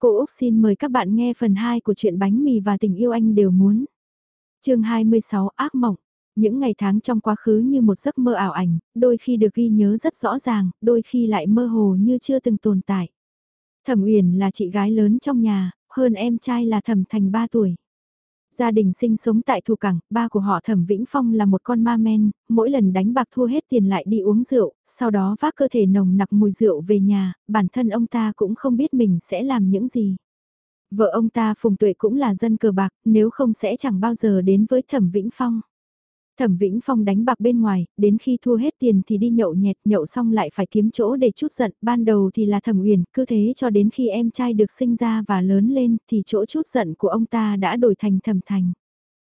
Cô Úc xin mời các bạn nghe phần 2 của truyện bánh mì và tình yêu anh đều muốn. chương 26 ác mộng. Những ngày tháng trong quá khứ như một giấc mơ ảo ảnh, đôi khi được ghi nhớ rất rõ ràng, đôi khi lại mơ hồ như chưa từng tồn tại. Thẩm Uyển là chị gái lớn trong nhà, hơn em trai là Thẩm Thành 3 tuổi. Gia đình sinh sống tại Thủ Cảng, ba của họ Thẩm Vĩnh Phong là một con ma men, mỗi lần đánh bạc thua hết tiền lại đi uống rượu, sau đó vác cơ thể nồng nặc mùi rượu về nhà, bản thân ông ta cũng không biết mình sẽ làm những gì. Vợ ông ta Phùng Tuệ cũng là dân cờ bạc, nếu không sẽ chẳng bao giờ đến với Thẩm Vĩnh Phong. Thẩm Vĩnh Phong đánh bạc bên ngoài, đến khi thua hết tiền thì đi nhậu nhẹt, nhậu xong lại phải kiếm chỗ để chút giận, ban đầu thì là Thẩm Uyển, cứ thế cho đến khi em trai được sinh ra và lớn lên thì chỗ chút giận của ông ta đã đổi thành Thẩm Thành.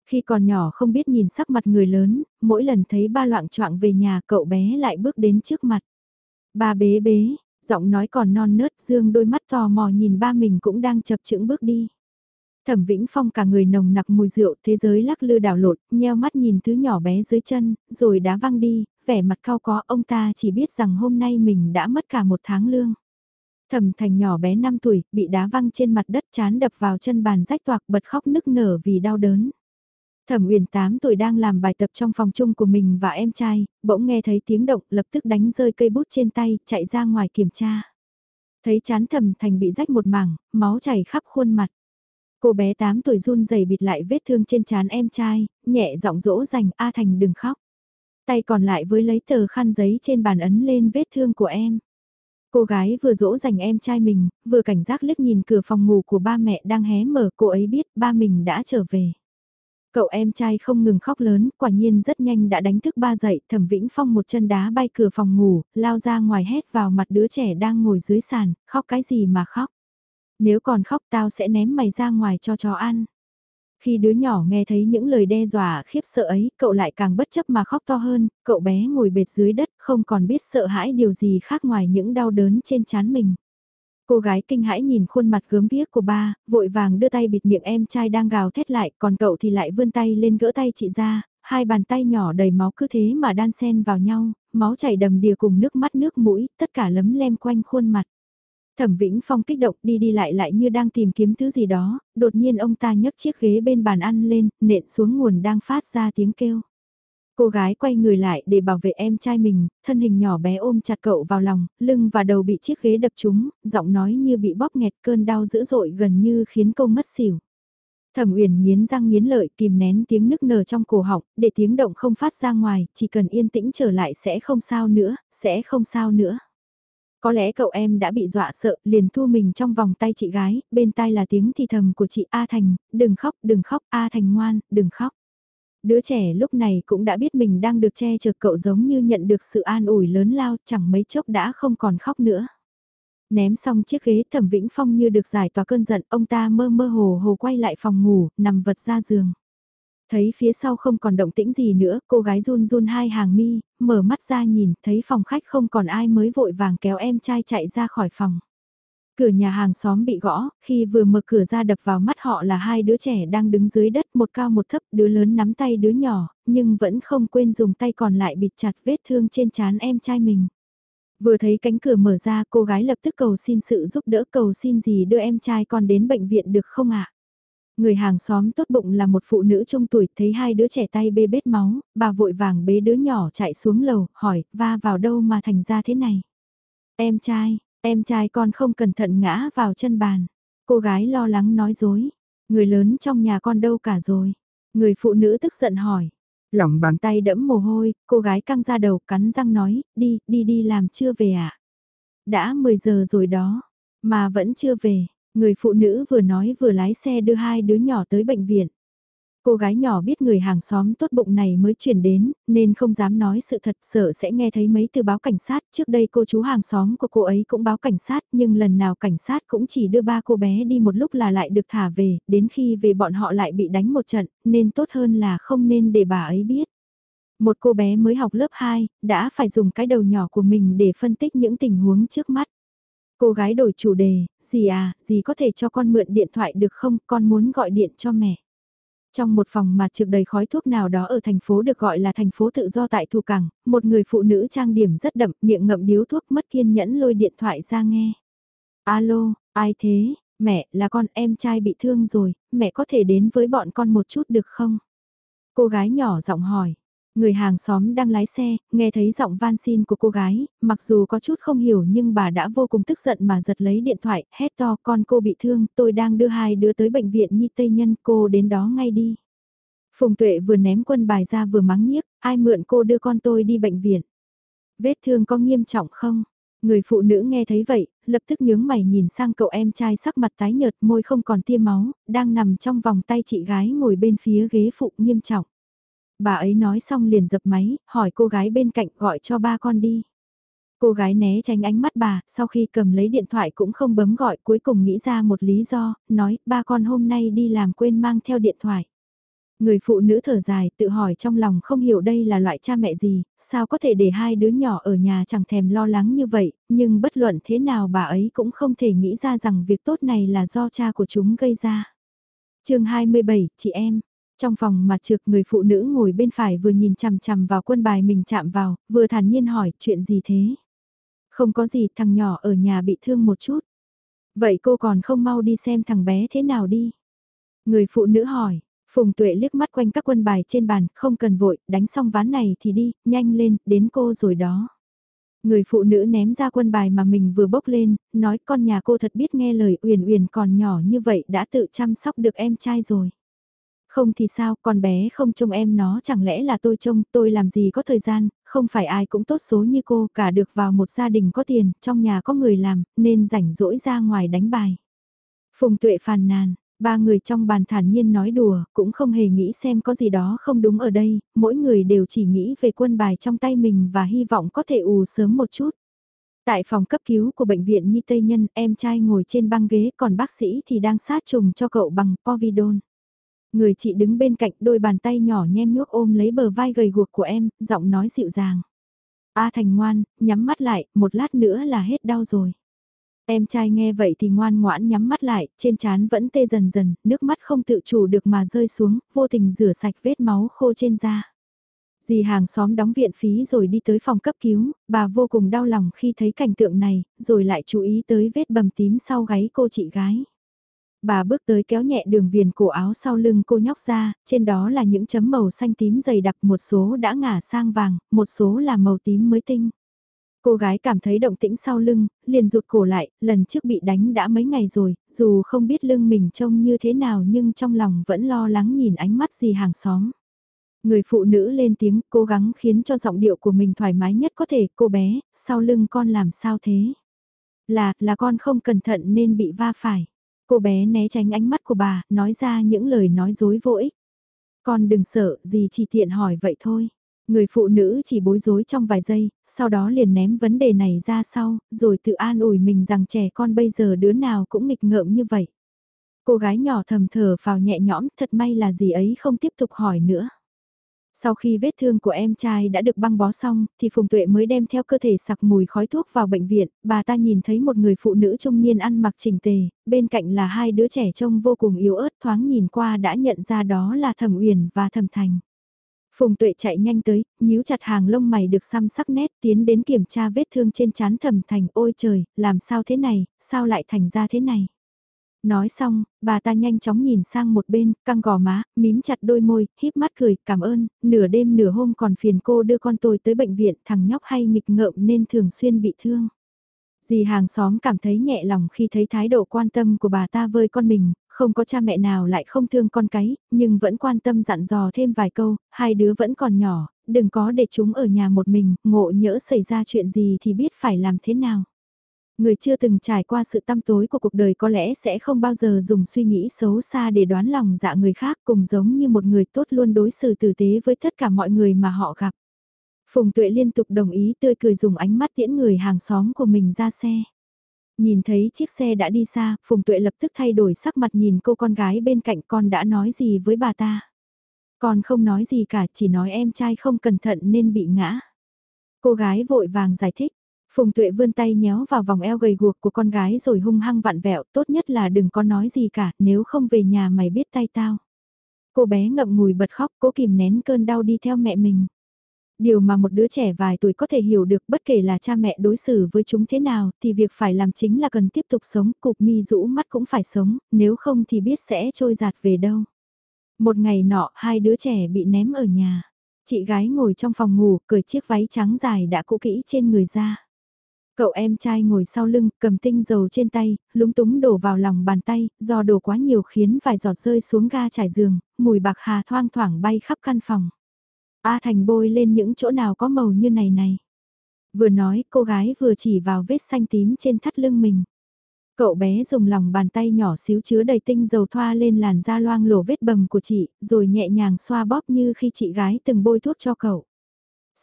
Khi còn nhỏ không biết nhìn sắc mặt người lớn, mỗi lần thấy ba loạn choạng về nhà cậu bé lại bước đến trước mặt. Ba bế bế, giọng nói còn non nớt dương đôi mắt tò mò nhìn ba mình cũng đang chập chững bước đi. Thẩm Vĩnh Phong cả người nồng nặc mùi rượu, thế giới lắc lư đảo lộn, nheo mắt nhìn thứ nhỏ bé dưới chân, rồi đá văng đi, vẻ mặt cao có ông ta chỉ biết rằng hôm nay mình đã mất cả một tháng lương. Thẩm Thành nhỏ bé 5 tuổi, bị đá văng trên mặt đất chán đập vào chân bàn rách toạc bật khóc nức nở vì đau đớn. Thẩm Uyển 8 tuổi đang làm bài tập trong phòng chung của mình và em trai, bỗng nghe thấy tiếng động, lập tức đánh rơi cây bút trên tay, chạy ra ngoài kiểm tra. Thấy chán Thẩm Thành bị rách một mảng, máu chảy khắp khuôn mặt. Cô bé 8 tuổi run rẩy bịt lại vết thương trên trán em trai, nhẹ giọng dỗ dành A Thành đừng khóc. Tay còn lại với lấy tờ khăn giấy trên bàn ấn lên vết thương của em. Cô gái vừa dỗ dành em trai mình, vừa cảnh giác liếc nhìn cửa phòng ngủ của ba mẹ đang hé mở cô ấy biết ba mình đã trở về. Cậu em trai không ngừng khóc lớn, quả nhiên rất nhanh đã đánh thức ba dậy, thẩm vĩnh phong một chân đá bay cửa phòng ngủ, lao ra ngoài hét vào mặt đứa trẻ đang ngồi dưới sàn, khóc cái gì mà khóc. Nếu còn khóc tao sẽ ném mày ra ngoài cho chó ăn. Khi đứa nhỏ nghe thấy những lời đe dọa khiếp sợ ấy, cậu lại càng bất chấp mà khóc to hơn, cậu bé ngồi bệt dưới đất không còn biết sợ hãi điều gì khác ngoài những đau đớn trên chán mình. Cô gái kinh hãi nhìn khuôn mặt gớm ghiếc của ba, vội vàng đưa tay bịt miệng em trai đang gào thét lại, còn cậu thì lại vươn tay lên gỡ tay chị ra, hai bàn tay nhỏ đầy máu cứ thế mà đan xen vào nhau, máu chảy đầm đìa cùng nước mắt nước mũi, tất cả lấm lem quanh khuôn mặt. Thẩm Vĩnh Phong kích động đi đi lại lại như đang tìm kiếm thứ gì đó, đột nhiên ông ta nhấc chiếc ghế bên bàn ăn lên, nện xuống nguồn đang phát ra tiếng kêu. Cô gái quay người lại để bảo vệ em trai mình, thân hình nhỏ bé ôm chặt cậu vào lòng, lưng và đầu bị chiếc ghế đập trúng, giọng nói như bị bóp nghẹt cơn đau dữ dội gần như khiến cô mất xỉu. Thẩm Uyển nghiến răng nghiến lợi kìm nén tiếng nức nở trong cổ họng, để tiếng động không phát ra ngoài, chỉ cần yên tĩnh trở lại sẽ không sao nữa, sẽ không sao nữa. Có lẽ cậu em đã bị dọa sợ, liền thu mình trong vòng tay chị gái, bên tai là tiếng thì thầm của chị A Thành, đừng khóc, đừng khóc, A Thành ngoan, đừng khóc. Đứa trẻ lúc này cũng đã biết mình đang được che chở cậu giống như nhận được sự an ủi lớn lao, chẳng mấy chốc đã không còn khóc nữa. Ném xong chiếc ghế thẩm vĩnh phong như được giải tỏa cơn giận, ông ta mơ mơ hồ hồ quay lại phòng ngủ, nằm vật ra giường. Thấy phía sau không còn động tĩnh gì nữa, cô gái run run hai hàng mi, mở mắt ra nhìn, thấy phòng khách không còn ai mới vội vàng kéo em trai chạy ra khỏi phòng. Cửa nhà hàng xóm bị gõ, khi vừa mở cửa ra đập vào mắt họ là hai đứa trẻ đang đứng dưới đất một cao một thấp, đứa lớn nắm tay đứa nhỏ, nhưng vẫn không quên dùng tay còn lại bịt chặt vết thương trên trán em trai mình. Vừa thấy cánh cửa mở ra cô gái lập tức cầu xin sự giúp đỡ cầu xin gì đưa em trai con đến bệnh viện được không ạ? Người hàng xóm tốt bụng là một phụ nữ trung tuổi thấy hai đứa trẻ tay bê bết máu, bà vội vàng bế đứa nhỏ chạy xuống lầu, hỏi, va vào đâu mà thành ra thế này? Em trai, em trai con không cẩn thận ngã vào chân bàn. Cô gái lo lắng nói dối. Người lớn trong nhà con đâu cả rồi? Người phụ nữ tức giận hỏi. Lỏng bàn tay đẫm mồ hôi, cô gái căng ra đầu cắn răng nói, đi, đi đi làm chưa về ạ? À? Đã 10 giờ rồi đó, mà vẫn chưa về, Người phụ nữ vừa nói vừa lái xe đưa hai đứa nhỏ tới bệnh viện. Cô gái nhỏ biết người hàng xóm tốt bụng này mới chuyển đến, nên không dám nói sự thật sợ sẽ nghe thấy mấy từ báo cảnh sát. Trước đây cô chú hàng xóm của cô ấy cũng báo cảnh sát nhưng lần nào cảnh sát cũng chỉ đưa ba cô bé đi một lúc là lại được thả về, đến khi về bọn họ lại bị đánh một trận, nên tốt hơn là không nên để bà ấy biết. Một cô bé mới học lớp 2, đã phải dùng cái đầu nhỏ của mình để phân tích những tình huống trước mắt. Cô gái đổi chủ đề, gì à, gì có thể cho con mượn điện thoại được không, con muốn gọi điện cho mẹ. Trong một phòng mà trực đầy khói thuốc nào đó ở thành phố được gọi là thành phố tự do tại Thủ Cảng, một người phụ nữ trang điểm rất đậm, miệng ngậm điếu thuốc mất kiên nhẫn lôi điện thoại ra nghe. Alo, ai thế? Mẹ, là con em trai bị thương rồi, mẹ có thể đến với bọn con một chút được không? Cô gái nhỏ giọng hỏi. Người hàng xóm đang lái xe, nghe thấy giọng van xin của cô gái, mặc dù có chút không hiểu nhưng bà đã vô cùng tức giận mà giật lấy điện thoại, hét to con cô bị thương, tôi đang đưa hai đứa tới bệnh viện Nhi Tây Nhân, cô đến đó ngay đi. Phùng Tuệ vừa ném quân bài ra vừa mắng nhiếc, ai mượn cô đưa con tôi đi bệnh viện. Vết thương có nghiêm trọng không? Người phụ nữ nghe thấy vậy, lập tức nhướng mày nhìn sang cậu em trai sắc mặt tái nhợt môi không còn tia máu, đang nằm trong vòng tay chị gái ngồi bên phía ghế phụ nghiêm trọng. Bà ấy nói xong liền dập máy, hỏi cô gái bên cạnh gọi cho ba con đi. Cô gái né tránh ánh mắt bà, sau khi cầm lấy điện thoại cũng không bấm gọi cuối cùng nghĩ ra một lý do, nói ba con hôm nay đi làm quên mang theo điện thoại. Người phụ nữ thở dài tự hỏi trong lòng không hiểu đây là loại cha mẹ gì, sao có thể để hai đứa nhỏ ở nhà chẳng thèm lo lắng như vậy, nhưng bất luận thế nào bà ấy cũng không thể nghĩ ra rằng việc tốt này là do cha của chúng gây ra. chương 27, chị em. Trong phòng mặt trực người phụ nữ ngồi bên phải vừa nhìn chằm chằm vào quân bài mình chạm vào, vừa thản nhiên hỏi chuyện gì thế. Không có gì thằng nhỏ ở nhà bị thương một chút. Vậy cô còn không mau đi xem thằng bé thế nào đi. Người phụ nữ hỏi, Phùng Tuệ liếc mắt quanh các quân bài trên bàn, không cần vội, đánh xong ván này thì đi, nhanh lên, đến cô rồi đó. Người phụ nữ ném ra quân bài mà mình vừa bốc lên, nói con nhà cô thật biết nghe lời Uyển Uyển còn nhỏ như vậy đã tự chăm sóc được em trai rồi. Không thì sao, con bé không trông em nó chẳng lẽ là tôi trông, tôi làm gì có thời gian, không phải ai cũng tốt số như cô, cả được vào một gia đình có tiền, trong nhà có người làm, nên rảnh rỗi ra ngoài đánh bài. Phùng tuệ phàn nàn, ba người trong bàn thản nhiên nói đùa, cũng không hề nghĩ xem có gì đó không đúng ở đây, mỗi người đều chỉ nghĩ về quân bài trong tay mình và hy vọng có thể ù sớm một chút. Tại phòng cấp cứu của bệnh viện Nhi Tây Nhân, em trai ngồi trên băng ghế còn bác sĩ thì đang sát trùng cho cậu bằng povidone. Người chị đứng bên cạnh đôi bàn tay nhỏ nhem nhuốc ôm lấy bờ vai gầy guộc của em, giọng nói dịu dàng. A Thành ngoan, nhắm mắt lại, một lát nữa là hết đau rồi. Em trai nghe vậy thì ngoan ngoãn nhắm mắt lại, trên trán vẫn tê dần dần, nước mắt không tự chủ được mà rơi xuống, vô tình rửa sạch vết máu khô trên da. Dì hàng xóm đóng viện phí rồi đi tới phòng cấp cứu, bà vô cùng đau lòng khi thấy cảnh tượng này, rồi lại chú ý tới vết bầm tím sau gáy cô chị gái. Bà bước tới kéo nhẹ đường viền cổ áo sau lưng cô nhóc ra, trên đó là những chấm màu xanh tím dày đặc một số đã ngả sang vàng, một số là màu tím mới tinh. Cô gái cảm thấy động tĩnh sau lưng, liền rụt cổ lại, lần trước bị đánh đã mấy ngày rồi, dù không biết lưng mình trông như thế nào nhưng trong lòng vẫn lo lắng nhìn ánh mắt gì hàng xóm. Người phụ nữ lên tiếng cố gắng khiến cho giọng điệu của mình thoải mái nhất có thể, cô bé, sau lưng con làm sao thế? Là, là con không cẩn thận nên bị va phải. Cô bé né tránh ánh mắt của bà, nói ra những lời nói dối vô ích. Con đừng sợ, gì chỉ tiện hỏi vậy thôi. Người phụ nữ chỉ bối rối trong vài giây, sau đó liền ném vấn đề này ra sau, rồi tự an ủi mình rằng trẻ con bây giờ đứa nào cũng nghịch ngợm như vậy. Cô gái nhỏ thầm thở vào nhẹ nhõm, thật may là gì ấy không tiếp tục hỏi nữa. Sau khi vết thương của em trai đã được băng bó xong, thì Phùng Tuệ mới đem theo cơ thể sặc mùi khói thuốc vào bệnh viện, bà ta nhìn thấy một người phụ nữ trung niên ăn mặc chỉnh tề, bên cạnh là hai đứa trẻ trông vô cùng yếu ớt thoáng nhìn qua đã nhận ra đó là Thẩm Uyển và Thẩm Thành. Phùng Tuệ chạy nhanh tới, nhíu chặt hàng lông mày được xăm sắc nét tiến đến kiểm tra vết thương trên trán Thẩm Thành, ôi trời, làm sao thế này, sao lại thành ra thế này. Nói xong, bà ta nhanh chóng nhìn sang một bên, căng gò má, mím chặt đôi môi, híp mắt cười, cảm ơn, nửa đêm nửa hôm còn phiền cô đưa con tôi tới bệnh viện, thằng nhóc hay nghịch ngợm nên thường xuyên bị thương. Dì hàng xóm cảm thấy nhẹ lòng khi thấy thái độ quan tâm của bà ta với con mình, không có cha mẹ nào lại không thương con cái, nhưng vẫn quan tâm dặn dò thêm vài câu, hai đứa vẫn còn nhỏ, đừng có để chúng ở nhà một mình, ngộ nhỡ xảy ra chuyện gì thì biết phải làm thế nào. Người chưa từng trải qua sự tăm tối của cuộc đời có lẽ sẽ không bao giờ dùng suy nghĩ xấu xa để đoán lòng dạ người khác cùng giống như một người tốt luôn đối xử tử tế với tất cả mọi người mà họ gặp. Phùng Tuệ liên tục đồng ý tươi cười dùng ánh mắt tiễn người hàng xóm của mình ra xe. Nhìn thấy chiếc xe đã đi xa, Phùng Tuệ lập tức thay đổi sắc mặt nhìn cô con gái bên cạnh con đã nói gì với bà ta. Con không nói gì cả, chỉ nói em trai không cẩn thận nên bị ngã. Cô gái vội vàng giải thích, Phùng tuệ vươn tay nhéo vào vòng eo gầy guộc của con gái rồi hung hăng vặn vẹo, tốt nhất là đừng có nói gì cả, nếu không về nhà mày biết tay tao. Cô bé ngậm ngùi bật khóc, cố kìm nén cơn đau đi theo mẹ mình. Điều mà một đứa trẻ vài tuổi có thể hiểu được bất kể là cha mẹ đối xử với chúng thế nào thì việc phải làm chính là cần tiếp tục sống, cục mi rũ mắt cũng phải sống, nếu không thì biết sẽ trôi giạt về đâu. Một ngày nọ, hai đứa trẻ bị ném ở nhà. Chị gái ngồi trong phòng ngủ, cởi chiếc váy trắng dài đã cũ kỹ trên người ra. Cậu em trai ngồi sau lưng, cầm tinh dầu trên tay, lúng túng đổ vào lòng bàn tay, do đổ quá nhiều khiến vài giọt rơi xuống ga trải giường, mùi bạc hà thoang thoảng bay khắp căn phòng. A Thành bôi lên những chỗ nào có màu như này này. Vừa nói cô gái vừa chỉ vào vết xanh tím trên thắt lưng mình. Cậu bé dùng lòng bàn tay nhỏ xíu chứa đầy tinh dầu thoa lên làn da loang lổ vết bầm của chị, rồi nhẹ nhàng xoa bóp như khi chị gái từng bôi thuốc cho cậu.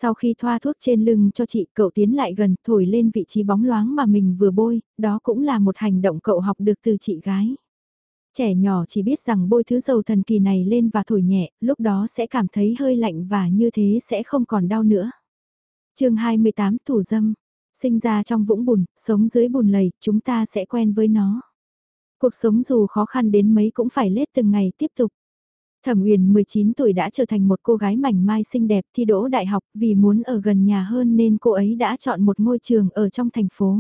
Sau khi thoa thuốc trên lưng cho chị, cậu tiến lại gần, thổi lên vị trí bóng loáng mà mình vừa bôi, đó cũng là một hành động cậu học được từ chị gái. Trẻ nhỏ chỉ biết rằng bôi thứ dầu thần kỳ này lên và thổi nhẹ, lúc đó sẽ cảm thấy hơi lạnh và như thế sẽ không còn đau nữa. chương 28 Thủ Dâm Sinh ra trong vũng bùn, sống dưới bùn lầy, chúng ta sẽ quen với nó. Cuộc sống dù khó khăn đến mấy cũng phải lết từng ngày tiếp tục. Thẩm Uyển 19 tuổi đã trở thành một cô gái mảnh mai xinh đẹp thi đỗ đại học vì muốn ở gần nhà hơn nên cô ấy đã chọn một ngôi trường ở trong thành phố.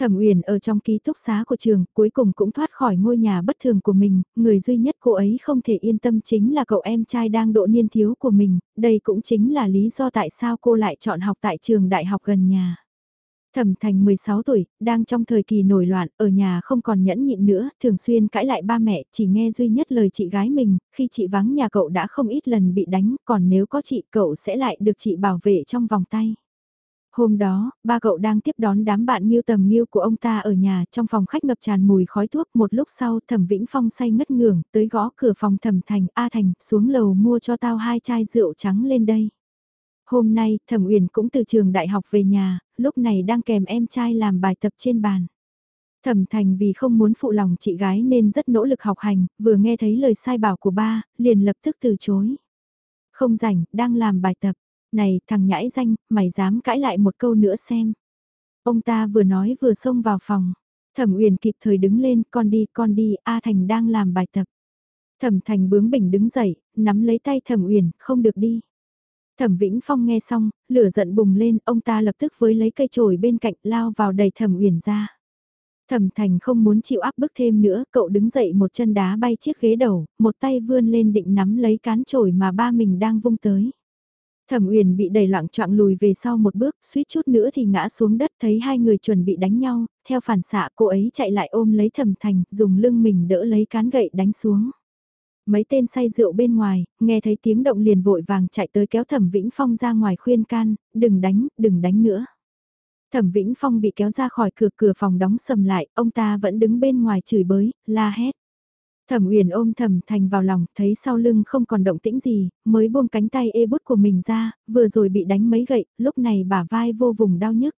Thẩm Uyển ở trong ký túc xá của trường, cuối cùng cũng thoát khỏi ngôi nhà bất thường của mình, người duy nhất cô ấy không thể yên tâm chính là cậu em trai đang độ niên thiếu của mình, đây cũng chính là lý do tại sao cô lại chọn học tại trường đại học gần nhà. Thẩm Thành 16 tuổi, đang trong thời kỳ nổi loạn, ở nhà không còn nhẫn nhịn nữa, thường xuyên cãi lại ba mẹ, chỉ nghe duy nhất lời chị gái mình, khi chị vắng nhà cậu đã không ít lần bị đánh, còn nếu có chị cậu sẽ lại được chị bảo vệ trong vòng tay. Hôm đó, ba cậu đang tiếp đón đám bạn nghiêu tầm nghiêu của ông ta ở nhà trong phòng khách ngập tràn mùi khói thuốc. Một lúc sau thẩm Vĩnh Phong say ngất ngưởng tới gõ cửa phòng thẩm Thành A Thành xuống lầu mua cho tao hai chai rượu trắng lên đây. Hôm nay thẩm Uyển cũng từ trường đại học về nhà, lúc này đang kèm em trai làm bài tập trên bàn. Thẩm Thành vì không muốn phụ lòng chị gái nên rất nỗ lực học hành, vừa nghe thấy lời sai bảo của ba, liền lập tức từ chối. Không rảnh, đang làm bài tập này thằng nhãi danh, mày dám cãi lại một câu nữa xem. Ông ta vừa nói vừa xông vào phòng. Thẩm Uyển kịp thời đứng lên, con đi, con đi, A Thành đang làm bài tập. Thẩm Thành bướng bỉnh đứng dậy, nắm lấy tay Thẩm Uyển, không được đi. Thẩm Vĩnh Phong nghe xong, lửa giận bùng lên, ông ta lập tức với lấy cây chổi bên cạnh lao vào đầy Thẩm Uyển ra. Thẩm Thành không muốn chịu áp bức thêm nữa, cậu đứng dậy một chân đá bay chiếc ghế đầu, một tay vươn lên định nắm lấy cán chổi mà ba mình đang vung tới. Thẩm Uyển bị đẩy loạn choạng lùi về sau một bước, suýt chút nữa thì ngã xuống đất thấy hai người chuẩn bị đánh nhau, theo phản xạ cô ấy chạy lại ôm lấy Thẩm Thành, dùng lưng mình đỡ lấy cán gậy đánh xuống. Mấy tên say rượu bên ngoài, nghe thấy tiếng động liền vội vàng chạy tới kéo Thẩm Vĩnh Phong ra ngoài khuyên can, đừng đánh, đừng đánh nữa. Thẩm Vĩnh Phong bị kéo ra khỏi cửa cửa phòng đóng sầm lại, ông ta vẫn đứng bên ngoài chửi bới, la hét. Thẩm Uyển ôm Thẩm Thành vào lòng, thấy sau lưng không còn động tĩnh gì, mới buông cánh tay ê bút của mình ra, vừa rồi bị đánh mấy gậy, lúc này bả vai vô vùng đau nhức.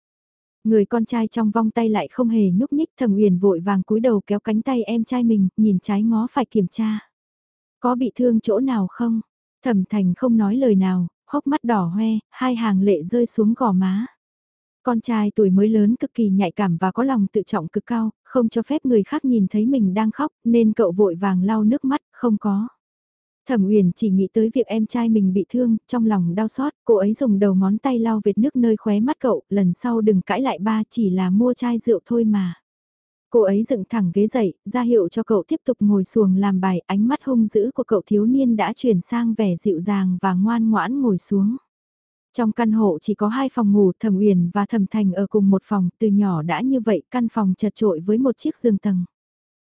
Người con trai trong vòng tay lại không hề nhúc nhích, Thẩm Uyển vội vàng cúi đầu kéo cánh tay em trai mình, nhìn trái ngó phải kiểm tra. Có bị thương chỗ nào không? Thẩm Thành không nói lời nào, hốc mắt đỏ hoe, hai hàng lệ rơi xuống gò má. Con trai tuổi mới lớn cực kỳ nhạy cảm và có lòng tự trọng cực cao, không cho phép người khác nhìn thấy mình đang khóc, nên cậu vội vàng lau nước mắt, không có. Thẩm Uyển chỉ nghĩ tới việc em trai mình bị thương, trong lòng đau xót, cô ấy dùng đầu ngón tay lau vệt nước nơi khóe mắt cậu, lần sau đừng cãi lại ba chỉ là mua chai rượu thôi mà. Cô ấy dựng thẳng ghế dậy, ra hiệu cho cậu tiếp tục ngồi xuồng làm bài, ánh mắt hung dữ của cậu thiếu niên đã chuyển sang vẻ dịu dàng và ngoan ngoãn ngồi xuống. Trong căn hộ chỉ có hai phòng ngủ Thẩm Uyển và Thẩm Thành ở cùng một phòng, từ nhỏ đã như vậy căn phòng chật trội với một chiếc giường tầng.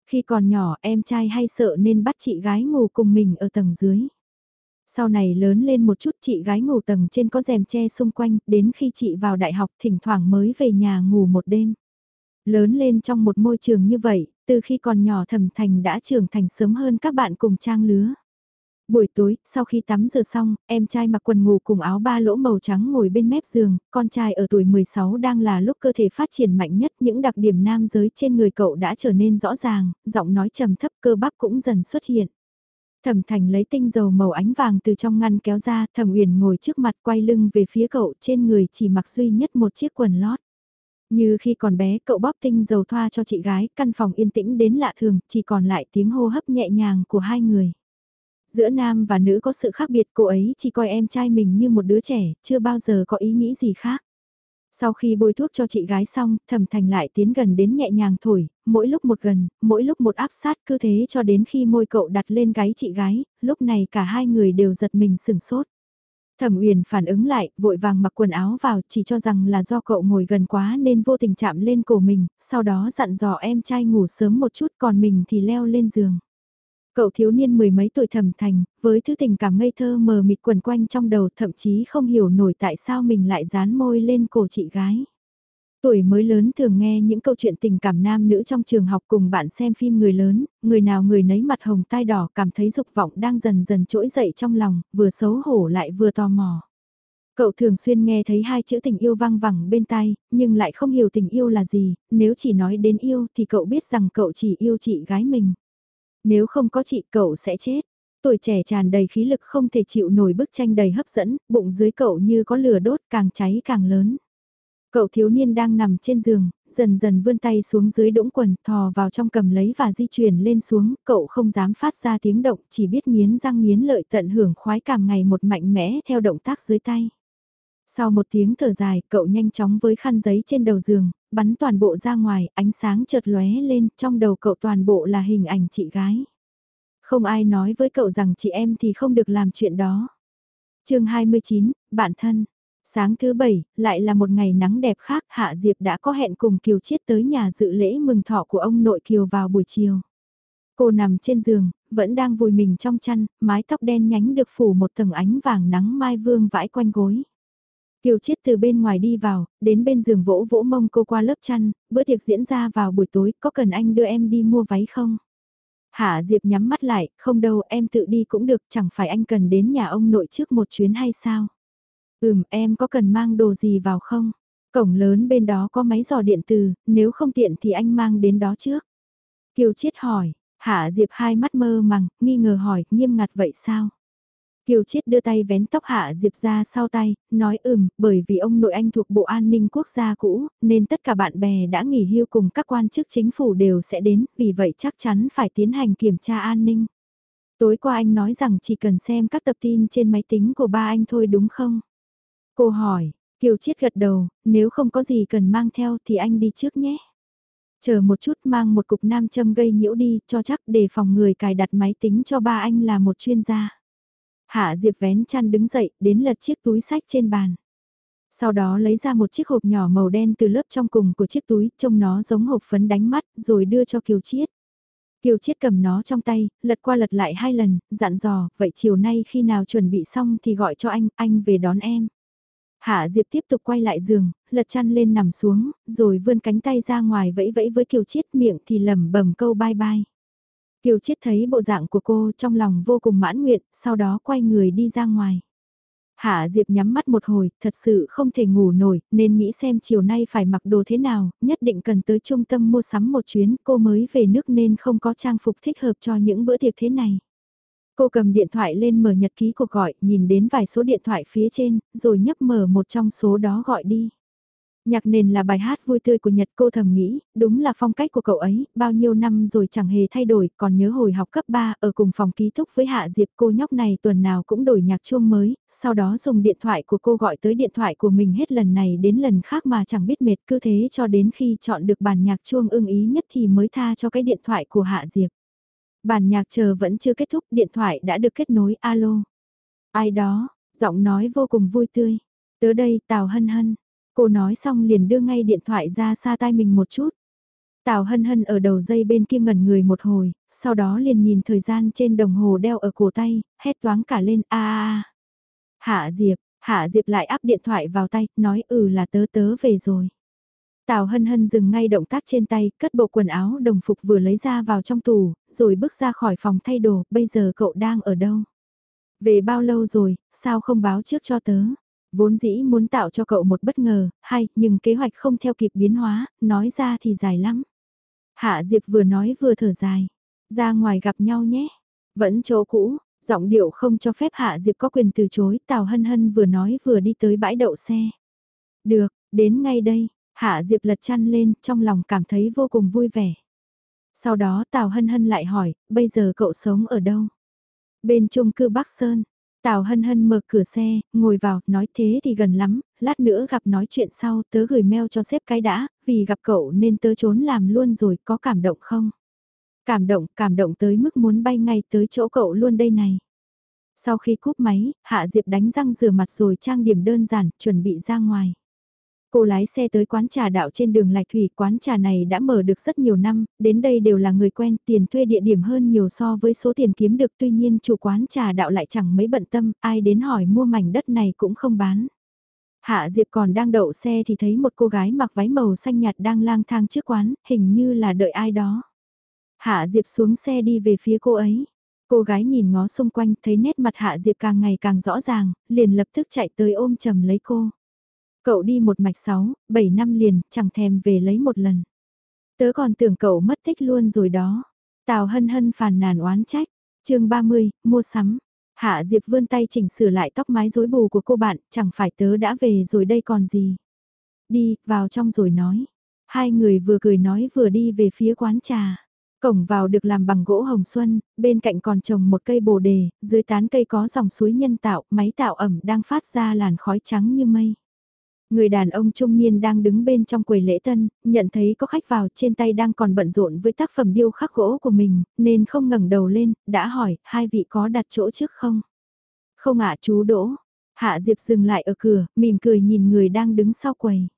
Khi còn nhỏ em trai hay sợ nên bắt chị gái ngủ cùng mình ở tầng dưới. Sau này lớn lên một chút chị gái ngủ tầng trên có rèm che xung quanh, đến khi chị vào đại học thỉnh thoảng mới về nhà ngủ một đêm. Lớn lên trong một môi trường như vậy, từ khi còn nhỏ Thẩm Thành đã trưởng thành sớm hơn các bạn cùng trang lứa. Buổi tối, sau khi tắm rửa xong, em trai mặc quần ngủ cùng áo ba lỗ màu trắng ngồi bên mép giường, con trai ở tuổi 16 đang là lúc cơ thể phát triển mạnh nhất, những đặc điểm nam giới trên người cậu đã trở nên rõ ràng, giọng nói trầm thấp cơ bắp cũng dần xuất hiện. Thẩm Thành lấy tinh dầu màu ánh vàng từ trong ngăn kéo ra, Thẩm Uyển ngồi trước mặt quay lưng về phía cậu, trên người chỉ mặc duy nhất một chiếc quần lót. Như khi còn bé cậu bóp tinh dầu thoa cho chị gái, căn phòng yên tĩnh đến lạ thường, chỉ còn lại tiếng hô hấp nhẹ nhàng của hai người. Giữa nam và nữ có sự khác biệt cô ấy chỉ coi em trai mình như một đứa trẻ, chưa bao giờ có ý nghĩ gì khác. Sau khi bôi thuốc cho chị gái xong, thẩm thành lại tiến gần đến nhẹ nhàng thổi, mỗi lúc một gần, mỗi lúc một áp sát cứ thế cho đến khi môi cậu đặt lên gáy chị gái, lúc này cả hai người đều giật mình sừng sốt. Thẩm Uyển phản ứng lại, vội vàng mặc quần áo vào, chỉ cho rằng là do cậu ngồi gần quá nên vô tình chạm lên cổ mình, sau đó dặn dò em trai ngủ sớm một chút còn mình thì leo lên giường. Cậu thiếu niên mười mấy tuổi thẩm thành, với thứ tình cảm ngây thơ mờ mịt quần quanh trong đầu thậm chí không hiểu nổi tại sao mình lại dán môi lên cổ chị gái. Tuổi mới lớn thường nghe những câu chuyện tình cảm nam nữ trong trường học cùng bạn xem phim người lớn, người nào người nấy mặt hồng tai đỏ cảm thấy dục vọng đang dần dần trỗi dậy trong lòng, vừa xấu hổ lại vừa tò mò. Cậu thường xuyên nghe thấy hai chữ tình yêu vang vẳng bên tai, nhưng lại không hiểu tình yêu là gì, nếu chỉ nói đến yêu thì cậu biết rằng cậu chỉ yêu chị gái mình. Nếu không có chị cậu sẽ chết. Tuổi trẻ tràn đầy khí lực không thể chịu nổi bức tranh đầy hấp dẫn, bụng dưới cậu như có lửa đốt càng cháy càng lớn. Cậu thiếu niên đang nằm trên giường, dần dần vươn tay xuống dưới đũng quần, thò vào trong cầm lấy và di chuyển lên xuống, cậu không dám phát ra tiếng động, chỉ biết nghiến răng nghiến lợi tận hưởng khoái cảm ngày một mạnh mẽ theo động tác dưới tay. Sau một tiếng thở dài, cậu nhanh chóng với khăn giấy trên đầu giường, bắn toàn bộ ra ngoài, ánh sáng chợt lóe lên, trong đầu cậu toàn bộ là hình ảnh chị gái. Không ai nói với cậu rằng chị em thì không được làm chuyện đó. chương 29, bạn thân. Sáng thứ bảy, lại là một ngày nắng đẹp khác, Hạ Diệp đã có hẹn cùng Kiều Chiết tới nhà dự lễ mừng thọ của ông nội Kiều vào buổi chiều. Cô nằm trên giường, vẫn đang vùi mình trong chăn, mái tóc đen nhánh được phủ một tầng ánh vàng nắng mai vương vãi quanh gối. Kiều Chiết từ bên ngoài đi vào, đến bên giường vỗ vỗ mông cô qua lớp chăn, bữa tiệc diễn ra vào buổi tối, có cần anh đưa em đi mua váy không? Hạ Diệp nhắm mắt lại, không đâu em tự đi cũng được, chẳng phải anh cần đến nhà ông nội trước một chuyến hay sao? Ừm, em có cần mang đồ gì vào không? Cổng lớn bên đó có máy dò điện từ, nếu không tiện thì anh mang đến đó trước. Kiều Chiết hỏi, Hạ Diệp hai mắt mơ màng, nghi ngờ hỏi, nghiêm ngặt vậy sao? Kiều Chiết đưa tay vén tóc Hạ Diệp ra sau tay, nói ừm, bởi vì ông nội anh thuộc Bộ An ninh Quốc gia cũ, nên tất cả bạn bè đã nghỉ hưu cùng các quan chức chính phủ đều sẽ đến, vì vậy chắc chắn phải tiến hành kiểm tra an ninh. Tối qua anh nói rằng chỉ cần xem các tập tin trên máy tính của ba anh thôi đúng không? Cô hỏi, Kiều Chiết gật đầu, nếu không có gì cần mang theo thì anh đi trước nhé. Chờ một chút mang một cục nam châm gây nhiễu đi cho chắc để phòng người cài đặt máy tính cho ba anh là một chuyên gia. Hạ Diệp vén chăn đứng dậy, đến lật chiếc túi sách trên bàn. Sau đó lấy ra một chiếc hộp nhỏ màu đen từ lớp trong cùng của chiếc túi, trông nó giống hộp phấn đánh mắt, rồi đưa cho Kiều Chiết. Kiều Chiết cầm nó trong tay, lật qua lật lại hai lần, dặn dò, vậy chiều nay khi nào chuẩn bị xong thì gọi cho anh, anh về đón em. Hạ Diệp tiếp tục quay lại giường, lật chăn lên nằm xuống, rồi vươn cánh tay ra ngoài vẫy vẫy với Kiều Chiết miệng thì lẩm bẩm câu bye bye. Kiều Chiết thấy bộ dạng của cô trong lòng vô cùng mãn nguyện, sau đó quay người đi ra ngoài. Hạ Diệp nhắm mắt một hồi, thật sự không thể ngủ nổi, nên nghĩ xem chiều nay phải mặc đồ thế nào, nhất định cần tới trung tâm mua sắm một chuyến, cô mới về nước nên không có trang phục thích hợp cho những bữa tiệc thế này. Cô cầm điện thoại lên mở nhật ký cuộc gọi, nhìn đến vài số điện thoại phía trên, rồi nhấp mở một trong số đó gọi đi. Nhạc nền là bài hát vui tươi của Nhật cô thầm nghĩ, đúng là phong cách của cậu ấy, bao nhiêu năm rồi chẳng hề thay đổi, còn nhớ hồi học cấp 3 ở cùng phòng ký túc với Hạ Diệp cô nhóc này tuần nào cũng đổi nhạc chuông mới, sau đó dùng điện thoại của cô gọi tới điện thoại của mình hết lần này đến lần khác mà chẳng biết mệt cứ thế cho đến khi chọn được bản nhạc chuông ưng ý nhất thì mới tha cho cái điện thoại của Hạ Diệp. Bản nhạc chờ vẫn chưa kết thúc, điện thoại đã được kết nối alo. Ai đó, giọng nói vô cùng vui tươi. tớ đây Tào Hân Hân. Cô nói xong liền đưa ngay điện thoại ra xa tai mình một chút. Tào Hân Hân ở đầu dây bên kia ngẩn người một hồi, sau đó liền nhìn thời gian trên đồng hồ đeo ở cổ tay, hét toáng cả lên a a Hạ Diệp, Hạ Diệp lại áp điện thoại vào tay, nói ừ là tớ tớ về rồi. Tào hân hân dừng ngay động tác trên tay, cất bộ quần áo đồng phục vừa lấy ra vào trong tủ, rồi bước ra khỏi phòng thay đồ, bây giờ cậu đang ở đâu? Về bao lâu rồi, sao không báo trước cho tớ? Vốn dĩ muốn tạo cho cậu một bất ngờ, hay, nhưng kế hoạch không theo kịp biến hóa, nói ra thì dài lắm. Hạ Diệp vừa nói vừa thở dài. Ra ngoài gặp nhau nhé. Vẫn chỗ cũ, giọng điệu không cho phép Hạ Diệp có quyền từ chối, Tào Hân Hân vừa nói vừa đi tới bãi đậu xe. Được, đến ngay đây, Hạ Diệp lật chăn lên, trong lòng cảm thấy vô cùng vui vẻ. Sau đó Tào Hân Hân lại hỏi, bây giờ cậu sống ở đâu? Bên chung cư Bắc Sơn, Tào Hân Hân mở cửa xe, ngồi vào, nói thế thì gần lắm, lát nữa gặp nói chuyện sau, tớ gửi mail cho sếp cái đã, vì gặp cậu nên tớ trốn làm luôn rồi, có cảm động không? Cảm động, cảm động tới mức muốn bay ngay tới chỗ cậu luôn đây này. Sau khi cúp máy, Hạ Diệp đánh răng rửa mặt rồi trang điểm đơn giản, chuẩn bị ra ngoài. Cô lái xe tới quán trà đạo trên đường Lạch Thủy, quán trà này đã mở được rất nhiều năm, đến đây đều là người quen, tiền thuê địa điểm hơn nhiều so với số tiền kiếm được tuy nhiên chủ quán trà đạo lại chẳng mấy bận tâm, ai đến hỏi mua mảnh đất này cũng không bán. Hạ Diệp còn đang đậu xe thì thấy một cô gái mặc váy màu xanh nhạt đang lang thang trước quán, hình như là đợi ai đó. Hạ Diệp xuống xe đi về phía cô ấy. Cô gái nhìn ngó xung quanh thấy nét mặt Hạ Diệp càng ngày càng rõ ràng, liền lập tức chạy tới ôm chầm lấy cô. Cậu đi một mạch 6, 7 năm liền, chẳng thèm về lấy một lần. Tớ còn tưởng cậu mất tích luôn rồi đó. Tào hân hân phàn nàn oán trách. chương 30, mua sắm. Hạ Diệp vươn tay chỉnh sửa lại tóc mái rối bù của cô bạn, chẳng phải tớ đã về rồi đây còn gì. Đi, vào trong rồi nói. Hai người vừa cười nói vừa đi về phía quán trà. Cổng vào được làm bằng gỗ hồng xuân, bên cạnh còn trồng một cây bồ đề, dưới tán cây có dòng suối nhân tạo, máy tạo ẩm đang phát ra làn khói trắng như mây. Người đàn ông trung niên đang đứng bên trong quầy lễ tân, nhận thấy có khách vào trên tay đang còn bận rộn với tác phẩm điêu khắc gỗ của mình, nên không ngẩng đầu lên, đã hỏi, hai vị có đặt chỗ trước không? Không ạ chú Đỗ. Hạ Diệp dừng lại ở cửa, mỉm cười nhìn người đang đứng sau quầy.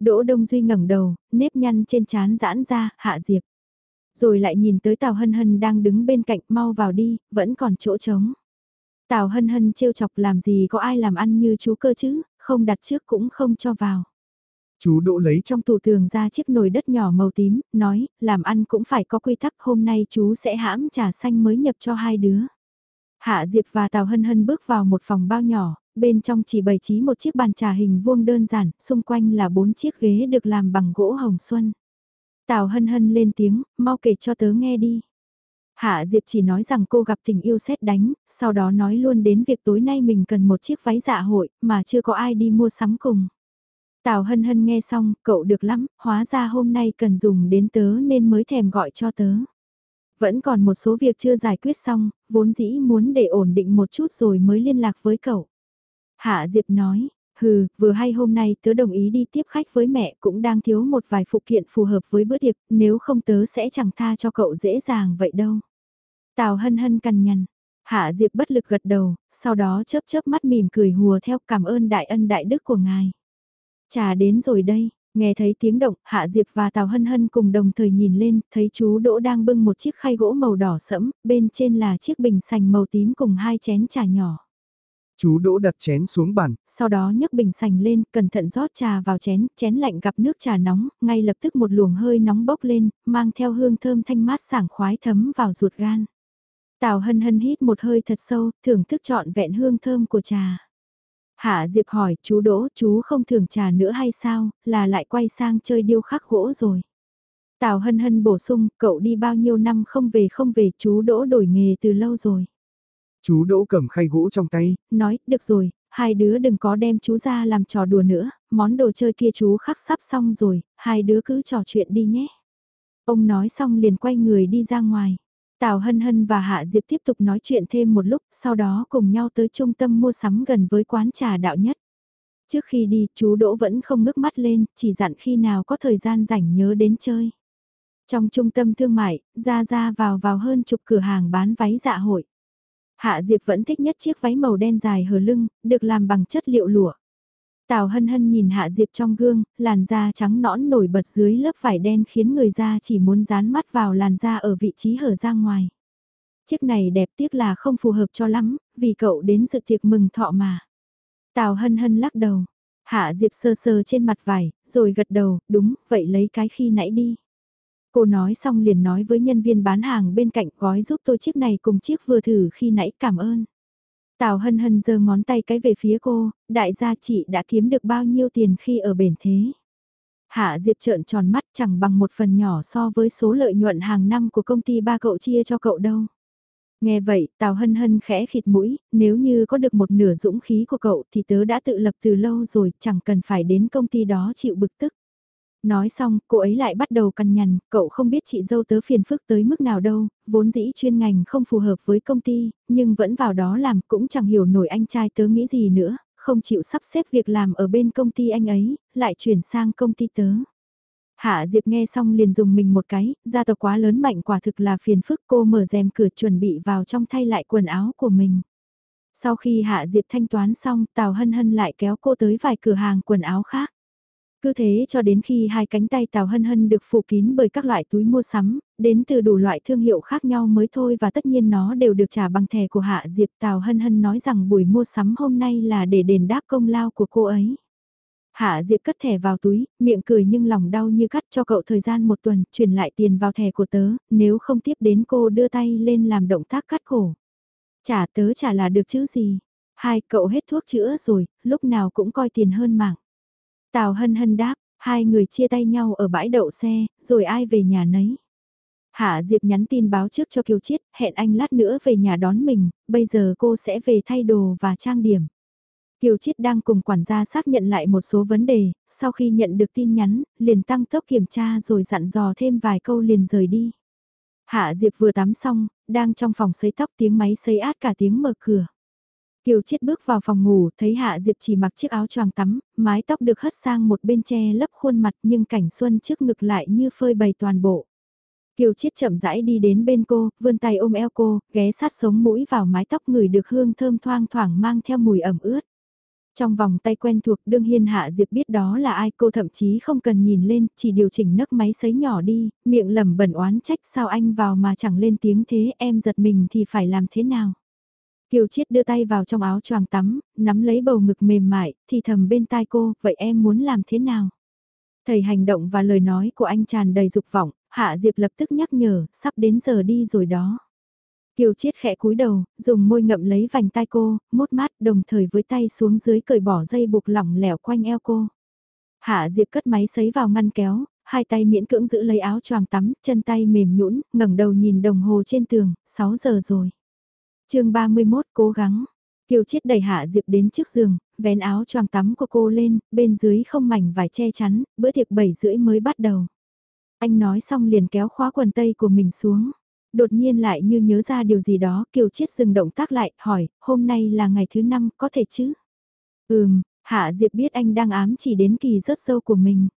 Đỗ Đông Duy ngẩng đầu, nếp nhăn trên trán giãn ra, Hạ Diệp. Rồi lại nhìn tới Tào Hân Hân đang đứng bên cạnh, mau vào đi, vẫn còn chỗ trống. Tào Hân Hân trêu chọc làm gì có ai làm ăn như chú cơ chứ, không đặt trước cũng không cho vào. Chú Đỗ lấy trong tủ tường ra chiếc nồi đất nhỏ màu tím, nói, làm ăn cũng phải có quy tắc, hôm nay chú sẽ hãm trà xanh mới nhập cho hai đứa. Hạ Diệp và Tào Hân Hân bước vào một phòng bao nhỏ, bên trong chỉ bày trí một chiếc bàn trà hình vuông đơn giản, xung quanh là bốn chiếc ghế được làm bằng gỗ hồng xuân. Tào Hân Hân lên tiếng, mau kể cho tớ nghe đi. Hạ Diệp chỉ nói rằng cô gặp tình yêu xét đánh, sau đó nói luôn đến việc tối nay mình cần một chiếc váy dạ hội, mà chưa có ai đi mua sắm cùng. Tào Hân Hân nghe xong, cậu được lắm, hóa ra hôm nay cần dùng đến tớ nên mới thèm gọi cho tớ. Vẫn còn một số việc chưa giải quyết xong, vốn dĩ muốn để ổn định một chút rồi mới liên lạc với cậu. Hạ Diệp nói, hừ, vừa hay hôm nay tớ đồng ý đi tiếp khách với mẹ cũng đang thiếu một vài phụ kiện phù hợp với bữa tiệc, nếu không tớ sẽ chẳng tha cho cậu dễ dàng vậy đâu. Tào hân hân cằn nhằn, Hạ Diệp bất lực gật đầu, sau đó chớp chớp mắt mỉm cười hùa theo cảm ơn đại ân đại đức của ngài. Trà đến rồi đây, nghe thấy tiếng động, Hạ Diệp và Tào Hân Hân cùng đồng thời nhìn lên, thấy chú Đỗ đang bưng một chiếc khay gỗ màu đỏ sẫm, bên trên là chiếc bình sành màu tím cùng hai chén trà nhỏ. Chú Đỗ đặt chén xuống bàn. Sau đó nhấc bình sành lên, cẩn thận rót trà vào chén, chén lạnh gặp nước trà nóng, ngay lập tức một luồng hơi nóng bốc lên, mang theo hương thơm thanh mát sảng khoái thấm vào ruột gan. Tào hân hân hít một hơi thật sâu, thưởng thức trọn vẹn hương thơm của trà. Hạ Diệp hỏi, chú Đỗ, chú không thưởng trà nữa hay sao, là lại quay sang chơi điêu khắc gỗ rồi. Tào hân hân bổ sung, cậu đi bao nhiêu năm không về không về, chú Đỗ đổi nghề từ lâu rồi. Chú Đỗ cầm khay gỗ trong tay. Nói, được rồi, hai đứa đừng có đem chú ra làm trò đùa nữa, món đồ chơi kia chú khắc sắp xong rồi, hai đứa cứ trò chuyện đi nhé. Ông nói xong liền quay người đi ra ngoài. Tào Hân Hân và Hạ Diệp tiếp tục nói chuyện thêm một lúc, sau đó cùng nhau tới trung tâm mua sắm gần với quán trà đạo nhất. Trước khi đi, chú Đỗ vẫn không ngước mắt lên, chỉ dặn khi nào có thời gian rảnh nhớ đến chơi. Trong trung tâm thương mại, ra ra vào vào hơn chục cửa hàng bán váy dạ hội. Hạ Diệp vẫn thích nhất chiếc váy màu đen dài hở lưng, được làm bằng chất liệu lụa. Tào hân hân nhìn Hạ Diệp trong gương, làn da trắng nõn nổi bật dưới lớp vải đen khiến người da chỉ muốn dán mắt vào làn da ở vị trí hở ra ngoài. Chiếc này đẹp tiếc là không phù hợp cho lắm, vì cậu đến dự tiệc mừng thọ mà. Tào hân hân lắc đầu. Hạ Diệp sơ sơ trên mặt vải, rồi gật đầu, đúng, vậy lấy cái khi nãy đi. Cô nói xong liền nói với nhân viên bán hàng bên cạnh gói giúp tôi chiếc này cùng chiếc vừa thử khi nãy cảm ơn. Tào hân hân giơ ngón tay cái về phía cô, đại gia chị đã kiếm được bao nhiêu tiền khi ở bển thế. Hạ Diệp trợn tròn mắt chẳng bằng một phần nhỏ so với số lợi nhuận hàng năm của công ty ba cậu chia cho cậu đâu. Nghe vậy, Tào Hân Hân khẽ khịt mũi, nếu như có được một nửa dũng khí của cậu thì tớ đã tự lập từ lâu rồi, chẳng cần phải đến công ty đó chịu bực tức. Nói xong, cô ấy lại bắt đầu cằn nhằn, cậu không biết chị dâu tớ phiền phức tới mức nào đâu, vốn dĩ chuyên ngành không phù hợp với công ty, nhưng vẫn vào đó làm cũng chẳng hiểu nổi anh trai tớ nghĩ gì nữa, không chịu sắp xếp việc làm ở bên công ty anh ấy, lại chuyển sang công ty tớ. Hạ Diệp nghe xong liền dùng mình một cái, gia tộc quá lớn mạnh quả thực là phiền phức cô mở rèm cửa chuẩn bị vào trong thay lại quần áo của mình. Sau khi Hạ Diệp thanh toán xong, Tào Hân Hân lại kéo cô tới vài cửa hàng quần áo khác. Cứ thế cho đến khi hai cánh tay Tào Hân Hân được phủ kín bởi các loại túi mua sắm, đến từ đủ loại thương hiệu khác nhau mới thôi và tất nhiên nó đều được trả bằng thẻ của Hạ Diệp. Tào Hân Hân nói rằng buổi mua sắm hôm nay là để đền đáp công lao của cô ấy. Hạ Diệp cất thẻ vào túi, miệng cười nhưng lòng đau như cắt cho cậu thời gian một tuần, chuyển lại tiền vào thẻ của tớ, nếu không tiếp đến cô đưa tay lên làm động tác cắt cổ. Trả tớ trả là được chứ gì. Hai cậu hết thuốc chữa rồi, lúc nào cũng coi tiền hơn mạng. Tào hân hân đáp, hai người chia tay nhau ở bãi đậu xe, rồi ai về nhà nấy. Hạ Diệp nhắn tin báo trước cho Kiều Chiết, hẹn anh lát nữa về nhà đón mình, bây giờ cô sẽ về thay đồ và trang điểm. Kiều Chiết đang cùng quản gia xác nhận lại một số vấn đề, sau khi nhận được tin nhắn, liền tăng tốc kiểm tra rồi dặn dò thêm vài câu liền rời đi. Hạ Diệp vừa tắm xong, đang trong phòng sấy tóc tiếng máy sấy át cả tiếng mở cửa. Kiều Chiết bước vào phòng ngủ, thấy Hạ Diệp chỉ mặc chiếc áo choàng tắm, mái tóc được hất sang một bên che lấp khuôn mặt nhưng cảnh xuân trước ngực lại như phơi bày toàn bộ. Kiều Chiết chậm rãi đi đến bên cô, vươn tay ôm eo cô, ghé sát sống mũi vào mái tóc người được hương thơm thoang thoảng mang theo mùi ẩm ướt. Trong vòng tay quen thuộc đương hiên hạ Diệp biết đó là ai cô thậm chí không cần nhìn lên, chỉ điều chỉnh nấc máy sấy nhỏ đi, miệng lẩm bẩn oán trách sao anh vào mà chẳng lên tiếng thế em giật mình thì phải làm thế nào. Kiều Chiết đưa tay vào trong áo choàng tắm, nắm lấy bầu ngực mềm mại, thì thầm bên tai cô, vậy em muốn làm thế nào? Thầy hành động và lời nói của anh tràn đầy dục vọng, Hạ Diệp lập tức nhắc nhở, sắp đến giờ đi rồi đó. Kiều Chiết khẽ cúi đầu, dùng môi ngậm lấy vành tai cô, mốt mát đồng thời với tay xuống dưới cởi bỏ dây buộc lỏng lẻo quanh eo cô. Hạ Diệp cất máy sấy vào ngăn kéo, hai tay miễn cưỡng giữ lấy áo choàng tắm, chân tay mềm nhũn, ngẩng đầu nhìn đồng hồ trên tường, 6 giờ rồi chương 31 cố gắng. Kiều Chiết đẩy Hạ Diệp đến trước giường, vén áo choàng tắm của cô lên, bên dưới không mảnh vải che chắn, bữa tiệc 7 rưỡi mới bắt đầu. Anh nói xong liền kéo khóa quần tây của mình xuống. Đột nhiên lại như nhớ ra điều gì đó, Kiều Chiết dừng động tác lại, hỏi, hôm nay là ngày thứ năm, có thể chứ? Ừm, Hạ Diệp biết anh đang ám chỉ đến kỳ rớt sâu của mình.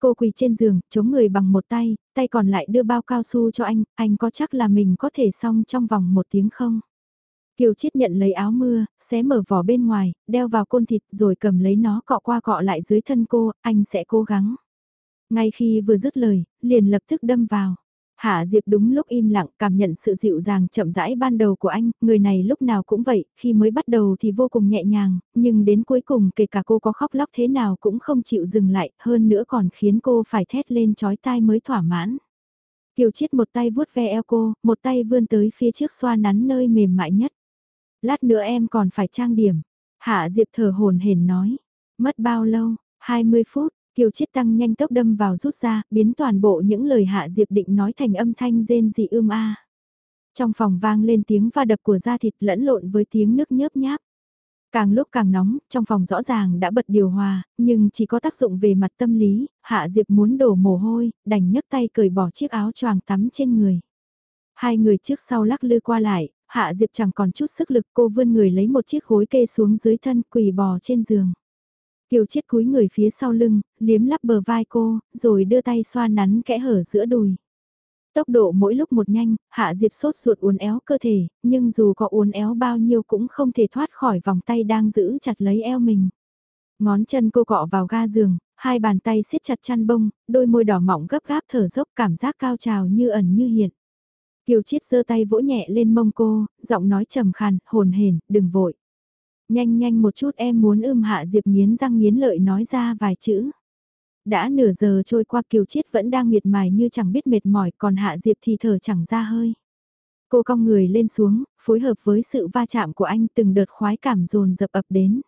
Cô quỳ trên giường, chống người bằng một tay, tay còn lại đưa bao cao su cho anh, anh có chắc là mình có thể xong trong vòng một tiếng không? Kiều Chiết nhận lấy áo mưa, xé mở vỏ bên ngoài, đeo vào côn thịt rồi cầm lấy nó cọ qua cọ lại dưới thân cô, anh sẽ cố gắng. Ngay khi vừa dứt lời, liền lập tức đâm vào. Hạ Diệp đúng lúc im lặng cảm nhận sự dịu dàng chậm rãi ban đầu của anh, người này lúc nào cũng vậy, khi mới bắt đầu thì vô cùng nhẹ nhàng, nhưng đến cuối cùng kể cả cô có khóc lóc thế nào cũng không chịu dừng lại, hơn nữa còn khiến cô phải thét lên chói tai mới thỏa mãn. Kiều Chiết một tay vuốt ve eo cô, một tay vươn tới phía trước xoa nắn nơi mềm mại nhất. Lát nữa em còn phải trang điểm. Hạ Diệp thở hồn hển nói. Mất bao lâu? 20 phút. Kiều Chiết tăng nhanh tốc đâm vào rút ra, biến toàn bộ những lời Hạ Diệp định nói thành âm thanh rên dị ưm a. Trong phòng vang lên tiếng va đập của da thịt lẫn lộn với tiếng nước nhớp nháp. Càng lúc càng nóng, trong phòng rõ ràng đã bật điều hòa, nhưng chỉ có tác dụng về mặt tâm lý, Hạ Diệp muốn đổ mồ hôi, đành nhấc tay cởi bỏ chiếc áo choàng tắm trên người. Hai người trước sau lắc lư qua lại, Hạ Diệp chẳng còn chút sức lực cô vươn người lấy một chiếc gối kê xuống dưới thân quỳ bò trên giường. Kiều Chiết cúi người phía sau lưng, liếm lắp bờ vai cô, rồi đưa tay xoa nắn kẽ hở giữa đùi. Tốc độ mỗi lúc một nhanh, Hạ Diệp sốt ruột uốn éo cơ thể, nhưng dù có uốn éo bao nhiêu cũng không thể thoát khỏi vòng tay đang giữ chặt lấy eo mình. Ngón chân cô cọ vào ga giường, hai bàn tay siết chặt chăn bông, đôi môi đỏ mỏng gấp gáp thở dốc cảm giác cao trào như ẩn như hiện. Kiều Chiết giơ tay vỗ nhẹ lên mông cô, giọng nói trầm khàn, hồn hển, đừng vội. Nhanh nhanh một chút em muốn ưm hạ Diệp nghiến răng nghiến lợi nói ra vài chữ. Đã nửa giờ trôi qua Kiều Chiết vẫn đang miệt mài như chẳng biết mệt mỏi còn hạ Diệp thì thở chẳng ra hơi. Cô cong người lên xuống, phối hợp với sự va chạm của anh từng đợt khoái cảm dồn dập ập đến.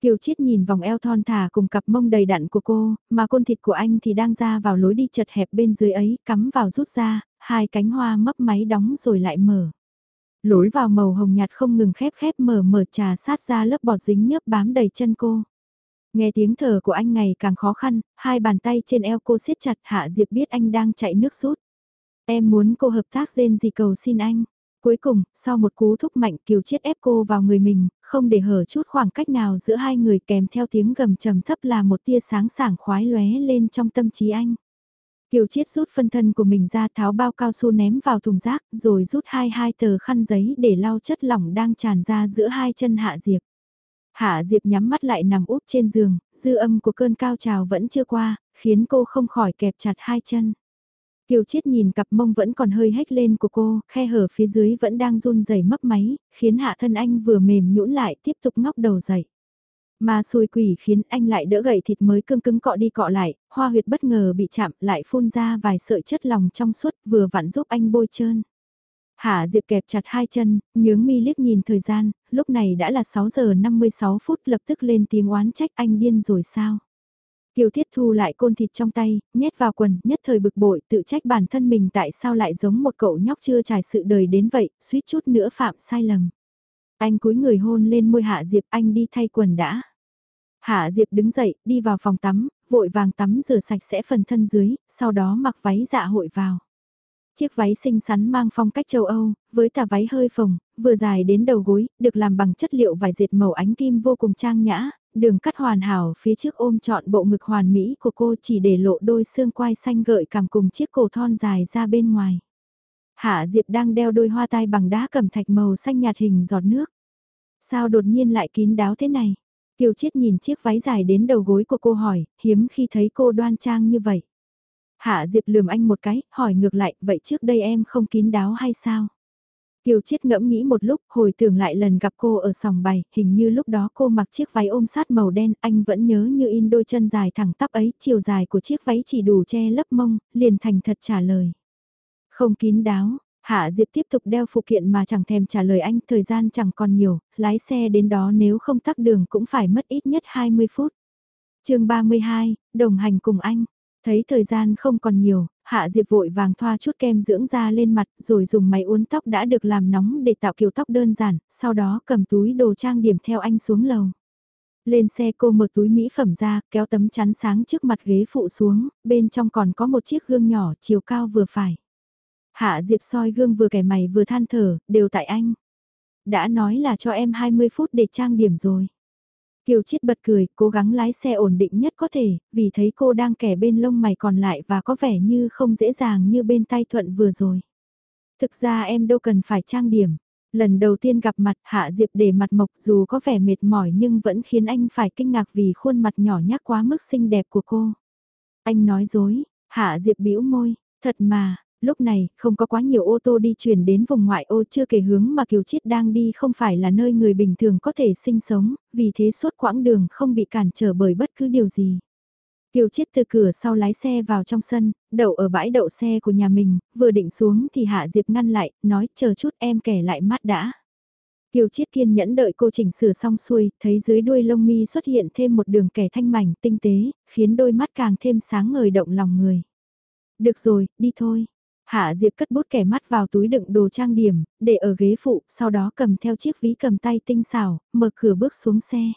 Kiều Chiết nhìn vòng eo thon thả cùng cặp mông đầy đặn của cô, mà côn thịt của anh thì đang ra vào lối đi chật hẹp bên dưới ấy, cắm vào rút ra, hai cánh hoa mấp máy đóng rồi lại mở. Lối vào màu hồng nhạt không ngừng khép khép mở mở trà sát ra lớp bọt dính nhớp bám đầy chân cô. Nghe tiếng thở của anh ngày càng khó khăn, hai bàn tay trên eo cô siết chặt Hạ Diệp biết anh đang chạy nước rút. Em muốn cô hợp tác dên gì cầu xin anh. Cuối cùng, sau một cú thúc mạnh Kiều Chiết ép cô vào người mình, không để hở chút khoảng cách nào giữa hai người kèm theo tiếng gầm trầm thấp là một tia sáng sảng khoái lóe lên trong tâm trí anh. Kiều Chiết rút phân thân của mình ra tháo bao cao su ném vào thùng rác rồi rút hai hai tờ khăn giấy để lau chất lỏng đang tràn ra giữa hai chân Hạ Diệp. Hạ Diệp nhắm mắt lại nằm úp trên giường, dư âm của cơn cao trào vẫn chưa qua, khiến cô không khỏi kẹp chặt hai chân. Kiều Chiết nhìn cặp mông vẫn còn hơi hếch lên của cô, khe hở phía dưới vẫn đang run rẩy mấp máy, khiến hạ thân anh vừa mềm nhũn lại tiếp tục ngóc đầu dậy. Mà xui quỷ khiến anh lại đỡ gậy thịt mới cương cứng cọ đi cọ lại, hoa huyệt bất ngờ bị chạm lại phun ra vài sợi chất lòng trong suốt vừa vặn giúp anh bôi trơn. Hạ Diệp kẹp chặt hai chân, nhướng mi liếc nhìn thời gian, lúc này đã là 6 giờ 56 phút lập tức lên tiếng oán trách anh điên rồi sao. Kiều Thiết Thu lại côn thịt trong tay, nhét vào quần, nhất thời bực bội, tự trách bản thân mình tại sao lại giống một cậu nhóc chưa trải sự đời đến vậy, suýt chút nữa phạm sai lầm. Anh cúi người hôn lên môi Hạ Diệp, anh đi thay quần đã. Hạ Diệp đứng dậy, đi vào phòng tắm, vội vàng tắm rửa sạch sẽ phần thân dưới, sau đó mặc váy dạ hội vào. Chiếc váy xinh xắn mang phong cách châu Âu, với tà váy hơi phồng, vừa dài đến đầu gối, được làm bằng chất liệu vải dệt màu ánh kim vô cùng trang nhã, đường cắt hoàn hảo phía trước ôm trọn bộ ngực hoàn mỹ của cô chỉ để lộ đôi xương quai xanh gợi cảm cùng chiếc cổ thon dài ra bên ngoài. Hạ Diệp đang đeo đôi hoa tai bằng đá cẩm thạch màu xanh nhạt hình giọt nước. Sao đột nhiên lại kín đáo thế này? Kiều Chiết nhìn chiếc váy dài đến đầu gối của cô hỏi, hiếm khi thấy cô đoan trang như vậy. Hạ Diệp lườm anh một cái, hỏi ngược lại, vậy trước đây em không kín đáo hay sao? Kiều Chiết ngẫm nghĩ một lúc, hồi tưởng lại lần gặp cô ở sòng bày, hình như lúc đó cô mặc chiếc váy ôm sát màu đen, anh vẫn nhớ như in đôi chân dài thẳng tắp ấy, chiều dài của chiếc váy chỉ đủ che lấp mông, liền thành thật trả lời. Không kín đáo, Hạ Diệp tiếp tục đeo phụ kiện mà chẳng thèm trả lời anh, thời gian chẳng còn nhiều, lái xe đến đó nếu không tắc đường cũng phải mất ít nhất 20 phút. chương 32, đồng hành cùng anh. Thấy thời gian không còn nhiều, Hạ Diệp vội vàng thoa chút kem dưỡng da lên mặt rồi dùng máy uốn tóc đã được làm nóng để tạo kiểu tóc đơn giản, sau đó cầm túi đồ trang điểm theo anh xuống lầu. Lên xe cô mở túi mỹ phẩm ra, kéo tấm chắn sáng trước mặt ghế phụ xuống, bên trong còn có một chiếc gương nhỏ chiều cao vừa phải. Hạ Diệp soi gương vừa kẻ mày vừa than thở, đều tại anh. Đã nói là cho em 20 phút để trang điểm rồi. Kiều Chiết bật cười, cố gắng lái xe ổn định nhất có thể, vì thấy cô đang kẻ bên lông mày còn lại và có vẻ như không dễ dàng như bên tay thuận vừa rồi. Thực ra em đâu cần phải trang điểm. Lần đầu tiên gặp mặt Hạ Diệp để mặt mộc dù có vẻ mệt mỏi nhưng vẫn khiến anh phải kinh ngạc vì khuôn mặt nhỏ nhắc quá mức xinh đẹp của cô. Anh nói dối, Hạ Diệp bĩu môi, thật mà, lúc này, không có quá nhiều ô tô đi chuyển đến vùng ngoại ô chưa kể hướng mà Kiều Chiết đang đi không phải là nơi người bình thường có thể sinh sống, vì thế suốt quãng đường không bị cản trở bởi bất cứ điều gì. Kiều Chiết từ cửa sau lái xe vào trong sân, đậu ở bãi đậu xe của nhà mình, vừa định xuống thì Hạ Diệp ngăn lại, nói chờ chút em kẻ lại mắt đã. Kiều Chiết kiên nhẫn đợi cô chỉnh sửa xong xuôi, thấy dưới đuôi lông mi xuất hiện thêm một đường kẻ thanh mảnh tinh tế, khiến đôi mắt càng thêm sáng ngời động lòng người. Được rồi, đi thôi. Hạ Diệp cất bút kẻ mắt vào túi đựng đồ trang điểm, để ở ghế phụ, sau đó cầm theo chiếc ví cầm tay tinh xảo, mở cửa bước xuống xe.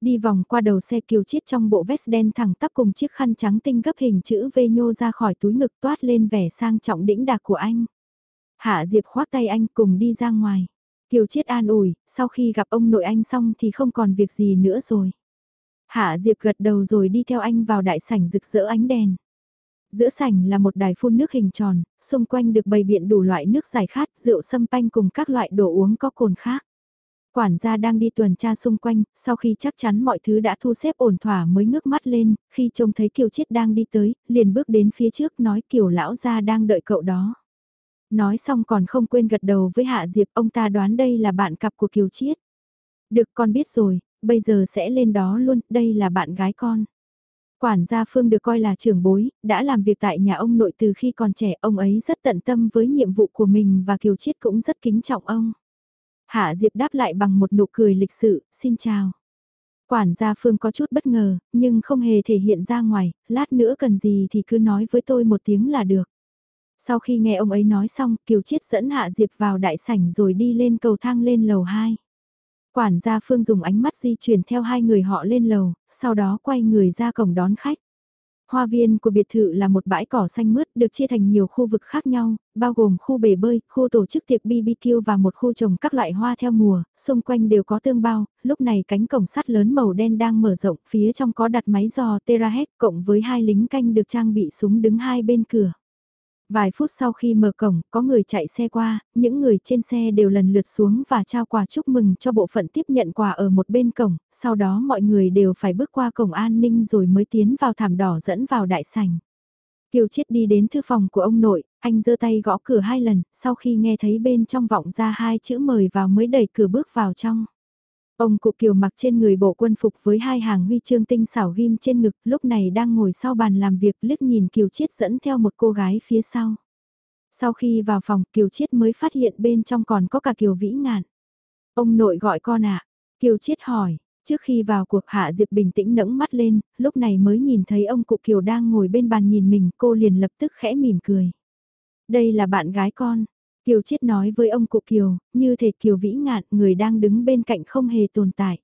Đi vòng qua đầu xe kiều chiết trong bộ vest đen thẳng tắp cùng chiếc khăn trắng tinh gấp hình chữ V nhô ra khỏi túi ngực toát lên vẻ sang trọng đĩnh đạc của anh. Hạ Diệp khoác tay anh cùng đi ra ngoài. Kiều Chiết an ủi, sau khi gặp ông nội anh xong thì không còn việc gì nữa rồi. Hạ Diệp gật đầu rồi đi theo anh vào đại sảnh rực rỡ ánh đèn. Giữa sảnh là một đài phun nước hình tròn, xung quanh được bày biện đủ loại nước giải khát, rượu sâm panh cùng các loại đồ uống có cồn khác. Quản gia đang đi tuần tra xung quanh, sau khi chắc chắn mọi thứ đã thu xếp ổn thỏa mới ngước mắt lên, khi trông thấy Kiều Chiết đang đi tới, liền bước đến phía trước nói Kiều lão gia đang đợi cậu đó. Nói xong còn không quên gật đầu với Hạ Diệp, ông ta đoán đây là bạn cặp của Kiều Chiết. Được con biết rồi, bây giờ sẽ lên đó luôn, đây là bạn gái con. Quản gia Phương được coi là trưởng bối, đã làm việc tại nhà ông nội từ khi còn trẻ, ông ấy rất tận tâm với nhiệm vụ của mình và Kiều Chiết cũng rất kính trọng ông. Hạ Diệp đáp lại bằng một nụ cười lịch sự, xin chào. Quản gia Phương có chút bất ngờ, nhưng không hề thể hiện ra ngoài, lát nữa cần gì thì cứ nói với tôi một tiếng là được. Sau khi nghe ông ấy nói xong, Kiều Chiết dẫn Hạ Diệp vào đại sảnh rồi đi lên cầu thang lên lầu 2. Quản gia Phương dùng ánh mắt di chuyển theo hai người họ lên lầu, sau đó quay người ra cổng đón khách. Hoa viên của biệt thự là một bãi cỏ xanh mướt được chia thành nhiều khu vực khác nhau, bao gồm khu bể bơi, khu tổ chức tiệc BBQ và một khu trồng các loại hoa theo mùa, xung quanh đều có tương bao, lúc này cánh cổng sắt lớn màu đen đang mở rộng, phía trong có đặt máy dò terahex cộng với hai lính canh được trang bị súng đứng hai bên cửa. Vài phút sau khi mở cổng, có người chạy xe qua, những người trên xe đều lần lượt xuống và trao quà chúc mừng cho bộ phận tiếp nhận quà ở một bên cổng, sau đó mọi người đều phải bước qua cổng an ninh rồi mới tiến vào thảm đỏ dẫn vào đại sảnh. Kiều Chiết đi đến thư phòng của ông nội, anh giơ tay gõ cửa hai lần, sau khi nghe thấy bên trong vọng ra hai chữ mời vào mới đẩy cửa bước vào trong. Ông cụ kiều mặc trên người bộ quân phục với hai hàng huy chương tinh xảo ghim trên ngực, lúc này đang ngồi sau bàn làm việc liếc nhìn Kiều Chiết dẫn theo một cô gái phía sau. Sau khi vào phòng, Kiều Chiết mới phát hiện bên trong còn có cả Kiều Vĩ Ngạn. Ông nội gọi con ạ. Kiều Chiết hỏi, trước khi vào cuộc Hạ Diệp bình tĩnh nẫng mắt lên, lúc này mới nhìn thấy ông cụ Kiều đang ngồi bên bàn nhìn mình, cô liền lập tức khẽ mỉm cười. Đây là bạn gái con, Kiều Chiết nói với ông cụ Kiều, như thể Kiều Vĩ Ngạn người đang đứng bên cạnh không hề tồn tại.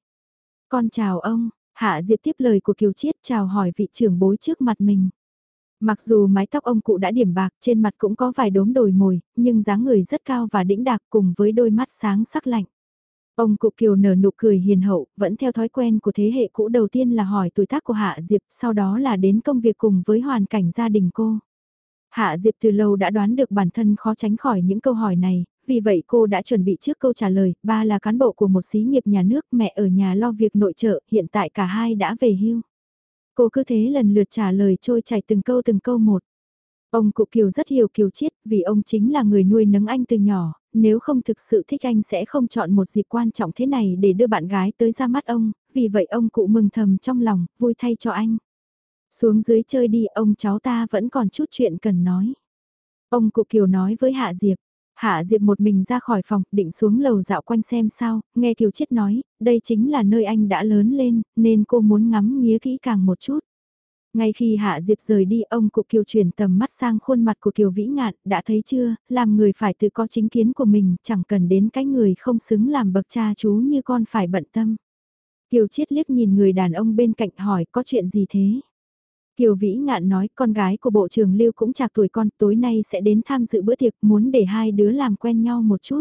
Con chào ông, Hạ Diệp tiếp lời của Kiều Chiết chào hỏi vị trưởng bối trước mặt mình. Mặc dù mái tóc ông cụ đã điểm bạc trên mặt cũng có vài đốm đồi mồi, nhưng dáng người rất cao và đĩnh đạc cùng với đôi mắt sáng sắc lạnh. Ông cụ Kiều nở nụ cười hiền hậu, vẫn theo thói quen của thế hệ cũ đầu tiên là hỏi tuổi tác của Hạ Diệp, sau đó là đến công việc cùng với hoàn cảnh gia đình cô. Hạ Diệp từ lâu đã đoán được bản thân khó tránh khỏi những câu hỏi này, vì vậy cô đã chuẩn bị trước câu trả lời, ba là cán bộ của một xí nghiệp nhà nước, mẹ ở nhà lo việc nội trợ, hiện tại cả hai đã về hưu. Cô cứ thế lần lượt trả lời trôi chảy từng câu từng câu một. Ông cụ Kiều rất hiểu Kiều Chiết, vì ông chính là người nuôi nấng anh từ nhỏ, nếu không thực sự thích anh sẽ không chọn một dịp quan trọng thế này để đưa bạn gái tới ra mắt ông, vì vậy ông cụ mừng thầm trong lòng, vui thay cho anh. Xuống dưới chơi đi, ông cháu ta vẫn còn chút chuyện cần nói. Ông cụ Kiều nói với Hạ Diệp. Hạ Diệp một mình ra khỏi phòng, định xuống lầu dạo quanh xem sao, nghe Kiều Chiết nói, đây chính là nơi anh đã lớn lên, nên cô muốn ngắm nghía kỹ càng một chút. Ngay khi Hạ Diệp rời đi, ông cụ Kiều chuyển tầm mắt sang khuôn mặt của Kiều Vĩ Ngạn, đã thấy chưa, làm người phải tự có chính kiến của mình, chẳng cần đến cái người không xứng làm bậc cha chú như con phải bận tâm. Kiều Chiết liếc nhìn người đàn ông bên cạnh hỏi có chuyện gì thế? Kiều Vĩ Ngạn nói con gái của Bộ trưởng Lưu cũng chạc tuổi con tối nay sẽ đến tham dự bữa tiệc muốn để hai đứa làm quen nhau một chút.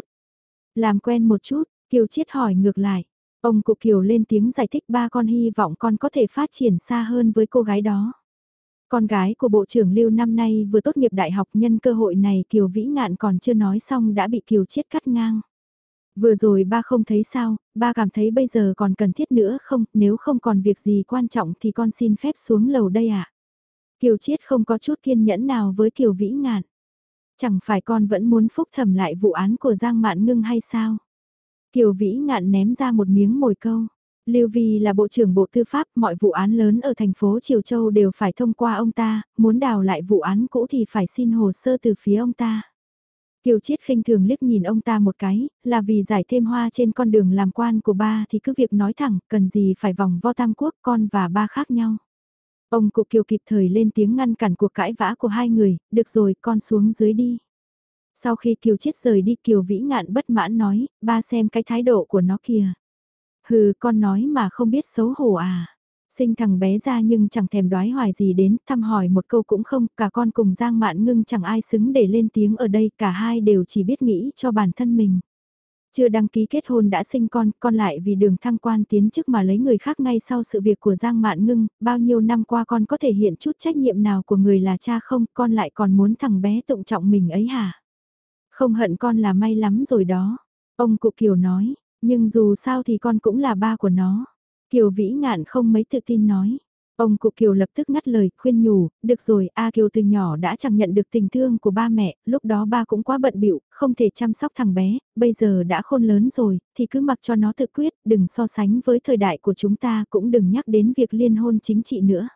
Làm quen một chút, Kiều Chiết hỏi ngược lại. Ông cụ Kiều lên tiếng giải thích ba con hy vọng con có thể phát triển xa hơn với cô gái đó. Con gái của Bộ trưởng Lưu năm nay vừa tốt nghiệp đại học nhân cơ hội này Kiều Vĩ Ngạn còn chưa nói xong đã bị Kiều Chiết cắt ngang. Vừa rồi ba không thấy sao, ba cảm thấy bây giờ còn cần thiết nữa không, nếu không còn việc gì quan trọng thì con xin phép xuống lầu đây ạ. À? Kiều Chiết không có chút kiên nhẫn nào với Kiều Vĩ Ngạn. Chẳng phải con vẫn muốn phúc thẩm lại vụ án của Giang Mạn Ngưng hay sao? Kiều Vĩ Ngạn ném ra một miếng mồi câu. Lưu Vi là Bộ trưởng Bộ Tư pháp, mọi vụ án lớn ở thành phố Triều Châu đều phải thông qua ông ta, muốn đào lại vụ án cũ thì phải xin hồ sơ từ phía ông ta. Kiều Chiết khinh thường liếc nhìn ông ta một cái, là vì giải thêm hoa trên con đường làm quan của ba thì cứ việc nói thẳng, cần gì phải vòng vo tam quốc con và ba khác nhau. Ông cụ Kiều kịp thời lên tiếng ngăn cản cuộc cãi vã của hai người, được rồi con xuống dưới đi. Sau khi Kiều Chiết rời đi Kiều Vĩ Ngạn bất mãn nói, ba xem cái thái độ của nó kìa. Hừ con nói mà không biết xấu hổ à. Sinh thằng bé ra nhưng chẳng thèm đoái hoài gì đến, thăm hỏi một câu cũng không, cả con cùng Giang Mạn Ngưng chẳng ai xứng để lên tiếng ở đây, cả hai đều chỉ biết nghĩ cho bản thân mình. Chưa đăng ký kết hôn đã sinh con, con lại vì đường thăng quan tiến chức mà lấy người khác ngay sau sự việc của Giang Mạn Ngưng, bao nhiêu năm qua con có thể hiện chút trách nhiệm nào của người là cha không, con lại còn muốn thằng bé tụng trọng mình ấy hả? Không hận con là may lắm rồi đó. Ông cụ Kiều nói, nhưng dù sao thì con cũng là ba của nó. Kiều Vĩ Ngạn không mấy tự tin nói. Ông cụ Kiều lập tức ngắt lời, khuyên nhủ, được rồi, A Kiều từ nhỏ đã chẳng nhận được tình thương của ba mẹ, lúc đó ba cũng quá bận bịu, không thể chăm sóc thằng bé, bây giờ đã khôn lớn rồi, thì cứ mặc cho nó tự quyết, đừng so sánh với thời đại của chúng ta, cũng đừng nhắc đến việc liên hôn chính trị nữa.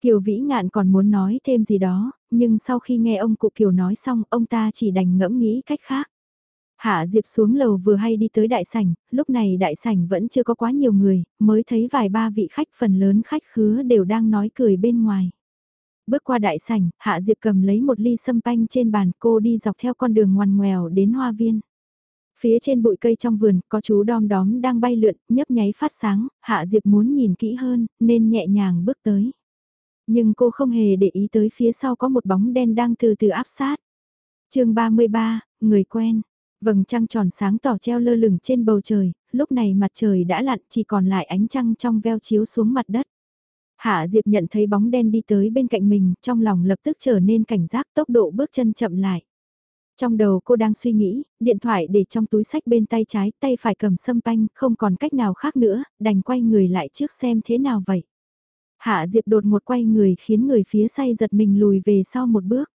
Kiều Vĩ Ngạn còn muốn nói thêm gì đó, nhưng sau khi nghe ông cụ Kiều nói xong, ông ta chỉ đành ngẫm nghĩ cách khác. Hạ Diệp xuống lầu vừa hay đi tới đại sảnh, lúc này đại sảnh vẫn chưa có quá nhiều người, mới thấy vài ba vị khách phần lớn khách khứa đều đang nói cười bên ngoài. Bước qua đại sảnh, Hạ Diệp cầm lấy một ly sâm panh trên bàn cô đi dọc theo con đường ngoằn ngoèo đến hoa viên. Phía trên bụi cây trong vườn, có chú đom đóm đang bay lượn, nhấp nháy phát sáng, Hạ Diệp muốn nhìn kỹ hơn, nên nhẹ nhàng bước tới. Nhưng cô không hề để ý tới phía sau có một bóng đen đang từ từ áp sát. chương 33, người quen. Vầng trăng tròn sáng tỏ treo lơ lửng trên bầu trời, lúc này mặt trời đã lặn chỉ còn lại ánh trăng trong veo chiếu xuống mặt đất. Hạ Diệp nhận thấy bóng đen đi tới bên cạnh mình, trong lòng lập tức trở nên cảnh giác tốc độ bước chân chậm lại. Trong đầu cô đang suy nghĩ, điện thoại để trong túi sách bên tay trái, tay phải cầm sâm panh, không còn cách nào khác nữa, đành quay người lại trước xem thế nào vậy. Hạ Diệp đột một quay người khiến người phía say giật mình lùi về sau một bước.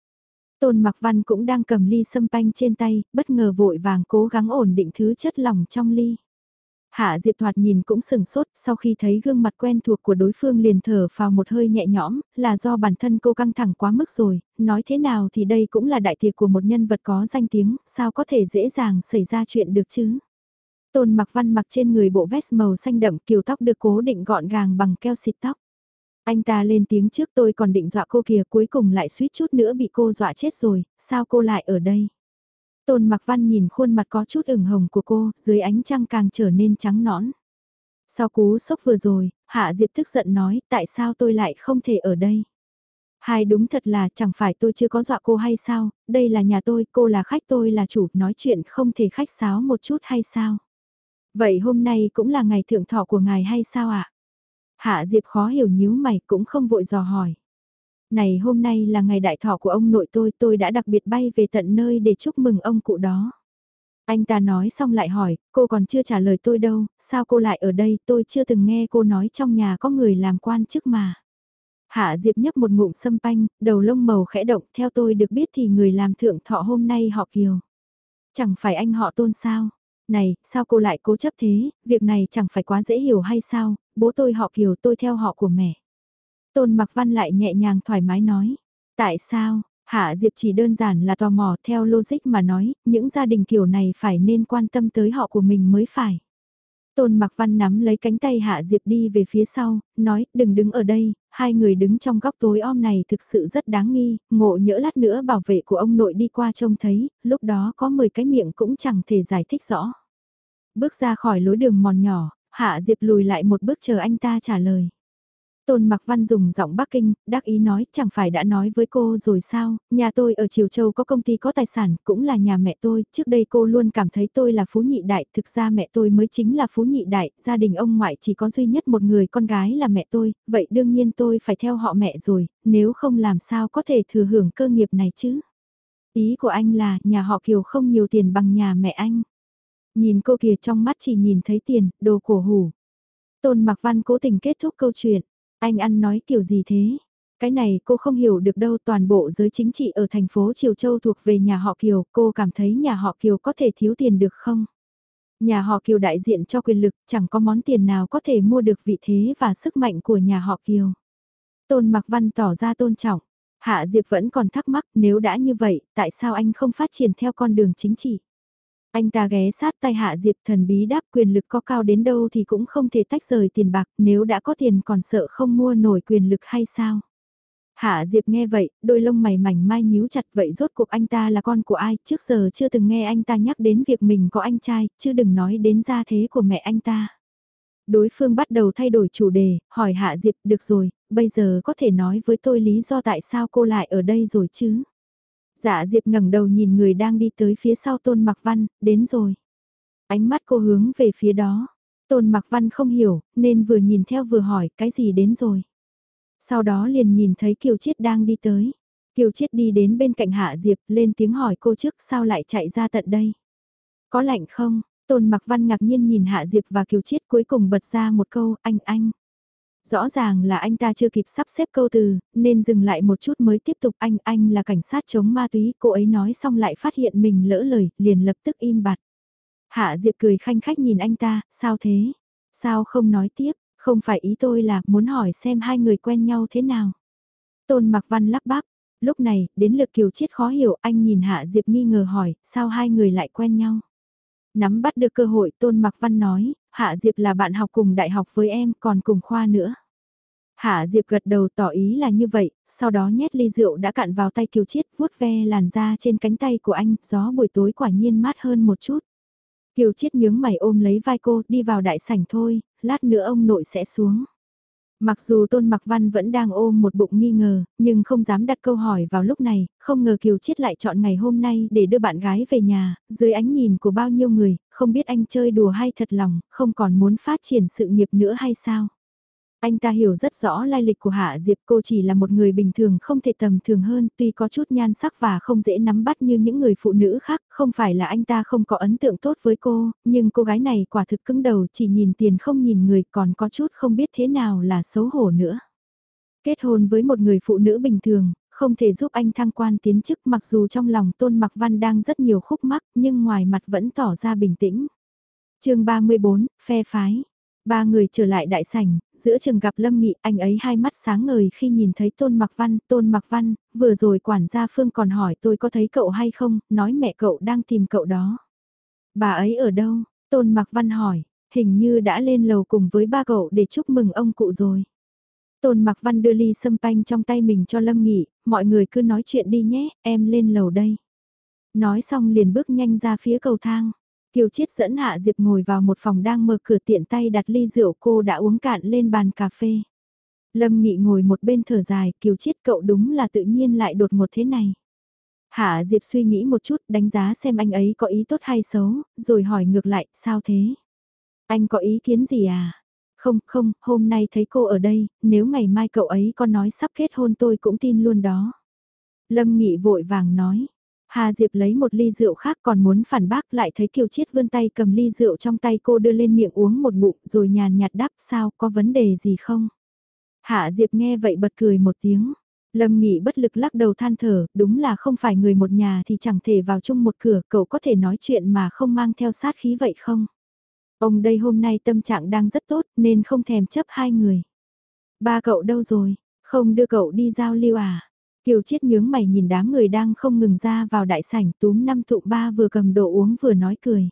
Tôn Mặc Văn cũng đang cầm ly sâm panh trên tay, bất ngờ vội vàng cố gắng ổn định thứ chất lỏng trong ly. Hạ Diệp thoạt nhìn cũng sừng sốt, sau khi thấy gương mặt quen thuộc của đối phương liền thở vào một hơi nhẹ nhõm, là do bản thân cô căng thẳng quá mức rồi, nói thế nào thì đây cũng là đại tiệc của một nhân vật có danh tiếng, sao có thể dễ dàng xảy ra chuyện được chứ. Tôn Mặc Văn mặc trên người bộ vest màu xanh đậm kiều tóc được cố định gọn gàng bằng keo xịt tóc. Anh ta lên tiếng trước tôi còn định dọa cô kìa cuối cùng lại suýt chút nữa bị cô dọa chết rồi, sao cô lại ở đây? Tôn Mặc Văn nhìn khuôn mặt có chút ửng hồng của cô, dưới ánh trăng càng trở nên trắng nõn. Sau cú sốc vừa rồi, Hạ Diệp tức giận nói, tại sao tôi lại không thể ở đây? Hai đúng thật là chẳng phải tôi chưa có dọa cô hay sao, đây là nhà tôi, cô là khách tôi là chủ, nói chuyện không thể khách sáo một chút hay sao? Vậy hôm nay cũng là ngày thượng thọ của ngài hay sao ạ? Hạ Diệp khó hiểu nhíu mày cũng không vội dò hỏi. Này hôm nay là ngày đại thọ của ông nội tôi, tôi đã đặc biệt bay về tận nơi để chúc mừng ông cụ đó. Anh ta nói xong lại hỏi, cô còn chưa trả lời tôi đâu, sao cô lại ở đây, tôi chưa từng nghe cô nói trong nhà có người làm quan chức mà. Hạ Diệp nhấp một ngụm sâm panh, đầu lông màu khẽ động, theo tôi được biết thì người làm thượng thọ hôm nay họ Kiều. Chẳng phải anh họ tôn sao? Này, sao cô lại cố chấp thế, việc này chẳng phải quá dễ hiểu hay sao, bố tôi họ Kiều tôi theo họ của mẹ. Tôn Mặc Văn lại nhẹ nhàng thoải mái nói. Tại sao? Hạ Diệp chỉ đơn giản là tò mò theo logic mà nói, những gia đình kiểu này phải nên quan tâm tới họ của mình mới phải. Tôn Mặc Văn nắm lấy cánh tay Hạ Diệp đi về phía sau, nói đừng đứng ở đây, hai người đứng trong góc tối om này thực sự rất đáng nghi, ngộ nhỡ lát nữa bảo vệ của ông nội đi qua trông thấy, lúc đó có 10 cái miệng cũng chẳng thể giải thích rõ. Bước ra khỏi lối đường mòn nhỏ, Hạ Diệp lùi lại một bước chờ anh ta trả lời. Tôn Mặc Văn dùng giọng Bắc Kinh, đắc ý nói, chẳng phải đã nói với cô rồi sao, nhà tôi ở Triều Châu có công ty có tài sản, cũng là nhà mẹ tôi, trước đây cô luôn cảm thấy tôi là phú nhị đại, thực ra mẹ tôi mới chính là phú nhị đại, gia đình ông ngoại chỉ có duy nhất một người con gái là mẹ tôi, vậy đương nhiên tôi phải theo họ mẹ rồi, nếu không làm sao có thể thừa hưởng cơ nghiệp này chứ. Ý của anh là, nhà họ Kiều không nhiều tiền bằng nhà mẹ anh. Nhìn cô kìa trong mắt chỉ nhìn thấy tiền, đồ cổ hủ. Tôn Mặc Văn cố tình kết thúc câu chuyện. Anh ăn nói kiểu gì thế? Cái này cô không hiểu được đâu toàn bộ giới chính trị ở thành phố Triều Châu thuộc về nhà họ Kiều, cô cảm thấy nhà họ Kiều có thể thiếu tiền được không? Nhà họ Kiều đại diện cho quyền lực, chẳng có món tiền nào có thể mua được vị thế và sức mạnh của nhà họ Kiều. Tôn Mặc Văn tỏ ra tôn trọng. Hạ Diệp vẫn còn thắc mắc nếu đã như vậy, tại sao anh không phát triển theo con đường chính trị? Anh ta ghé sát tay Hạ Diệp thần bí đáp quyền lực có cao đến đâu thì cũng không thể tách rời tiền bạc nếu đã có tiền còn sợ không mua nổi quyền lực hay sao. Hạ Diệp nghe vậy, đôi lông mày mảnh mai nhíu chặt vậy rốt cuộc anh ta là con của ai, trước giờ chưa từng nghe anh ta nhắc đến việc mình có anh trai, chứ đừng nói đến gia thế của mẹ anh ta. Đối phương bắt đầu thay đổi chủ đề, hỏi Hạ Diệp, được rồi, bây giờ có thể nói với tôi lý do tại sao cô lại ở đây rồi chứ? Dạ Diệp ngẩng đầu nhìn người đang đi tới phía sau Tôn Mặc Văn, đến rồi. Ánh mắt cô hướng về phía đó. Tôn Mặc Văn không hiểu, nên vừa nhìn theo vừa hỏi cái gì đến rồi. Sau đó liền nhìn thấy Kiều Chiết đang đi tới. Kiều Chiết đi đến bên cạnh Hạ Diệp lên tiếng hỏi cô trước sao lại chạy ra tận đây. Có lạnh không? Tôn Mặc Văn ngạc nhiên nhìn Hạ Diệp và Kiều Chiết cuối cùng bật ra một câu anh anh. Rõ ràng là anh ta chưa kịp sắp xếp câu từ, nên dừng lại một chút mới tiếp tục anh, anh là cảnh sát chống ma túy, cô ấy nói xong lại phát hiện mình lỡ lời, liền lập tức im bặt. Hạ Diệp cười khanh khách nhìn anh ta, sao thế? Sao không nói tiếp, không phải ý tôi là muốn hỏi xem hai người quen nhau thế nào. Tôn Mặc Văn lắp bắp, lúc này, đến lượt Kiều Chiết khó hiểu, anh nhìn Hạ Diệp nghi ngờ hỏi, sao hai người lại quen nhau? Nắm bắt được cơ hội Tôn Mặc Văn nói, Hạ Diệp là bạn học cùng đại học với em còn cùng khoa nữa. Hạ Diệp gật đầu tỏ ý là như vậy, sau đó nhét ly rượu đã cạn vào tay Kiều Chiết vuốt ve làn da trên cánh tay của anh, gió buổi tối quả nhiên mát hơn một chút. Kiều Chiết nhướng mày ôm lấy vai cô, đi vào đại sảnh thôi, lát nữa ông nội sẽ xuống. Mặc dù Tôn Mặc Văn vẫn đang ôm một bụng nghi ngờ, nhưng không dám đặt câu hỏi vào lúc này, không ngờ Kiều Chiết lại chọn ngày hôm nay để đưa bạn gái về nhà, dưới ánh nhìn của bao nhiêu người, không biết anh chơi đùa hay thật lòng, không còn muốn phát triển sự nghiệp nữa hay sao. Anh ta hiểu rất rõ lai lịch của Hạ Diệp cô chỉ là một người bình thường không thể tầm thường hơn tuy có chút nhan sắc và không dễ nắm bắt như những người phụ nữ khác, không phải là anh ta không có ấn tượng tốt với cô, nhưng cô gái này quả thực cứng đầu chỉ nhìn tiền không nhìn người còn có chút không biết thế nào là xấu hổ nữa. Kết hôn với một người phụ nữ bình thường, không thể giúp anh thăng quan tiến chức mặc dù trong lòng Tôn Mặc Văn đang rất nhiều khúc mắc nhưng ngoài mặt vẫn tỏ ra bình tĩnh. chương 34, phe phái. Ba người trở lại đại sảnh, giữa trường gặp Lâm Nghị, anh ấy hai mắt sáng ngời khi nhìn thấy Tôn Mặc Văn, Tôn Mặc Văn, vừa rồi quản gia Phương còn hỏi tôi có thấy cậu hay không, nói mẹ cậu đang tìm cậu đó. Bà ấy ở đâu? Tôn Mặc Văn hỏi, hình như đã lên lầu cùng với ba cậu để chúc mừng ông cụ rồi. Tôn Mặc Văn đưa ly sâm panh trong tay mình cho Lâm Nghị, mọi người cứ nói chuyện đi nhé, em lên lầu đây. Nói xong liền bước nhanh ra phía cầu thang. Kiều Chiết dẫn Hạ Diệp ngồi vào một phòng đang mở cửa tiện tay đặt ly rượu cô đã uống cạn lên bàn cà phê. Lâm Nghị ngồi một bên thở dài, Kiều Chiết cậu đúng là tự nhiên lại đột ngột thế này. Hạ Diệp suy nghĩ một chút, đánh giá xem anh ấy có ý tốt hay xấu, rồi hỏi ngược lại, sao thế? Anh có ý kiến gì à? Không, không, hôm nay thấy cô ở đây, nếu ngày mai cậu ấy có nói sắp kết hôn tôi cũng tin luôn đó. Lâm Nghị vội vàng nói, Hà Diệp lấy một ly rượu khác còn muốn phản bác lại thấy Kiều Chiết vươn tay cầm ly rượu trong tay cô đưa lên miệng uống một bụng rồi nhàn nhạt đáp sao có vấn đề gì không. Hạ Diệp nghe vậy bật cười một tiếng. Lâm Nghị bất lực lắc đầu than thở, đúng là không phải người một nhà thì chẳng thể vào chung một cửa, cậu có thể nói chuyện mà không mang theo sát khí vậy không? Ông đây hôm nay tâm trạng đang rất tốt nên không thèm chấp hai người. Ba cậu đâu rồi, không đưa cậu đi giao lưu à? Kiều Chiết nhướng mày nhìn đám người đang không ngừng ra vào đại sảnh túm năm tụ ba vừa cầm đồ uống vừa nói cười.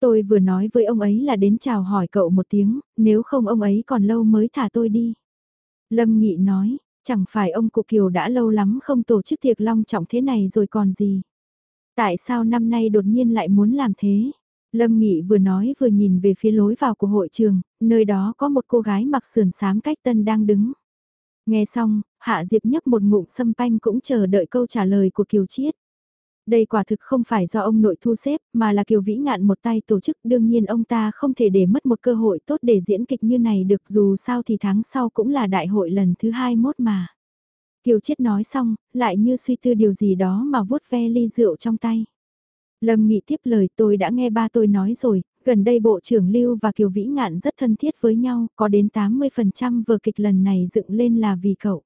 Tôi vừa nói với ông ấy là đến chào hỏi cậu một tiếng, nếu không ông ấy còn lâu mới thả tôi đi. Lâm Nghị nói, chẳng phải ông cụ Kiều đã lâu lắm không tổ chức tiệc long trọng thế này rồi còn gì. Tại sao năm nay đột nhiên lại muốn làm thế? Lâm Nghị vừa nói vừa nhìn về phía lối vào của hội trường, nơi đó có một cô gái mặc sườn xám cách tân đang đứng. Nghe xong, Hạ Diệp nhấp một ngụm sâm panh cũng chờ đợi câu trả lời của Kiều Chiết. Đây quả thực không phải do ông nội thu xếp, mà là Kiều Vĩ Ngạn một tay tổ chức đương nhiên ông ta không thể để mất một cơ hội tốt để diễn kịch như này được dù sao thì tháng sau cũng là đại hội lần thứ 21 mà. Kiều Chiết nói xong, lại như suy tư điều gì đó mà vuốt ve ly rượu trong tay. Lâm Nghị tiếp lời tôi đã nghe ba tôi nói rồi, gần đây Bộ trưởng Lưu và Kiều Vĩ Ngạn rất thân thiết với nhau, có đến 80% vở kịch lần này dựng lên là vì cậu.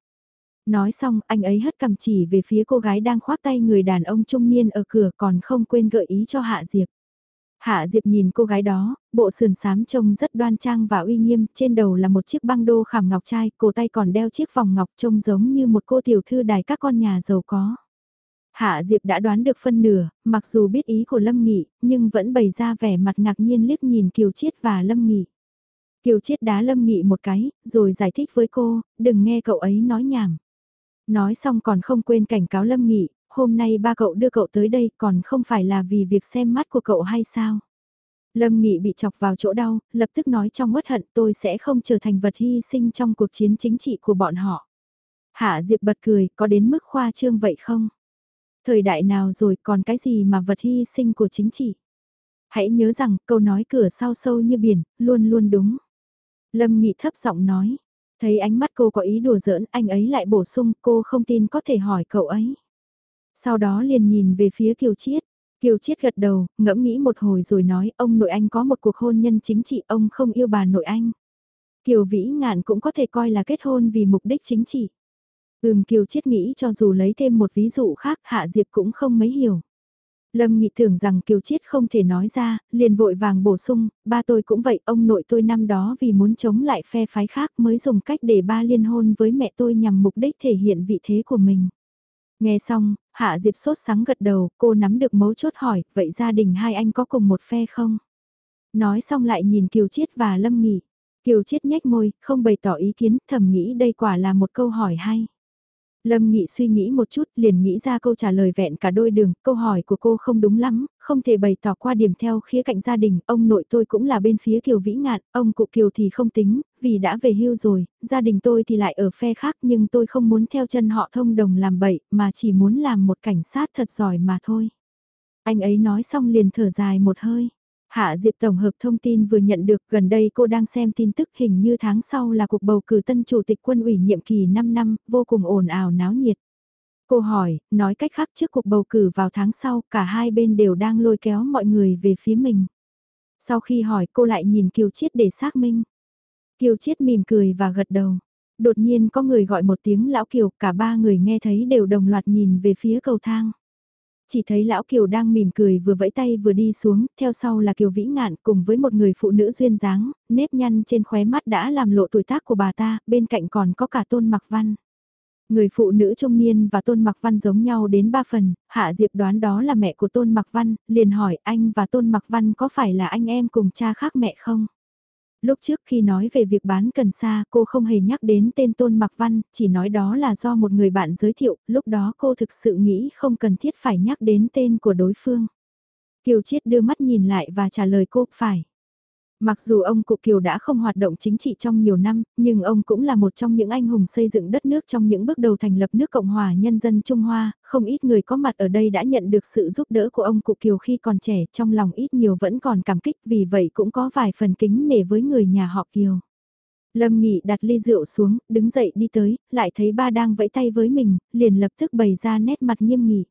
Nói xong, anh ấy hất cầm chỉ về phía cô gái đang khoác tay người đàn ông trung niên ở cửa còn không quên gợi ý cho Hạ Diệp. Hạ Diệp nhìn cô gái đó, bộ sườn xám trông rất đoan trang và uy nghiêm, trên đầu là một chiếc băng đô khảm ngọc trai, cổ tay còn đeo chiếc vòng ngọc trông giống như một cô tiểu thư đài các con nhà giàu có. Hạ Diệp đã đoán được phân nửa, mặc dù biết ý của Lâm Nghị, nhưng vẫn bày ra vẻ mặt ngạc nhiên liếc nhìn Kiều Chiết và Lâm Nghị. Kiều Chiết đá Lâm Nghị một cái, rồi giải thích với cô, đừng nghe cậu ấy nói nhảm. Nói xong còn không quên cảnh cáo Lâm Nghị, hôm nay ba cậu đưa cậu tới đây còn không phải là vì việc xem mắt của cậu hay sao. Lâm Nghị bị chọc vào chỗ đau, lập tức nói trong uất hận tôi sẽ không trở thành vật hy sinh trong cuộc chiến chính trị của bọn họ. Hạ Diệp bật cười, có đến mức khoa trương vậy không? Thời đại nào rồi còn cái gì mà vật hy sinh của chính trị? Hãy nhớ rằng câu nói cửa sau sâu như biển, luôn luôn đúng. Lâm Nghị thấp giọng nói, thấy ánh mắt cô có ý đùa giỡn anh ấy lại bổ sung cô không tin có thể hỏi cậu ấy. Sau đó liền nhìn về phía Kiều Chiết. Kiều Chiết gật đầu, ngẫm nghĩ một hồi rồi nói ông nội anh có một cuộc hôn nhân chính trị ông không yêu bà nội anh. Kiều Vĩ Ngạn cũng có thể coi là kết hôn vì mục đích chính trị. Ừm Kiều Chiết nghĩ cho dù lấy thêm một ví dụ khác Hạ Diệp cũng không mấy hiểu. Lâm Nghị tưởng rằng Kiều Chiết không thể nói ra, liền vội vàng bổ sung, ba tôi cũng vậy, ông nội tôi năm đó vì muốn chống lại phe phái khác mới dùng cách để ba liên hôn với mẹ tôi nhằm mục đích thể hiện vị thế của mình. Nghe xong, Hạ Diệp sốt sáng gật đầu, cô nắm được mấu chốt hỏi, vậy gia đình hai anh có cùng một phe không? Nói xong lại nhìn Kiều Chiết và Lâm Nghị. Kiều Chiết nhếch môi, không bày tỏ ý kiến, thầm nghĩ đây quả là một câu hỏi hay. Lâm Nghị suy nghĩ một chút liền nghĩ ra câu trả lời vẹn cả đôi đường, câu hỏi của cô không đúng lắm, không thể bày tỏ qua điểm theo khía cạnh gia đình, ông nội tôi cũng là bên phía Kiều Vĩ Ngạn, ông cụ Kiều thì không tính, vì đã về hưu rồi, gia đình tôi thì lại ở phe khác nhưng tôi không muốn theo chân họ thông đồng làm bậy, mà chỉ muốn làm một cảnh sát thật giỏi mà thôi. Anh ấy nói xong liền thở dài một hơi. Hạ Diệp tổng hợp thông tin vừa nhận được gần đây cô đang xem tin tức hình như tháng sau là cuộc bầu cử tân chủ tịch quân ủy nhiệm kỳ 5 năm, vô cùng ồn ào náo nhiệt. Cô hỏi, nói cách khác trước cuộc bầu cử vào tháng sau cả hai bên đều đang lôi kéo mọi người về phía mình. Sau khi hỏi cô lại nhìn Kiều Chiết để xác minh. Kiều Chiết mỉm cười và gật đầu. Đột nhiên có người gọi một tiếng lão Kiều, cả ba người nghe thấy đều đồng loạt nhìn về phía cầu thang. Chỉ thấy lão Kiều đang mỉm cười vừa vẫy tay vừa đi xuống, theo sau là Kiều Vĩ Ngạn cùng với một người phụ nữ duyên dáng, nếp nhăn trên khóe mắt đã làm lộ tuổi tác của bà ta, bên cạnh còn có cả tôn mặc văn. Người phụ nữ trung niên và Tôn Mặc Văn giống nhau đến ba phần, Hạ Diệp đoán đó là mẹ của Tôn Mặc Văn, liền hỏi anh và Tôn Mặc Văn có phải là anh em cùng cha khác mẹ không? Lúc trước khi nói về việc bán cần sa cô không hề nhắc đến tên Tôn Mặc Văn, chỉ nói đó là do một người bạn giới thiệu, lúc đó cô thực sự nghĩ không cần thiết phải nhắc đến tên của đối phương. Kiều Chiết đưa mắt nhìn lại và trả lời cô, phải. Mặc dù ông Cụ Kiều đã không hoạt động chính trị trong nhiều năm, nhưng ông cũng là một trong những anh hùng xây dựng đất nước trong những bước đầu thành lập nước Cộng hòa Nhân dân Trung Hoa, không ít người có mặt ở đây đã nhận được sự giúp đỡ của ông Cụ Kiều khi còn trẻ, trong lòng ít nhiều vẫn còn cảm kích vì vậy cũng có vài phần kính nể với người nhà họ Kiều. Lâm Nghị đặt ly rượu xuống, đứng dậy đi tới, lại thấy ba đang vẫy tay với mình, liền lập tức bày ra nét mặt nghiêm nghị.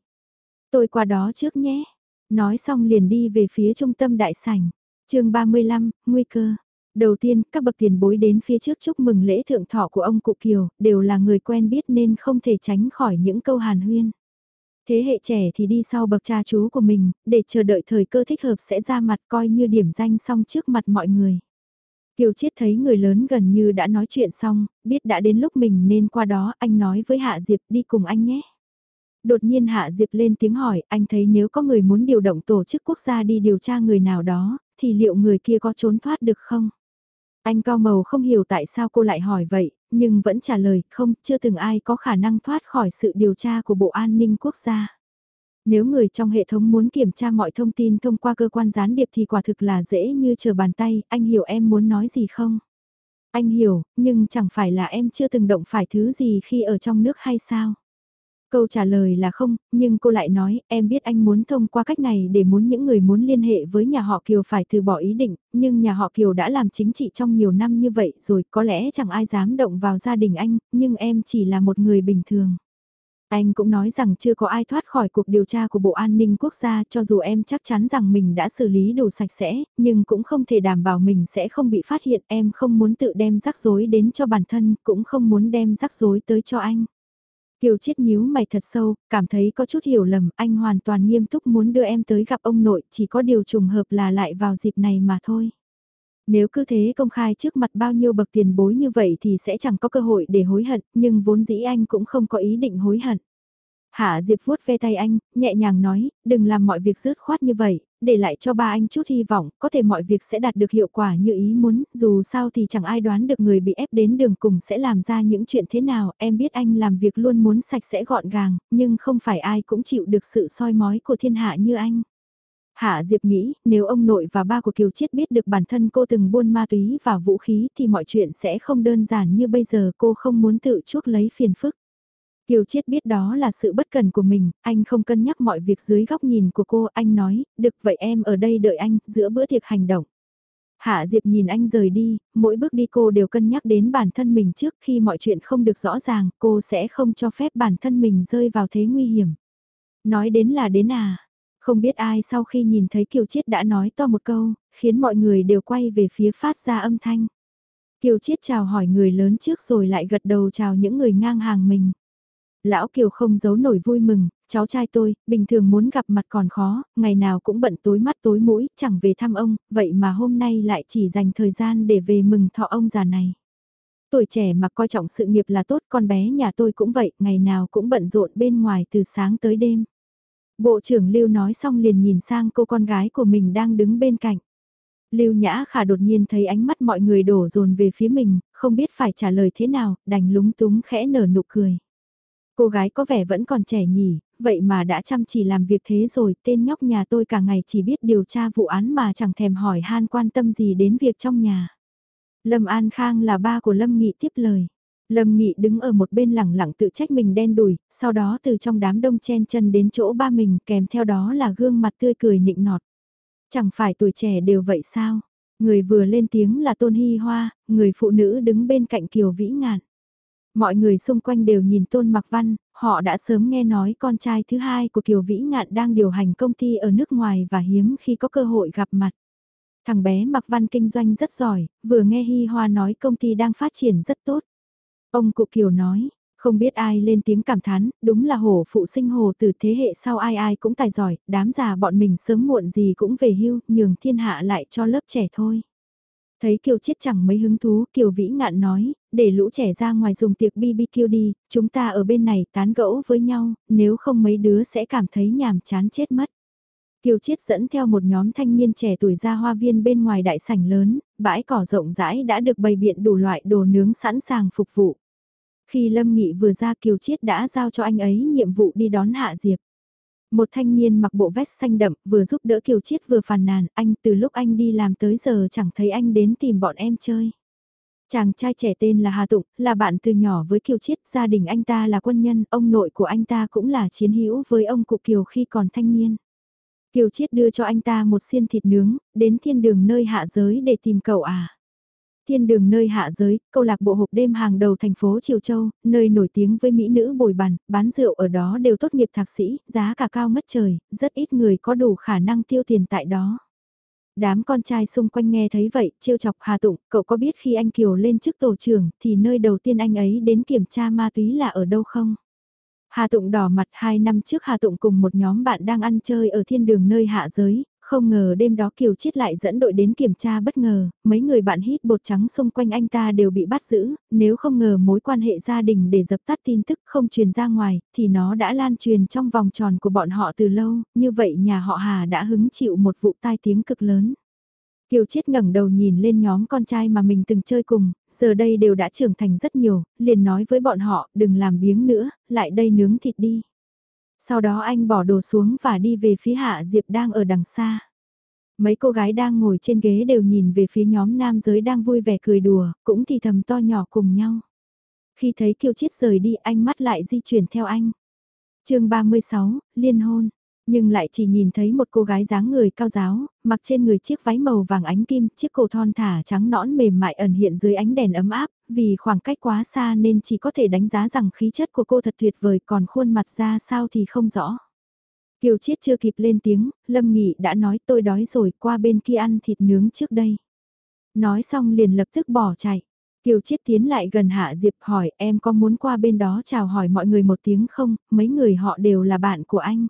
Tôi qua đó trước nhé. Nói xong liền đi về phía trung tâm đại sảnh chương 35, Nguy cơ. Đầu tiên, các bậc tiền bối đến phía trước chúc mừng lễ thượng thọ của ông Cụ Kiều, đều là người quen biết nên không thể tránh khỏi những câu hàn huyên. Thế hệ trẻ thì đi sau bậc cha chú của mình, để chờ đợi thời cơ thích hợp sẽ ra mặt coi như điểm danh xong trước mặt mọi người. Kiều Chiết thấy người lớn gần như đã nói chuyện xong, biết đã đến lúc mình nên qua đó anh nói với Hạ Diệp đi cùng anh nhé. Đột nhiên Hạ Diệp lên tiếng hỏi, anh thấy nếu có người muốn điều động tổ chức quốc gia đi điều tra người nào đó, thì liệu người kia có trốn thoát được không? Anh cao màu không hiểu tại sao cô lại hỏi vậy, nhưng vẫn trả lời không, chưa từng ai có khả năng thoát khỏi sự điều tra của Bộ An ninh Quốc gia. Nếu người trong hệ thống muốn kiểm tra mọi thông tin thông qua cơ quan gián điệp thì quả thực là dễ như chờ bàn tay, anh hiểu em muốn nói gì không? Anh hiểu, nhưng chẳng phải là em chưa từng động phải thứ gì khi ở trong nước hay sao? Câu trả lời là không, nhưng cô lại nói, em biết anh muốn thông qua cách này để muốn những người muốn liên hệ với nhà họ Kiều phải từ bỏ ý định, nhưng nhà họ Kiều đã làm chính trị trong nhiều năm như vậy rồi, có lẽ chẳng ai dám động vào gia đình anh, nhưng em chỉ là một người bình thường. Anh cũng nói rằng chưa có ai thoát khỏi cuộc điều tra của Bộ An ninh Quốc gia cho dù em chắc chắn rằng mình đã xử lý đủ sạch sẽ, nhưng cũng không thể đảm bảo mình sẽ không bị phát hiện. Em không muốn tự đem rắc rối đến cho bản thân, cũng không muốn đem rắc rối tới cho anh. Kiều chiết nhíu mày thật sâu, cảm thấy có chút hiểu lầm, anh hoàn toàn nghiêm túc muốn đưa em tới gặp ông nội, chỉ có điều trùng hợp là lại vào dịp này mà thôi. Nếu cứ thế công khai trước mặt bao nhiêu bậc tiền bối như vậy thì sẽ chẳng có cơ hội để hối hận, nhưng vốn dĩ anh cũng không có ý định hối hận. Hạ Diệp vuốt ve tay anh, nhẹ nhàng nói, đừng làm mọi việc rớt khoát như vậy, để lại cho ba anh chút hy vọng, có thể mọi việc sẽ đạt được hiệu quả như ý muốn, dù sao thì chẳng ai đoán được người bị ép đến đường cùng sẽ làm ra những chuyện thế nào, em biết anh làm việc luôn muốn sạch sẽ gọn gàng, nhưng không phải ai cũng chịu được sự soi mói của thiên hạ như anh. Hạ Diệp nghĩ, nếu ông nội và ba của Kiều Chiết biết được bản thân cô từng buôn ma túy và vũ khí thì mọi chuyện sẽ không đơn giản như bây giờ cô không muốn tự chuốc lấy phiền phức. Kiều Chiết biết đó là sự bất cần của mình, anh không cân nhắc mọi việc dưới góc nhìn của cô, anh nói, được vậy em ở đây đợi anh, giữa bữa tiệc hành động. Hạ Diệp nhìn anh rời đi, mỗi bước đi cô đều cân nhắc đến bản thân mình trước khi mọi chuyện không được rõ ràng, cô sẽ không cho phép bản thân mình rơi vào thế nguy hiểm. Nói đến là đến à, không biết ai sau khi nhìn thấy Kiều Chiết đã nói to một câu, khiến mọi người đều quay về phía phát ra âm thanh. Kiều Chiết chào hỏi người lớn trước rồi lại gật đầu chào những người ngang hàng mình. Lão Kiều không giấu nổi vui mừng, cháu trai tôi, bình thường muốn gặp mặt còn khó, ngày nào cũng bận tối mắt tối mũi, chẳng về thăm ông, vậy mà hôm nay lại chỉ dành thời gian để về mừng thọ ông già này. Tuổi trẻ mà coi trọng sự nghiệp là tốt, con bé nhà tôi cũng vậy, ngày nào cũng bận rộn bên ngoài từ sáng tới đêm. Bộ trưởng Lưu nói xong liền nhìn sang cô con gái của mình đang đứng bên cạnh. Lưu Nhã Khả đột nhiên thấy ánh mắt mọi người đổ dồn về phía mình, không biết phải trả lời thế nào, đành lúng túng khẽ nở nụ cười. Cô gái có vẻ vẫn còn trẻ nhỉ, vậy mà đã chăm chỉ làm việc thế rồi, tên nhóc nhà tôi cả ngày chỉ biết điều tra vụ án mà chẳng thèm hỏi han quan tâm gì đến việc trong nhà. Lâm An Khang là ba của Lâm Nghị tiếp lời. Lâm Nghị đứng ở một bên lẳng lặng tự trách mình đen đùi, sau đó từ trong đám đông chen chân đến chỗ ba mình kèm theo đó là gương mặt tươi cười nịnh nọt. Chẳng phải tuổi trẻ đều vậy sao? Người vừa lên tiếng là Tôn Hy Hoa, người phụ nữ đứng bên cạnh Kiều Vĩ Ngạn. Mọi người xung quanh đều nhìn Tôn Mặc Văn, họ đã sớm nghe nói con trai thứ hai của Kiều Vĩ Ngạn đang điều hành công ty ở nước ngoài và hiếm khi có cơ hội gặp mặt. Thằng bé Mặc Văn kinh doanh rất giỏi, vừa nghe Hy Hoa nói công ty đang phát triển rất tốt. Ông Cụ Kiều nói, không biết ai lên tiếng cảm thán, đúng là hổ phụ sinh hồ từ thế hệ sau ai ai cũng tài giỏi, đám già bọn mình sớm muộn gì cũng về hưu, nhường thiên hạ lại cho lớp trẻ thôi. Thấy Kiều chết chẳng mấy hứng thú, Kiều Vĩ ngạn nói, để lũ trẻ ra ngoài dùng tiệc BBQ đi, chúng ta ở bên này tán gẫu với nhau, nếu không mấy đứa sẽ cảm thấy nhàm chán chết mất. Kiều Chiết dẫn theo một nhóm thanh niên trẻ tuổi ra hoa viên bên ngoài đại sảnh lớn, bãi cỏ rộng rãi đã được bày biện đủ loại đồ nướng sẵn sàng phục vụ. Khi Lâm Nghị vừa ra Kiều Chiết đã giao cho anh ấy nhiệm vụ đi đón Hạ Diệp. Một thanh niên mặc bộ vest xanh đậm vừa giúp đỡ Kiều Chiết vừa phàn nàn, anh từ lúc anh đi làm tới giờ chẳng thấy anh đến tìm bọn em chơi. Chàng trai trẻ tên là Hà Tụng, là bạn từ nhỏ với Kiều Chiết, gia đình anh ta là quân nhân, ông nội của anh ta cũng là chiến hữu với ông cụ Kiều khi còn thanh niên. Kiều Chiết đưa cho anh ta một xiên thịt nướng, đến thiên đường nơi hạ giới để tìm cậu à. Thiên đường nơi hạ giới, câu lạc bộ hộp đêm hàng đầu thành phố Triều Châu, nơi nổi tiếng với mỹ nữ bồi bàn, bán rượu ở đó đều tốt nghiệp thạc sĩ, giá cả cao ngất trời, rất ít người có đủ khả năng tiêu tiền tại đó. Đám con trai xung quanh nghe thấy vậy, trêu chọc Hà Tụng, cậu có biết khi anh Kiều lên chức tổ trưởng thì nơi đầu tiên anh ấy đến kiểm tra ma túy là ở đâu không? Hà Tụng đỏ mặt hai năm trước Hà Tụng cùng một nhóm bạn đang ăn chơi ở thiên đường nơi hạ giới, không ngờ đêm đó Kiều Chiết lại dẫn đội đến kiểm tra bất ngờ, mấy người bạn hít bột trắng xung quanh anh ta đều bị bắt giữ, nếu không ngờ mối quan hệ gia đình để dập tắt tin tức không truyền ra ngoài, thì nó đã lan truyền trong vòng tròn của bọn họ từ lâu, như vậy nhà họ Hà đã hứng chịu một vụ tai tiếng cực lớn. Kiều Chiết ngẩng đầu nhìn lên nhóm con trai mà mình từng chơi cùng, giờ đây đều đã trưởng thành rất nhiều, liền nói với bọn họ đừng làm biếng nữa, lại đây nướng thịt đi. Sau đó anh bỏ đồ xuống và đi về phía Hạ Diệp đang ở đằng xa. Mấy cô gái đang ngồi trên ghế đều nhìn về phía nhóm nam giới đang vui vẻ cười đùa, cũng thì thầm to nhỏ cùng nhau. Khi thấy Kiều Chiết rời đi anh mắt lại di chuyển theo anh. chương 36, Liên hôn nhưng lại chỉ nhìn thấy một cô gái dáng người cao giáo, mặc trên người chiếc váy màu vàng ánh kim, chiếc cổ thon thả trắng nõn mềm mại ẩn hiện dưới ánh đèn ấm áp, vì khoảng cách quá xa nên chỉ có thể đánh giá rằng khí chất của cô thật tuyệt vời còn khuôn mặt ra sao thì không rõ. Kiều Chiết chưa kịp lên tiếng, Lâm Nghị đã nói tôi đói rồi qua bên kia ăn thịt nướng trước đây. Nói xong liền lập tức bỏ chạy. Kiều Chiết tiến lại gần Hạ Diệp hỏi em có muốn qua bên đó chào hỏi mọi người một tiếng không, mấy người họ đều là bạn của anh.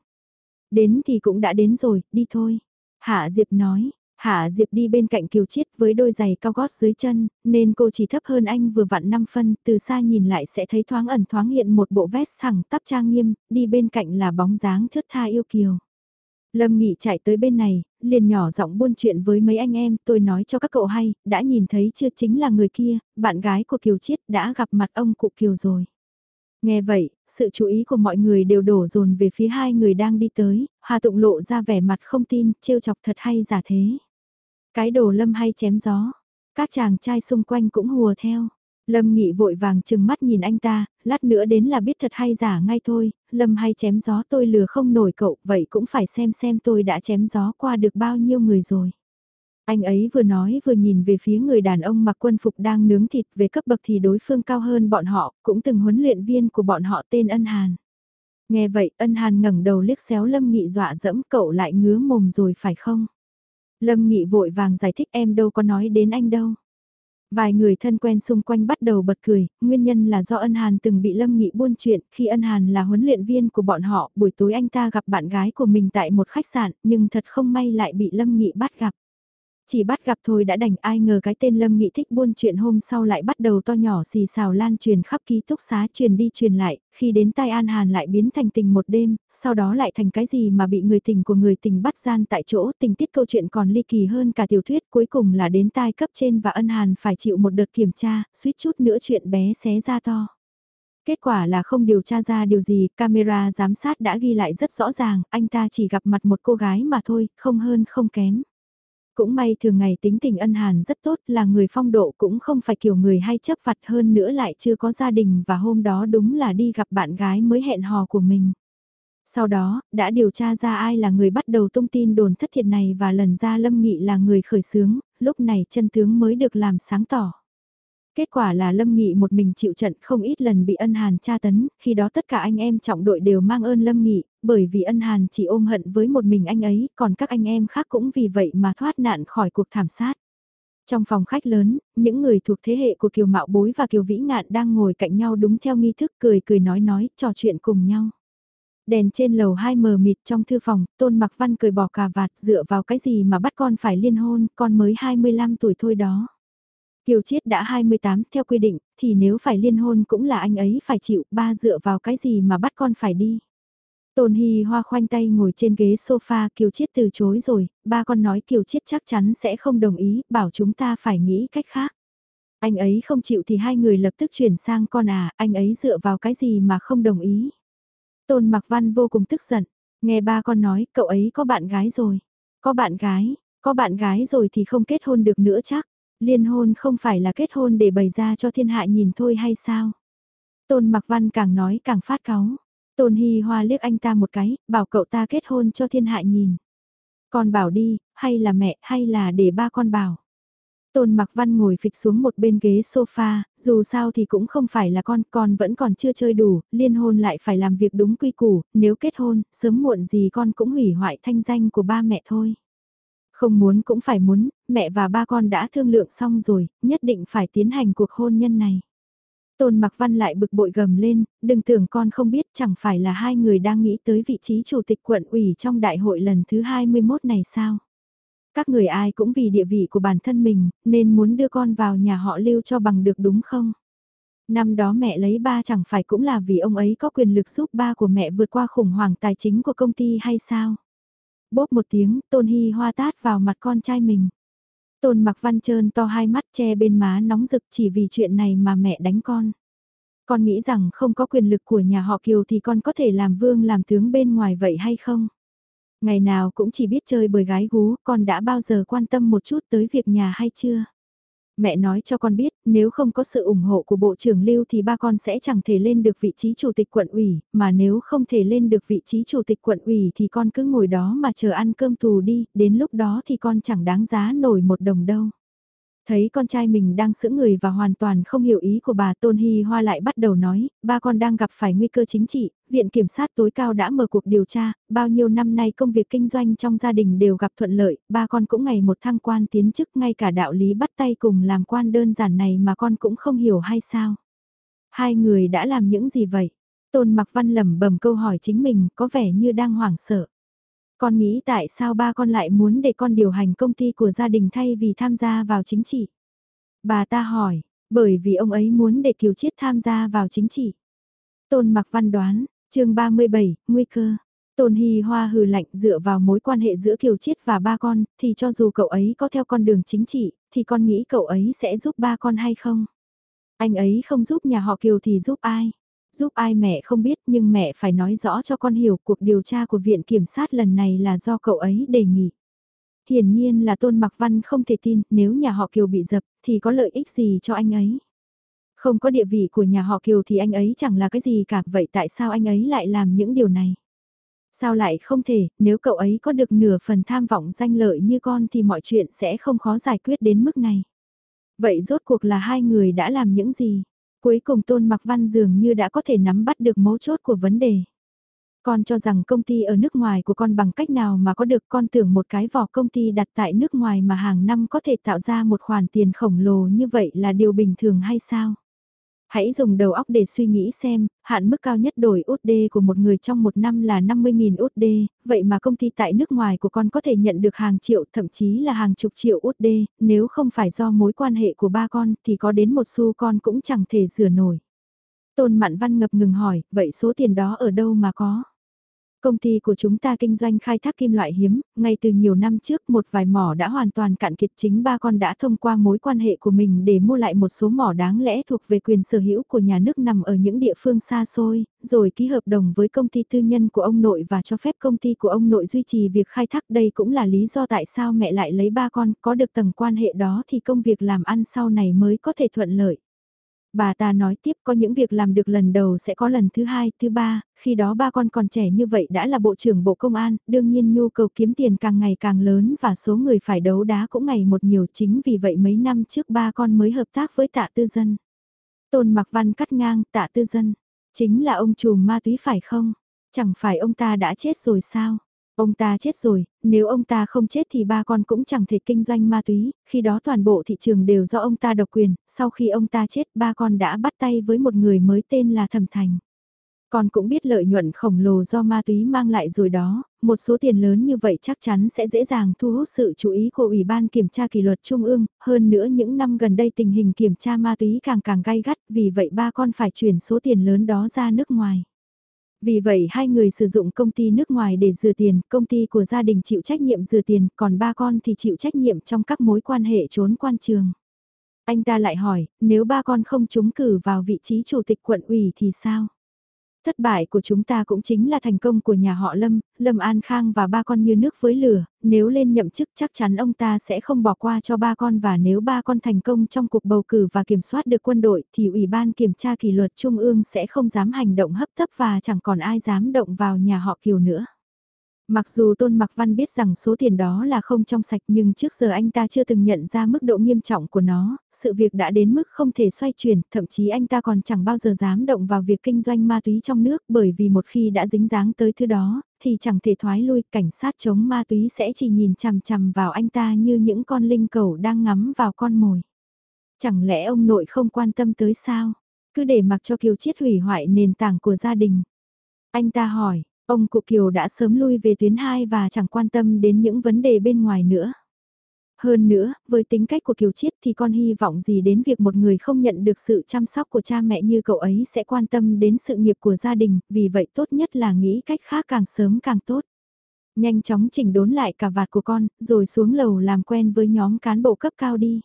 Đến thì cũng đã đến rồi, đi thôi. Hạ Diệp nói, Hạ Diệp đi bên cạnh Kiều Chiết với đôi giày cao gót dưới chân, nên cô chỉ thấp hơn anh vừa vặn 5 phân, từ xa nhìn lại sẽ thấy thoáng ẩn thoáng hiện một bộ vest thẳng tắp trang nghiêm, đi bên cạnh là bóng dáng thướt tha yêu kiều. Lâm Nghị chạy tới bên này, liền nhỏ giọng buôn chuyện với mấy anh em, tôi nói cho các cậu hay, đã nhìn thấy chưa chính là người kia, bạn gái của Kiều Chiết đã gặp mặt ông cụ Kiều rồi. Nghe vậy, sự chú ý của mọi người đều đổ dồn về phía hai người đang đi tới, Hà Tụng lộ ra vẻ mặt không tin, trêu chọc thật hay giả thế. Cái đồ lâm hay chém gió, các chàng trai xung quanh cũng hùa theo. Lâm Nghị vội vàng chừng mắt nhìn anh ta, lát nữa đến là biết thật hay giả ngay thôi, Lâm hay chém gió tôi lừa không nổi cậu, vậy cũng phải xem xem tôi đã chém gió qua được bao nhiêu người rồi. Anh ấy vừa nói vừa nhìn về phía người đàn ông mặc quân phục đang nướng thịt về cấp bậc thì đối phương cao hơn bọn họ, cũng từng huấn luyện viên của bọn họ tên Ân Hàn. Nghe vậy Ân Hàn ngẩng đầu liếc xéo Lâm Nghị dọa dẫm cậu lại ngứa mồm rồi phải không? Lâm Nghị vội vàng giải thích em đâu có nói đến anh đâu. Vài người thân quen xung quanh bắt đầu bật cười, nguyên nhân là do ân hàn từng bị Lâm Nghị buôn chuyện, khi ân hàn là huấn luyện viên của bọn họ, buổi tối anh ta gặp bạn gái của mình tại một khách sạn, nhưng thật không may lại bị Lâm Nghị bắt gặp. Chỉ bắt gặp thôi đã đành ai ngờ cái tên Lâm Nghị thích buôn chuyện hôm sau lại bắt đầu to nhỏ xì xào lan truyền khắp ký túc xá truyền đi truyền lại, khi đến tai An Hàn lại biến thành tình một đêm, sau đó lại thành cái gì mà bị người tình của người tình bắt gian tại chỗ, tình tiết câu chuyện còn ly kỳ hơn cả tiểu thuyết cuối cùng là đến tai cấp trên và Ân Hàn phải chịu một đợt kiểm tra, suýt chút nữa chuyện bé xé ra to. Kết quả là không điều tra ra điều gì, camera giám sát đã ghi lại rất rõ ràng, anh ta chỉ gặp mặt một cô gái mà thôi, không hơn không kém. Cũng may thường ngày tính tình ân hàn rất tốt là người phong độ cũng không phải kiểu người hay chấp vặt hơn nữa lại chưa có gia đình và hôm đó đúng là đi gặp bạn gái mới hẹn hò của mình. Sau đó, đã điều tra ra ai là người bắt đầu tung tin đồn thất thiệt này và lần ra Lâm Nghị là người khởi xướng, lúc này chân tướng mới được làm sáng tỏ. Kết quả là Lâm Nghị một mình chịu trận không ít lần bị ân hàn tra tấn, khi đó tất cả anh em trọng đội đều mang ơn Lâm Nghị, bởi vì ân hàn chỉ ôm hận với một mình anh ấy, còn các anh em khác cũng vì vậy mà thoát nạn khỏi cuộc thảm sát. Trong phòng khách lớn, những người thuộc thế hệ của Kiều Mạo Bối và Kiều Vĩ Ngạn đang ngồi cạnh nhau đúng theo nghi thức cười cười nói nói, trò chuyện cùng nhau. Đèn trên lầu hai mờ mịt trong thư phòng, Tôn Mặc Văn cười bỏ cà vạt dựa vào cái gì mà bắt con phải liên hôn, con mới 25 tuổi thôi đó. Kiều Chiết đã 28 theo quy định, thì nếu phải liên hôn cũng là anh ấy phải chịu, ba dựa vào cái gì mà bắt con phải đi. Tôn Hy Hoa khoanh tay ngồi trên ghế sofa, Kiều Chiết từ chối rồi, ba con nói Kiều Chiết chắc chắn sẽ không đồng ý, bảo chúng ta phải nghĩ cách khác. Anh ấy không chịu thì hai người lập tức chuyển sang con à, anh ấy dựa vào cái gì mà không đồng ý. Tôn Mặc Văn vô cùng tức giận, nghe ba con nói cậu ấy có bạn gái rồi. Có bạn gái, có bạn gái rồi thì không kết hôn được nữa chắc. Liên hôn không phải là kết hôn để bày ra cho thiên hạ nhìn thôi hay sao? Tôn Mặc Văn càng nói càng phát cáu. Tôn Hy Hoa liếc anh ta một cái, bảo cậu ta kết hôn cho thiên hạ nhìn. Con bảo đi, hay là mẹ, hay là để ba con bảo. Tôn Mặc Văn ngồi phịch xuống một bên ghế sofa, dù sao thì cũng không phải là con, con vẫn còn chưa chơi đủ, liên hôn lại phải làm việc đúng quy củ, nếu kết hôn, sớm muộn gì con cũng hủy hoại thanh danh của ba mẹ thôi. Không muốn cũng phải muốn, mẹ và ba con đã thương lượng xong rồi, nhất định phải tiến hành cuộc hôn nhân này. Tôn Mặc Văn lại bực bội gầm lên, đừng tưởng con không biết chẳng phải là hai người đang nghĩ tới vị trí chủ tịch quận ủy trong đại hội lần thứ 21 này sao? Các người ai cũng vì địa vị của bản thân mình, nên muốn đưa con vào nhà họ lưu cho bằng được đúng không? Năm đó mẹ lấy ba chẳng phải cũng là vì ông ấy có quyền lực giúp ba của mẹ vượt qua khủng hoảng tài chính của công ty hay sao? Bốp một tiếng, Tôn Hy hoa tát vào mặt con trai mình. Tôn mặc văn trơn to hai mắt che bên má nóng rực chỉ vì chuyện này mà mẹ đánh con. Con nghĩ rằng không có quyền lực của nhà họ Kiều thì con có thể làm vương làm tướng bên ngoài vậy hay không? Ngày nào cũng chỉ biết chơi bời gái gú, con đã bao giờ quan tâm một chút tới việc nhà hay chưa? Mẹ nói cho con biết, nếu không có sự ủng hộ của Bộ trưởng Lưu thì ba con sẽ chẳng thể lên được vị trí chủ tịch quận ủy, mà nếu không thể lên được vị trí chủ tịch quận ủy thì con cứ ngồi đó mà chờ ăn cơm tù đi, đến lúc đó thì con chẳng đáng giá nổi một đồng đâu. Thấy con trai mình đang sững người và hoàn toàn không hiểu ý của bà Tôn Hy Hoa lại bắt đầu nói, ba con đang gặp phải nguy cơ chính trị, Viện Kiểm sát tối cao đã mở cuộc điều tra, bao nhiêu năm nay công việc kinh doanh trong gia đình đều gặp thuận lợi, ba con cũng ngày một thăng quan tiến chức ngay cả đạo lý bắt tay cùng làm quan đơn giản này mà con cũng không hiểu hay sao. Hai người đã làm những gì vậy? Tôn Mặc Văn lẩm bẩm câu hỏi chính mình có vẻ như đang hoảng sợ. Con nghĩ tại sao ba con lại muốn để con điều hành công ty của gia đình thay vì tham gia vào chính trị? Bà ta hỏi, bởi vì ông ấy muốn để Kiều Chiết tham gia vào chính trị. Tôn Mặc Văn đoán, chương 37, nguy cơ. Tôn Hy Hoa hừ lạnh dựa vào mối quan hệ giữa Kiều Chiết và ba con, thì cho dù cậu ấy có theo con đường chính trị, thì con nghĩ cậu ấy sẽ giúp ba con hay không? Anh ấy không giúp nhà họ Kiều thì giúp ai? Giúp ai mẹ không biết nhưng mẹ phải nói rõ cho con hiểu cuộc điều tra của Viện Kiểm sát lần này là do cậu ấy đề nghị. Hiển nhiên là Tôn Mặc Văn không thể tin nếu nhà họ Kiều bị dập thì có lợi ích gì cho anh ấy. Không có địa vị của nhà họ Kiều thì anh ấy chẳng là cái gì cả vậy tại sao anh ấy lại làm những điều này? Sao lại không thể, nếu cậu ấy có được nửa phần tham vọng danh lợi như con thì mọi chuyện sẽ không khó giải quyết đến mức này. Vậy rốt cuộc là hai người đã làm những gì? Cuối cùng Tôn Mặc Văn dường như đã có thể nắm bắt được mấu chốt của vấn đề. Con cho rằng công ty ở nước ngoài của con bằng cách nào mà có được con tưởng một cái vỏ công ty đặt tại nước ngoài mà hàng năm có thể tạo ra một khoản tiền khổng lồ như vậy là điều bình thường hay sao? Hãy dùng đầu óc để suy nghĩ xem, hạn mức cao nhất đổi USD của một người trong một năm là 50.000 USD, vậy mà công ty tại nước ngoài của con có thể nhận được hàng triệu thậm chí là hàng chục triệu USD, nếu không phải do mối quan hệ của ba con thì có đến một xu con cũng chẳng thể rửa nổi. Tôn Mạn Văn ngập ngừng hỏi, vậy số tiền đó ở đâu mà có? Công ty của chúng ta kinh doanh khai thác kim loại hiếm, ngay từ nhiều năm trước một vài mỏ đã hoàn toàn cạn kiệt chính ba con đã thông qua mối quan hệ của mình để mua lại một số mỏ đáng lẽ thuộc về quyền sở hữu của nhà nước nằm ở những địa phương xa xôi, rồi ký hợp đồng với công ty tư nhân của ông nội và cho phép công ty của ông nội duy trì việc khai thác đây cũng là lý do tại sao mẹ lại lấy ba con, có được tầng quan hệ đó thì công việc làm ăn sau này mới có thể thuận lợi. Bà ta nói tiếp có những việc làm được lần đầu sẽ có lần thứ hai, thứ ba, khi đó ba con còn trẻ như vậy đã là bộ trưởng bộ công an, đương nhiên nhu cầu kiếm tiền càng ngày càng lớn và số người phải đấu đá cũng ngày một nhiều chính vì vậy mấy năm trước ba con mới hợp tác với tạ tư dân. Tôn Mặc Văn cắt ngang tạ tư dân, chính là ông trùm ma túy phải không? Chẳng phải ông ta đã chết rồi sao? Ông ta chết rồi, nếu ông ta không chết thì ba con cũng chẳng thể kinh doanh ma túy, khi đó toàn bộ thị trường đều do ông ta độc quyền, sau khi ông ta chết ba con đã bắt tay với một người mới tên là Thẩm Thành. Con cũng biết lợi nhuận khổng lồ do ma túy mang lại rồi đó, một số tiền lớn như vậy chắc chắn sẽ dễ dàng thu hút sự chú ý của Ủy ban Kiểm tra Kỷ luật Trung ương, hơn nữa những năm gần đây tình hình kiểm tra ma túy càng càng gay gắt, vì vậy ba con phải chuyển số tiền lớn đó ra nước ngoài. Vì vậy hai người sử dụng công ty nước ngoài để dừa tiền, công ty của gia đình chịu trách nhiệm dừa tiền, còn ba con thì chịu trách nhiệm trong các mối quan hệ trốn quan trường. Anh ta lại hỏi, nếu ba con không trúng cử vào vị trí chủ tịch quận ủy thì sao? Thất bại của chúng ta cũng chính là thành công của nhà họ Lâm, Lâm An Khang và ba con như nước với lửa, nếu lên nhậm chức chắc chắn ông ta sẽ không bỏ qua cho ba con và nếu ba con thành công trong cuộc bầu cử và kiểm soát được quân đội thì Ủy ban Kiểm tra Kỷ luật Trung ương sẽ không dám hành động hấp tấp và chẳng còn ai dám động vào nhà họ Kiều nữa. Mặc dù Tôn Mặc Văn biết rằng số tiền đó là không trong sạch nhưng trước giờ anh ta chưa từng nhận ra mức độ nghiêm trọng của nó, sự việc đã đến mức không thể xoay chuyển, thậm chí anh ta còn chẳng bao giờ dám động vào việc kinh doanh ma túy trong nước bởi vì một khi đã dính dáng tới thứ đó, thì chẳng thể thoái lui, cảnh sát chống ma túy sẽ chỉ nhìn chằm chằm vào anh ta như những con linh cầu đang ngắm vào con mồi. Chẳng lẽ ông nội không quan tâm tới sao? Cứ để mặc cho Kiều Chiết hủy hoại nền tảng của gia đình. Anh ta hỏi, Ông Cụ Kiều đã sớm lui về tuyến 2 và chẳng quan tâm đến những vấn đề bên ngoài nữa. Hơn nữa, với tính cách của Kiều Chiết thì con hy vọng gì đến việc một người không nhận được sự chăm sóc của cha mẹ như cậu ấy sẽ quan tâm đến sự nghiệp của gia đình, vì vậy tốt nhất là nghĩ cách khác càng sớm càng tốt. Nhanh chóng chỉnh đốn lại cả vạt của con, rồi xuống lầu làm quen với nhóm cán bộ cấp cao đi.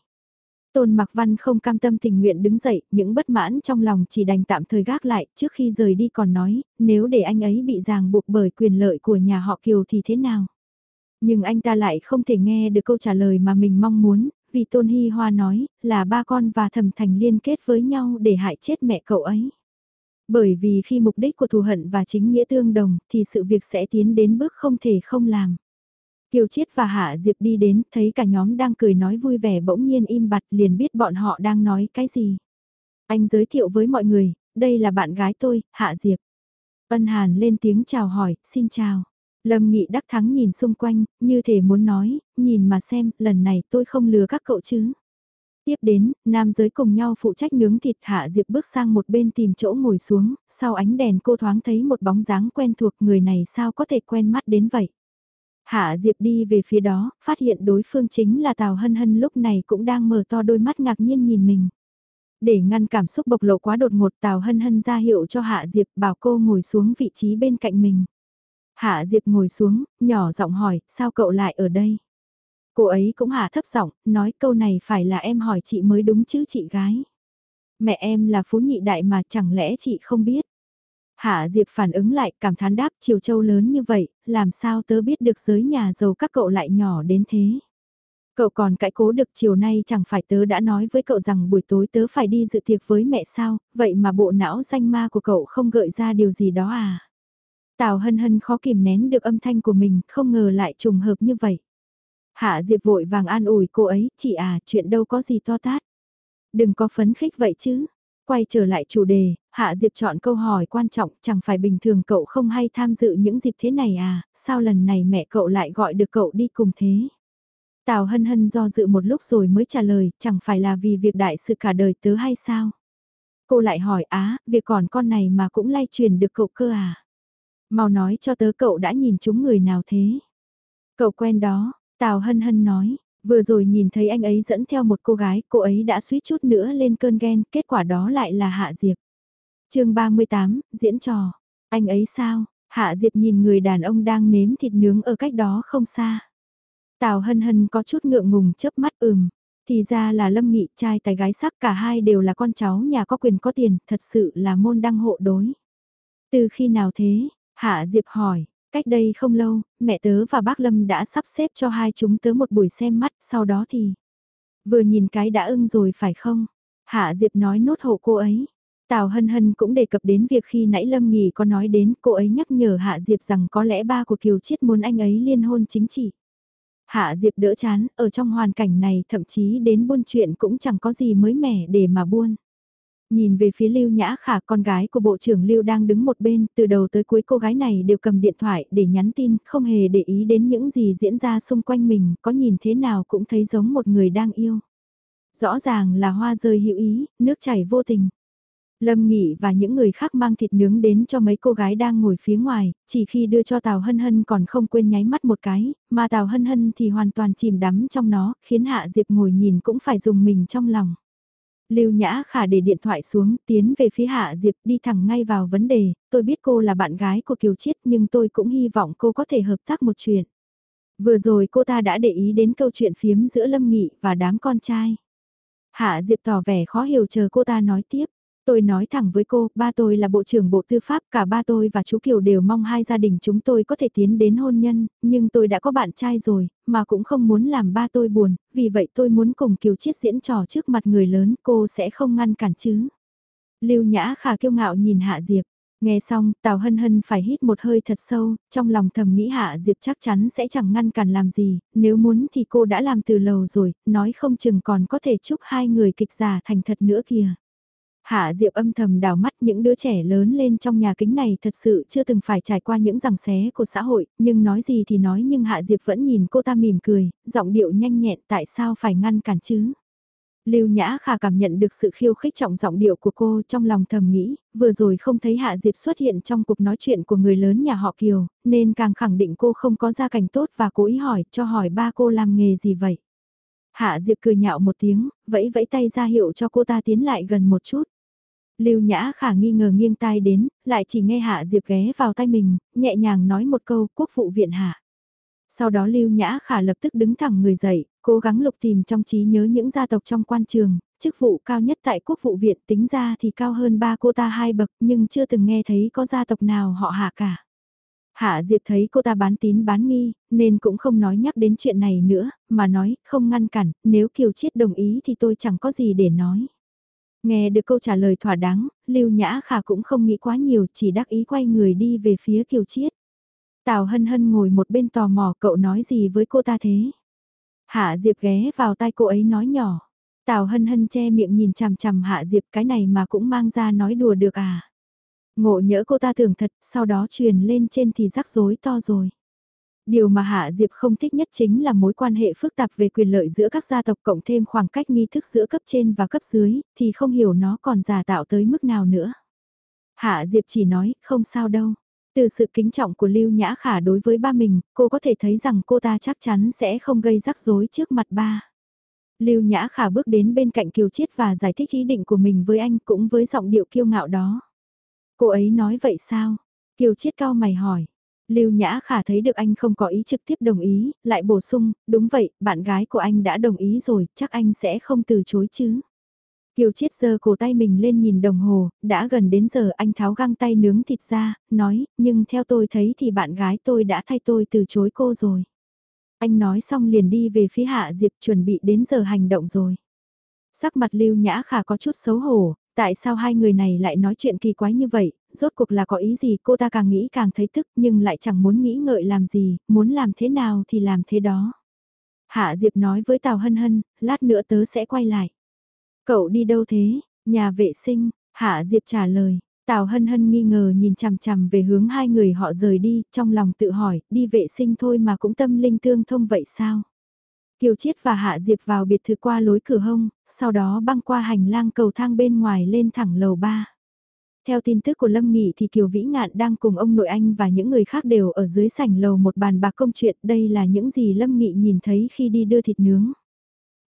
Tôn Mặc Văn không cam tâm tình nguyện đứng dậy, những bất mãn trong lòng chỉ đành tạm thời gác lại, trước khi rời đi còn nói, nếu để anh ấy bị ràng buộc bởi quyền lợi của nhà họ Kiều thì thế nào? Nhưng anh ta lại không thể nghe được câu trả lời mà mình mong muốn, vì Tôn Hy Hoa nói, là ba con và thẩm thành liên kết với nhau để hại chết mẹ cậu ấy. Bởi vì khi mục đích của thù hận và chính nghĩa tương đồng, thì sự việc sẽ tiến đến bước không thể không làm. Kiều Chiết và Hạ Diệp đi đến, thấy cả nhóm đang cười nói vui vẻ bỗng nhiên im bặt liền biết bọn họ đang nói cái gì. Anh giới thiệu với mọi người, đây là bạn gái tôi, Hạ Diệp. Ân Hàn lên tiếng chào hỏi, xin chào. Lâm Nghị đắc thắng nhìn xung quanh, như thể muốn nói, nhìn mà xem, lần này tôi không lừa các cậu chứ. Tiếp đến, nam giới cùng nhau phụ trách nướng thịt Hạ Diệp bước sang một bên tìm chỗ ngồi xuống, sau ánh đèn cô thoáng thấy một bóng dáng quen thuộc người này sao có thể quen mắt đến vậy. Hạ Diệp đi về phía đó, phát hiện đối phương chính là Tào Hân Hân lúc này cũng đang mở to đôi mắt ngạc nhiên nhìn mình. Để ngăn cảm xúc bộc lộ quá đột ngột Tào Hân Hân ra hiệu cho Hạ Diệp bảo cô ngồi xuống vị trí bên cạnh mình. Hạ Diệp ngồi xuống, nhỏ giọng hỏi, sao cậu lại ở đây? Cô ấy cũng hạ thấp giọng, nói câu này phải là em hỏi chị mới đúng chứ chị gái. Mẹ em là phú nhị đại mà chẳng lẽ chị không biết? Hạ Diệp phản ứng lại cảm thán đáp chiều châu lớn như vậy, làm sao tớ biết được giới nhà giàu các cậu lại nhỏ đến thế. Cậu còn cãi cố được chiều nay chẳng phải tớ đã nói với cậu rằng buổi tối tớ phải đi dự tiệc với mẹ sao, vậy mà bộ não danh ma của cậu không gợi ra điều gì đó à. Tào hân hân khó kìm nén được âm thanh của mình, không ngờ lại trùng hợp như vậy. Hạ Diệp vội vàng an ủi cô ấy, chị à, chuyện đâu có gì to tát. Đừng có phấn khích vậy chứ, Quay trở lại chủ đề, Hạ Diệp chọn câu hỏi quan trọng, chẳng phải bình thường cậu không hay tham dự những dịp thế này à, sao lần này mẹ cậu lại gọi được cậu đi cùng thế? Tào hân hân do dự một lúc rồi mới trả lời, chẳng phải là vì việc đại sự cả đời tớ hay sao? Cô lại hỏi á, việc còn con này mà cũng lay truyền được cậu cơ à? Mau nói cho tớ cậu đã nhìn chúng người nào thế? Cậu quen đó, Tào hân hân nói, Vừa rồi nhìn thấy anh ấy dẫn theo một cô gái, cô ấy đã suýt chút nữa lên cơn ghen, kết quả đó lại là Hạ Diệp. chương 38, diễn trò. Anh ấy sao? Hạ Diệp nhìn người đàn ông đang nếm thịt nướng ở cách đó không xa. Tào hân hân có chút ngượng ngùng chớp mắt ừm. Thì ra là Lâm Nghị trai tài gái sắc cả hai đều là con cháu nhà có quyền có tiền, thật sự là môn đăng hộ đối. Từ khi nào thế? Hạ Diệp hỏi, cách đây không lâu, mẹ tớ và bác Lâm đã sắp xếp cho hai chúng tớ một buổi xem mắt, sau đó thì... Vừa nhìn cái đã ưng rồi phải không? Hạ Diệp nói nốt hộ cô ấy. Tào Hân Hân cũng đề cập đến việc khi nãy Lâm Nghỉ có nói đến cô ấy nhắc nhở Hạ Diệp rằng có lẽ ba của Kiều Chiết muốn anh ấy liên hôn chính trị. Hạ Diệp đỡ chán, ở trong hoàn cảnh này thậm chí đến buôn chuyện cũng chẳng có gì mới mẻ để mà buôn. Nhìn về phía Lưu Nhã Khả con gái của Bộ trưởng Lưu đang đứng một bên, từ đầu tới cuối cô gái này đều cầm điện thoại để nhắn tin, không hề để ý đến những gì diễn ra xung quanh mình, có nhìn thế nào cũng thấy giống một người đang yêu. Rõ ràng là hoa rơi hữu ý, nước chảy vô tình. Lâm Nghị và những người khác mang thịt nướng đến cho mấy cô gái đang ngồi phía ngoài, chỉ khi đưa cho Tào Hân Hân còn không quên nháy mắt một cái, mà Tào Hân Hân thì hoàn toàn chìm đắm trong nó, khiến Hạ Diệp ngồi nhìn cũng phải dùng mình trong lòng. Lưu Nhã Khả để điện thoại xuống, tiến về phía Hạ Diệp đi thẳng ngay vào vấn đề, tôi biết cô là bạn gái của Kiều Chiết nhưng tôi cũng hy vọng cô có thể hợp tác một chuyện. Vừa rồi cô ta đã để ý đến câu chuyện phiếm giữa Lâm Nghị và đám con trai. Hạ Diệp tỏ vẻ khó hiểu chờ cô ta nói tiếp. Tôi nói thẳng với cô, ba tôi là Bộ trưởng Bộ Tư pháp, cả ba tôi và chú Kiều đều mong hai gia đình chúng tôi có thể tiến đến hôn nhân, nhưng tôi đã có bạn trai rồi, mà cũng không muốn làm ba tôi buồn, vì vậy tôi muốn cùng Kiều Chiết diễn trò trước mặt người lớn, cô sẽ không ngăn cản chứ. Lưu Nhã Khả kiêu ngạo nhìn Hạ Diệp, Nghe xong, Tào Hân Hân phải hít một hơi thật sâu, trong lòng thầm nghĩ Hạ Diệp chắc chắn sẽ chẳng ngăn cản làm gì, nếu muốn thì cô đã làm từ lâu rồi, nói không chừng còn có thể chúc hai người kịch giả thành thật nữa kìa. Hạ Diệp âm thầm đào mắt những đứa trẻ lớn lên trong nhà kính này thật sự chưa từng phải trải qua những rằng xé của xã hội, nhưng nói gì thì nói nhưng Hạ Diệp vẫn nhìn cô ta mỉm cười, giọng điệu nhanh nhẹn tại sao phải ngăn cản chứ. Lưu Nhã Khả cảm nhận được sự khiêu khích trọng giọng điệu của cô trong lòng thầm nghĩ, vừa rồi không thấy Hạ Diệp xuất hiện trong cuộc nói chuyện của người lớn nhà họ Kiều, nên càng khẳng định cô không có gia cảnh tốt và cố ý hỏi cho hỏi ba cô làm nghề gì vậy. Hạ Diệp cười nhạo một tiếng, vẫy vẫy tay ra hiệu cho cô ta tiến lại gần một chút. Lưu Nhã Khả nghi ngờ nghiêng tai đến, lại chỉ nghe Hạ Diệp ghé vào tay mình, nhẹ nhàng nói một câu quốc phụ viện hạ. Sau đó Lưu Nhã Khả lập tức đứng thẳng người dậy, cố gắng lục tìm trong trí nhớ những gia tộc trong quan trường, chức vụ cao nhất tại quốc vụ viện tính ra thì cao hơn ba cô ta hai bậc nhưng chưa từng nghe thấy có gia tộc nào họ hạ cả. Hạ Diệp thấy cô ta bán tín bán nghi, nên cũng không nói nhắc đến chuyện này nữa, mà nói, không ngăn cản, nếu Kiều Chiết đồng ý thì tôi chẳng có gì để nói. Nghe được câu trả lời thỏa đáng, Lưu Nhã Khả cũng không nghĩ quá nhiều, chỉ đắc ý quay người đi về phía Kiều Chiết. Tào Hân Hân ngồi một bên tò mò cậu nói gì với cô ta thế? Hạ Diệp ghé vào tai cô ấy nói nhỏ. Tào Hân Hân che miệng nhìn chằm chằm Hạ Diệp cái này mà cũng mang ra nói đùa được à? Ngộ nhỡ cô ta tưởng thật, sau đó truyền lên trên thì rắc rối to rồi. Điều mà Hạ Diệp không thích nhất chính là mối quan hệ phức tạp về quyền lợi giữa các gia tộc cộng thêm khoảng cách nghi thức giữa cấp trên và cấp dưới, thì không hiểu nó còn giả tạo tới mức nào nữa. Hạ Diệp chỉ nói, không sao đâu. Từ sự kính trọng của Lưu Nhã Khả đối với ba mình, cô có thể thấy rằng cô ta chắc chắn sẽ không gây rắc rối trước mặt ba. Lưu Nhã Khả bước đến bên cạnh Kiều Chiết và giải thích ý định của mình với anh cũng với giọng điệu kiêu ngạo đó. Cô ấy nói vậy sao? Kiều Chiết cao mày hỏi. Lưu Nhã Khả thấy được anh không có ý trực tiếp đồng ý, lại bổ sung, đúng vậy, bạn gái của anh đã đồng ý rồi, chắc anh sẽ không từ chối chứ. Kiều Chiết giơ cổ tay mình lên nhìn đồng hồ, đã gần đến giờ anh tháo găng tay nướng thịt ra, nói, nhưng theo tôi thấy thì bạn gái tôi đã thay tôi từ chối cô rồi. Anh nói xong liền đi về phía Hạ Diệp chuẩn bị đến giờ hành động rồi. Sắc mặt Lưu Nhã Khả có chút xấu hổ, tại sao hai người này lại nói chuyện kỳ quái như vậy, rốt cuộc là có ý gì cô ta càng nghĩ càng thấy tức nhưng lại chẳng muốn nghĩ ngợi làm gì, muốn làm thế nào thì làm thế đó. Hạ Diệp nói với Tào Hân Hân, lát nữa tớ sẽ quay lại. Cậu đi đâu thế? Nhà vệ sinh, Hạ Diệp trả lời. Tào hân hân nghi ngờ nhìn chằm chằm về hướng hai người họ rời đi, trong lòng tự hỏi, đi vệ sinh thôi mà cũng tâm linh tương thông vậy sao? Kiều Chiết và Hạ Diệp vào biệt thự qua lối cửa hông, sau đó băng qua hành lang cầu thang bên ngoài lên thẳng lầu 3. Theo tin tức của Lâm Nghị thì Kiều Vĩ Ngạn đang cùng ông nội anh và những người khác đều ở dưới sảnh lầu một bàn bạc công chuyện. Đây là những gì Lâm Nghị nhìn thấy khi đi đưa thịt nướng.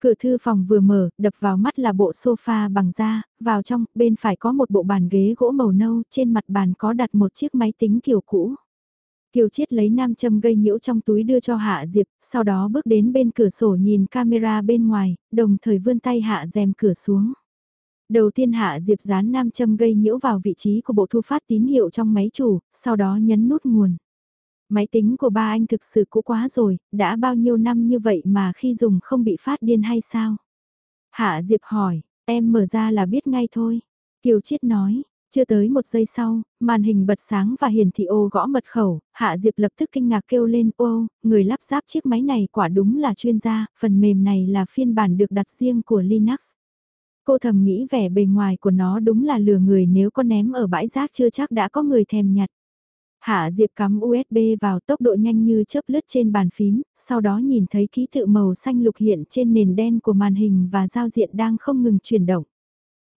Cửa thư phòng vừa mở, đập vào mắt là bộ sofa bằng da, vào trong, bên phải có một bộ bàn ghế gỗ màu nâu, trên mặt bàn có đặt một chiếc máy tính kiểu cũ. Kiều Chiết lấy nam châm gây nhiễu trong túi đưa cho Hạ Diệp, sau đó bước đến bên cửa sổ nhìn camera bên ngoài, đồng thời vươn tay hạ rèm cửa xuống. Đầu tiên Hạ Diệp dán nam châm gây nhiễu vào vị trí của bộ thu phát tín hiệu trong máy chủ, sau đó nhấn nút nguồn. Máy tính của ba anh thực sự cũ quá rồi, đã bao nhiêu năm như vậy mà khi dùng không bị phát điên hay sao? Hạ Diệp hỏi, em mở ra là biết ngay thôi. Kiều Chiết nói, chưa tới một giây sau, màn hình bật sáng và hiển thị ô gõ mật khẩu, Hạ Diệp lập tức kinh ngạc kêu lên ô, người lắp ráp chiếc máy này quả đúng là chuyên gia, phần mềm này là phiên bản được đặt riêng của Linux. Cô thầm nghĩ vẻ bề ngoài của nó đúng là lừa người nếu có ném ở bãi rác chưa chắc đã có người thèm nhặt. Hạ Diệp cắm USB vào tốc độ nhanh như chớp lướt trên bàn phím, sau đó nhìn thấy ký tự màu xanh lục hiện trên nền đen của màn hình và giao diện đang không ngừng chuyển động.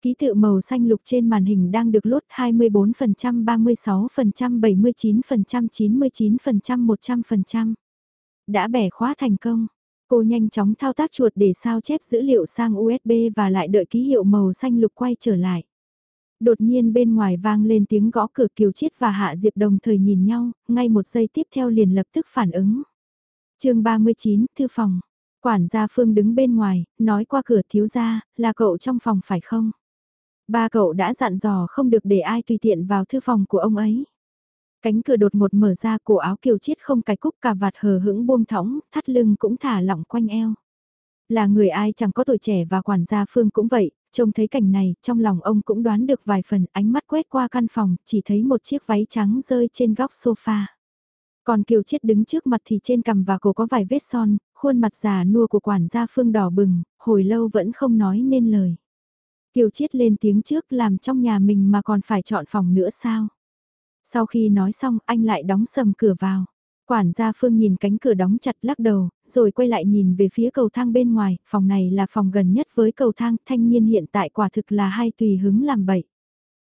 Ký tự màu xanh lục trên màn hình đang được lốt 24%, 36%, 79%, 99%, 100%. Đã bẻ khóa thành công. Cô nhanh chóng thao tác chuột để sao chép dữ liệu sang USB và lại đợi ký hiệu màu xanh lục quay trở lại. Đột nhiên bên ngoài vang lên tiếng gõ cửa Kiều Chiết và Hạ Diệp đồng thời nhìn nhau, ngay một giây tiếp theo liền lập tức phản ứng. chương 39, Thư phòng. Quản gia Phương đứng bên ngoài, nói qua cửa thiếu gia, là cậu trong phòng phải không? Ba cậu đã dặn dò không được để ai tùy tiện vào thư phòng của ông ấy. Cánh cửa đột một mở ra cổ áo kiều chiết không cài cúc cà vạt hờ hững buông thõng, thắt lưng cũng thả lỏng quanh eo. Là người ai chẳng có tuổi trẻ và quản gia Phương cũng vậy, trông thấy cảnh này, trong lòng ông cũng đoán được vài phần, ánh mắt quét qua căn phòng, chỉ thấy một chiếc váy trắng rơi trên góc sofa. Còn Kiều Chiết đứng trước mặt thì trên cằm và cổ có vài vết son, khuôn mặt già nua của quản gia Phương đỏ bừng, hồi lâu vẫn không nói nên lời. Kiều Chiết lên tiếng trước làm trong nhà mình mà còn phải chọn phòng nữa sao? Sau khi nói xong anh lại đóng sầm cửa vào. Quản gia Phương nhìn cánh cửa đóng chặt lắc đầu, rồi quay lại nhìn về phía cầu thang bên ngoài, phòng này là phòng gần nhất với cầu thang, thanh niên hiện tại quả thực là hay tùy hứng làm bậy.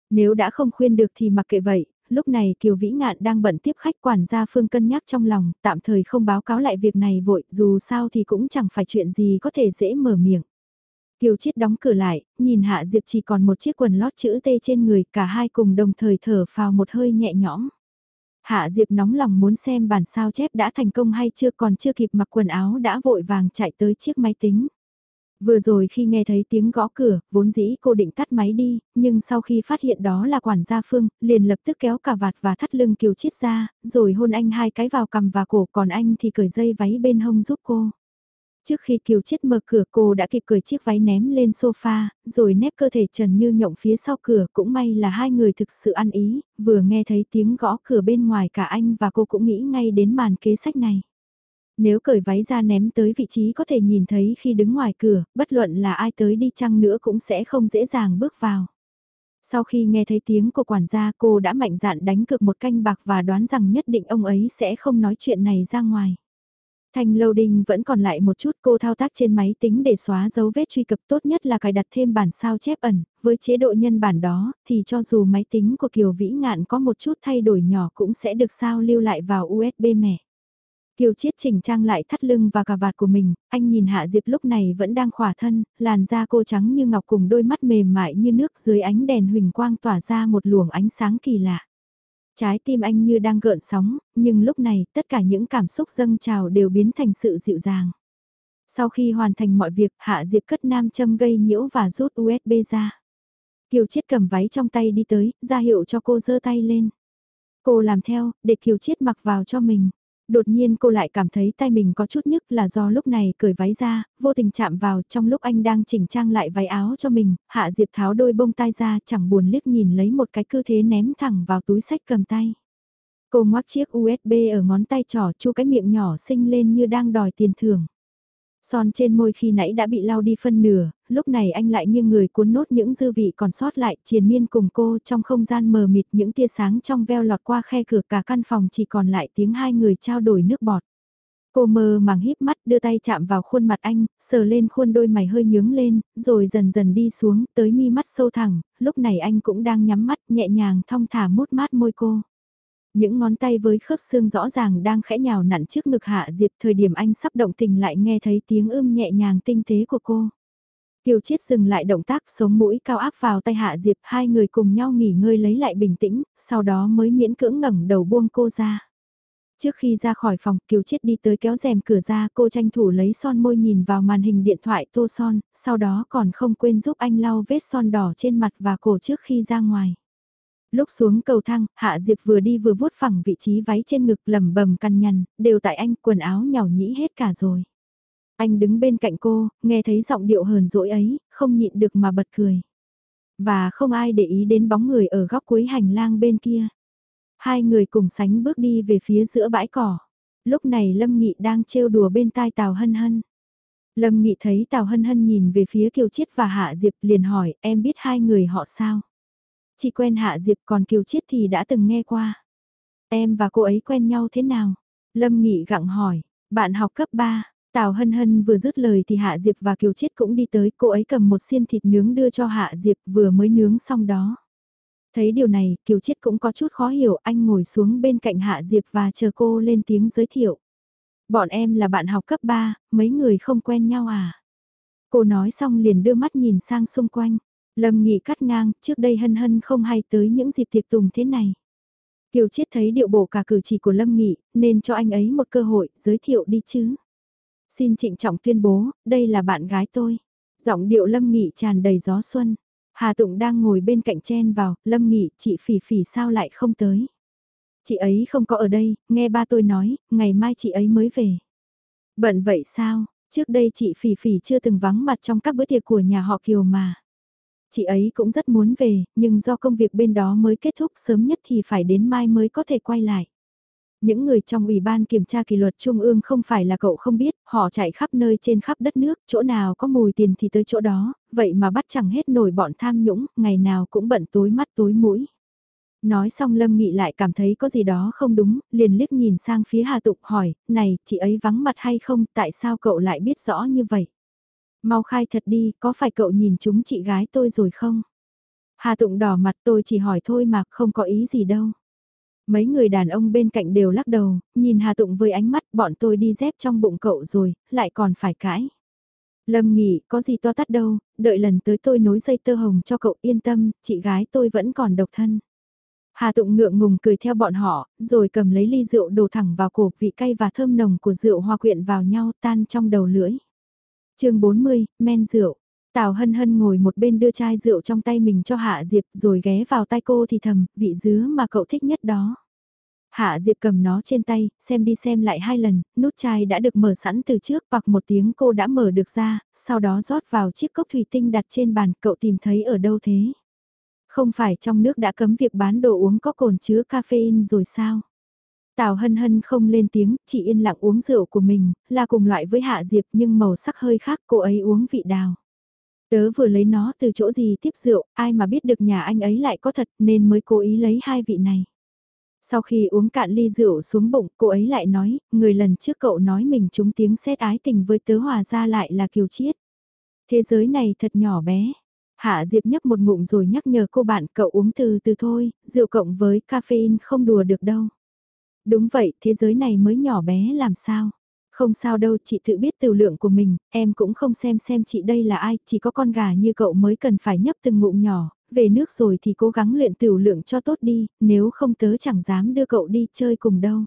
Nếu đã không khuyên được thì mặc kệ vậy, lúc này Kiều Vĩ Ngạn đang bận tiếp khách quản gia Phương cân nhắc trong lòng, tạm thời không báo cáo lại việc này vội, dù sao thì cũng chẳng phải chuyện gì có thể dễ mở miệng. Kiều Chiết đóng cửa lại, nhìn Hạ Diệp chỉ còn một chiếc quần lót chữ T trên người, cả hai cùng đồng thời thở phào một hơi nhẹ nhõm. Hạ Diệp nóng lòng muốn xem bản sao chép đã thành công hay chưa còn chưa kịp mặc quần áo đã vội vàng chạy tới chiếc máy tính. Vừa rồi khi nghe thấy tiếng gõ cửa, vốn dĩ cô định tắt máy đi, nhưng sau khi phát hiện đó là quản gia Phương, liền lập tức kéo cà vạt và thắt lưng Kiều Chiết ra, rồi hôn anh hai cái vào cầm và cổ còn anh thì cởi dây váy bên hông giúp cô. Trước khi Kiều Chiết mở cửa cô đã kịp cởi chiếc váy ném lên sofa, rồi nép cơ thể trần như nhộng phía sau cửa cũng may là hai người thực sự ăn ý, vừa nghe thấy tiếng gõ cửa bên ngoài cả anh và cô cũng nghĩ ngay đến màn kế sách này. Nếu cởi váy ra ném tới vị trí có thể nhìn thấy khi đứng ngoài cửa, bất luận là ai tới đi chăng nữa cũng sẽ không dễ dàng bước vào. Sau khi nghe thấy tiếng của quản gia cô đã mạnh dạn đánh cược một canh bạc và đoán rằng nhất định ông ấy sẽ không nói chuyện này ra ngoài. Thanh loading vẫn còn lại một chút cô thao tác trên máy tính để xóa dấu vết truy cập tốt nhất là cài đặt thêm bản sao chép ẩn, với chế độ nhân bản đó thì cho dù máy tính của Kiều Vĩ Ngạn có một chút thay đổi nhỏ cũng sẽ được sao lưu lại vào USB mẹ. Kiều Chiết chỉnh trang lại thắt lưng và cà vạt của mình, anh nhìn Hạ Diệp lúc này vẫn đang khỏa thân, làn da cô trắng như ngọc cùng đôi mắt mềm mại như nước dưới ánh đèn huỳnh quang tỏa ra một luồng ánh sáng kỳ lạ. Trái tim anh như đang gợn sóng, nhưng lúc này tất cả những cảm xúc dâng trào đều biến thành sự dịu dàng. Sau khi hoàn thành mọi việc, Hạ Diệp cất nam châm gây nhiễu và rút USB ra. Kiều Chiết cầm váy trong tay đi tới, ra hiệu cho cô giơ tay lên. Cô làm theo, để Kiều Chiết mặc vào cho mình. Đột nhiên cô lại cảm thấy tay mình có chút nhức là do lúc này cởi váy ra, vô tình chạm vào trong lúc anh đang chỉnh trang lại váy áo cho mình, Hạ Diệp tháo đôi bông tai ra chẳng buồn liếc nhìn lấy một cái tư thế ném thẳng vào túi sách cầm tay. Cô ngoắc chiếc USB ở ngón tay trỏ chu cái miệng nhỏ xinh lên như đang đòi tiền thưởng. Son trên môi khi nãy đã bị lau đi phân nửa, lúc này anh lại nghiêng người cuốn nốt những dư vị còn sót lại, triền miên cùng cô trong không gian mờ mịt những tia sáng trong veo lọt qua khe cửa cả căn phòng chỉ còn lại tiếng hai người trao đổi nước bọt. Cô mơ màng híp mắt đưa tay chạm vào khuôn mặt anh, sờ lên khuôn đôi mày hơi nhướng lên, rồi dần dần đi xuống, tới mi mắt sâu thẳng, lúc này anh cũng đang nhắm mắt nhẹ nhàng thong thả mút mát môi cô. Những ngón tay với khớp xương rõ ràng đang khẽ nhào nặn trước ngực Hạ Diệp thời điểm anh sắp động tình lại nghe thấy tiếng ưm nhẹ nhàng tinh tế của cô. Kiều Chiết dừng lại động tác sống mũi cao áp vào tay Hạ Diệp hai người cùng nhau nghỉ ngơi lấy lại bình tĩnh, sau đó mới miễn cưỡng ngẩng đầu buông cô ra. Trước khi ra khỏi phòng, Kiều Chiết đi tới kéo rèm cửa ra, cô tranh thủ lấy son môi nhìn vào màn hình điện thoại tô son, sau đó còn không quên giúp anh lau vết son đỏ trên mặt và cổ trước khi ra ngoài. Lúc xuống cầu thang, Hạ Diệp vừa đi vừa vuốt phẳng vị trí váy trên ngực lầm bầm căn nhằn, đều tại anh quần áo nhàu nhĩ hết cả rồi. Anh đứng bên cạnh cô, nghe thấy giọng điệu hờn dỗi ấy, không nhịn được mà bật cười. Và không ai để ý đến bóng người ở góc cuối hành lang bên kia. Hai người cùng sánh bước đi về phía giữa bãi cỏ. Lúc này Lâm Nghị đang trêu đùa bên tai Tào Hân Hân. Lâm Nghị thấy Tào Hân Hân nhìn về phía Kiều Chiết và Hạ Diệp liền hỏi em biết hai người họ sao? Chỉ quen Hạ Diệp còn Kiều Chiết thì đã từng nghe qua. Em và cô ấy quen nhau thế nào? Lâm Nghị gặng hỏi, bạn học cấp 3, Tào Hân Hân vừa dứt lời thì Hạ Diệp và Kiều Chiết cũng đi tới, cô ấy cầm một xiên thịt nướng đưa cho Hạ Diệp vừa mới nướng xong đó. Thấy điều này, Kiều Chiết cũng có chút khó hiểu, anh ngồi xuống bên cạnh Hạ Diệp và chờ cô lên tiếng giới thiệu. Bọn em là bạn học cấp 3, mấy người không quen nhau à? Cô nói xong liền đưa mắt nhìn sang xung quanh. Lâm Nghị cắt ngang, trước đây Hân Hân không hay tới những dịp tiệc tùng thế này. Kiều Chiết thấy điệu bộ cả cử chỉ của Lâm Nghị, nên cho anh ấy một cơ hội, giới thiệu đi chứ. Xin trịnh trọng tuyên bố, đây là bạn gái tôi. Giọng điệu Lâm Nghị tràn đầy gió xuân. Hà Tụng đang ngồi bên cạnh chen vào, Lâm Nghị, chị Phỉ Phỉ sao lại không tới? Chị ấy không có ở đây, nghe ba tôi nói, ngày mai chị ấy mới về. Bận vậy sao, trước đây chị Phỉ Phỉ chưa từng vắng mặt trong các bữa tiệc của nhà họ Kiều mà. Chị ấy cũng rất muốn về, nhưng do công việc bên đó mới kết thúc sớm nhất thì phải đến mai mới có thể quay lại. Những người trong Ủy ban Kiểm tra kỷ luật Trung ương không phải là cậu không biết, họ chạy khắp nơi trên khắp đất nước, chỗ nào có mùi tiền thì tới chỗ đó, vậy mà bắt chẳng hết nổi bọn tham nhũng, ngày nào cũng bận tối mắt tối mũi. Nói xong Lâm Nghị lại cảm thấy có gì đó không đúng, liền liếc nhìn sang phía Hà tục hỏi, này, chị ấy vắng mặt hay không, tại sao cậu lại biết rõ như vậy? Mau khai thật đi, có phải cậu nhìn chúng chị gái tôi rồi không? Hà Tụng đỏ mặt tôi chỉ hỏi thôi mà, không có ý gì đâu. Mấy người đàn ông bên cạnh đều lắc đầu, nhìn Hà Tụng với ánh mắt bọn tôi đi dép trong bụng cậu rồi, lại còn phải cãi. Lâm nghỉ, có gì to tắt đâu, đợi lần tới tôi nối dây tơ hồng cho cậu yên tâm, chị gái tôi vẫn còn độc thân. Hà Tụng ngượng ngùng cười theo bọn họ, rồi cầm lấy ly rượu đổ thẳng vào cổ vị cay và thơm nồng của rượu hòa quyện vào nhau tan trong đầu lưỡi chương 40, men rượu. Tào hân hân ngồi một bên đưa chai rượu trong tay mình cho Hạ Diệp rồi ghé vào tay cô thì thầm, vị dứa mà cậu thích nhất đó. Hạ Diệp cầm nó trên tay, xem đi xem lại hai lần, nút chai đã được mở sẵn từ trước hoặc một tiếng cô đã mở được ra, sau đó rót vào chiếc cốc thủy tinh đặt trên bàn cậu tìm thấy ở đâu thế? Không phải trong nước đã cấm việc bán đồ uống có cồn chứa caffeine rồi sao? Tào hân hân không lên tiếng, chỉ yên lặng uống rượu của mình, là cùng loại với Hạ Diệp nhưng màu sắc hơi khác cô ấy uống vị đào. Tớ vừa lấy nó từ chỗ gì tiếp rượu, ai mà biết được nhà anh ấy lại có thật nên mới cố ý lấy hai vị này. Sau khi uống cạn ly rượu xuống bụng, cô ấy lại nói, người lần trước cậu nói mình trúng tiếng xét ái tình với tớ hòa ra lại là kiều chiết. Thế giới này thật nhỏ bé. Hạ Diệp nhấp một ngụm rồi nhắc nhở cô bạn cậu uống từ từ thôi, rượu cộng với caffeine không đùa được đâu. Đúng vậy, thế giới này mới nhỏ bé làm sao? Không sao đâu, chị tự biết tiểu lượng của mình, em cũng không xem xem chị đây là ai, chỉ có con gà như cậu mới cần phải nhấp từng ngụm nhỏ, về nước rồi thì cố gắng luyện tiểu lượng cho tốt đi, nếu không tớ chẳng dám đưa cậu đi chơi cùng đâu.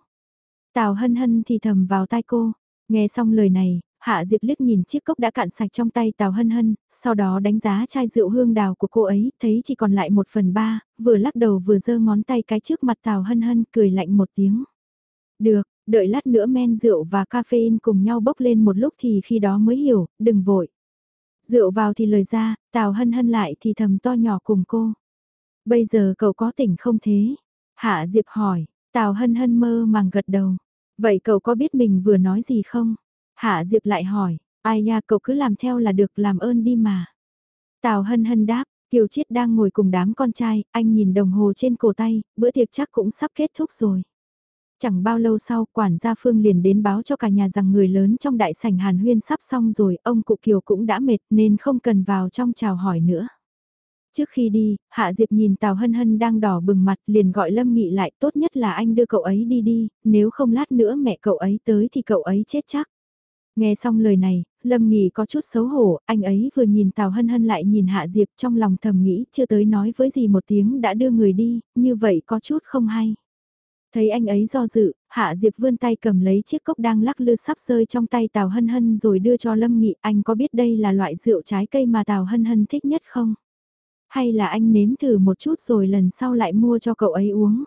Tào hân hân thì thầm vào tai cô, nghe xong lời này, Hạ Diệp liếc nhìn chiếc cốc đã cạn sạch trong tay Tào Hân Hân, sau đó đánh giá chai rượu hương đào của cô ấy, thấy chỉ còn lại một phần ba, vừa lắc đầu vừa giơ ngón tay cái trước mặt Tào Hân Hân cười lạnh một tiếng. Được, đợi lát nữa men rượu và caffeine cùng nhau bốc lên một lúc thì khi đó mới hiểu, đừng vội. Rượu vào thì lời ra, Tào hân hân lại thì thầm to nhỏ cùng cô. Bây giờ cậu có tỉnh không thế? Hạ Diệp hỏi, Tào hân hân mơ màng gật đầu. Vậy cậu có biết mình vừa nói gì không? Hạ Diệp lại hỏi, ai nha cậu cứ làm theo là được làm ơn đi mà. Tào hân hân đáp, Kiều Chiết đang ngồi cùng đám con trai, anh nhìn đồng hồ trên cổ tay, bữa tiệc chắc cũng sắp kết thúc rồi. Chẳng bao lâu sau, quản gia Phương liền đến báo cho cả nhà rằng người lớn trong đại sảnh Hàn Huyên sắp xong rồi, ông Cụ Kiều cũng đã mệt nên không cần vào trong chào hỏi nữa. Trước khi đi, Hạ Diệp nhìn Tào Hân Hân đang đỏ bừng mặt liền gọi Lâm Nghị lại tốt nhất là anh đưa cậu ấy đi đi, nếu không lát nữa mẹ cậu ấy tới thì cậu ấy chết chắc. Nghe xong lời này, Lâm Nghị có chút xấu hổ, anh ấy vừa nhìn Tào Hân Hân lại nhìn Hạ Diệp trong lòng thầm nghĩ chưa tới nói với gì một tiếng đã đưa người đi, như vậy có chút không hay. Thấy anh ấy do dự, Hạ Diệp vươn tay cầm lấy chiếc cốc đang lắc lư sắp rơi trong tay Tào Hân Hân rồi đưa cho Lâm Nghị. Anh có biết đây là loại rượu trái cây mà Tào Hân Hân thích nhất không? Hay là anh nếm thử một chút rồi lần sau lại mua cho cậu ấy uống?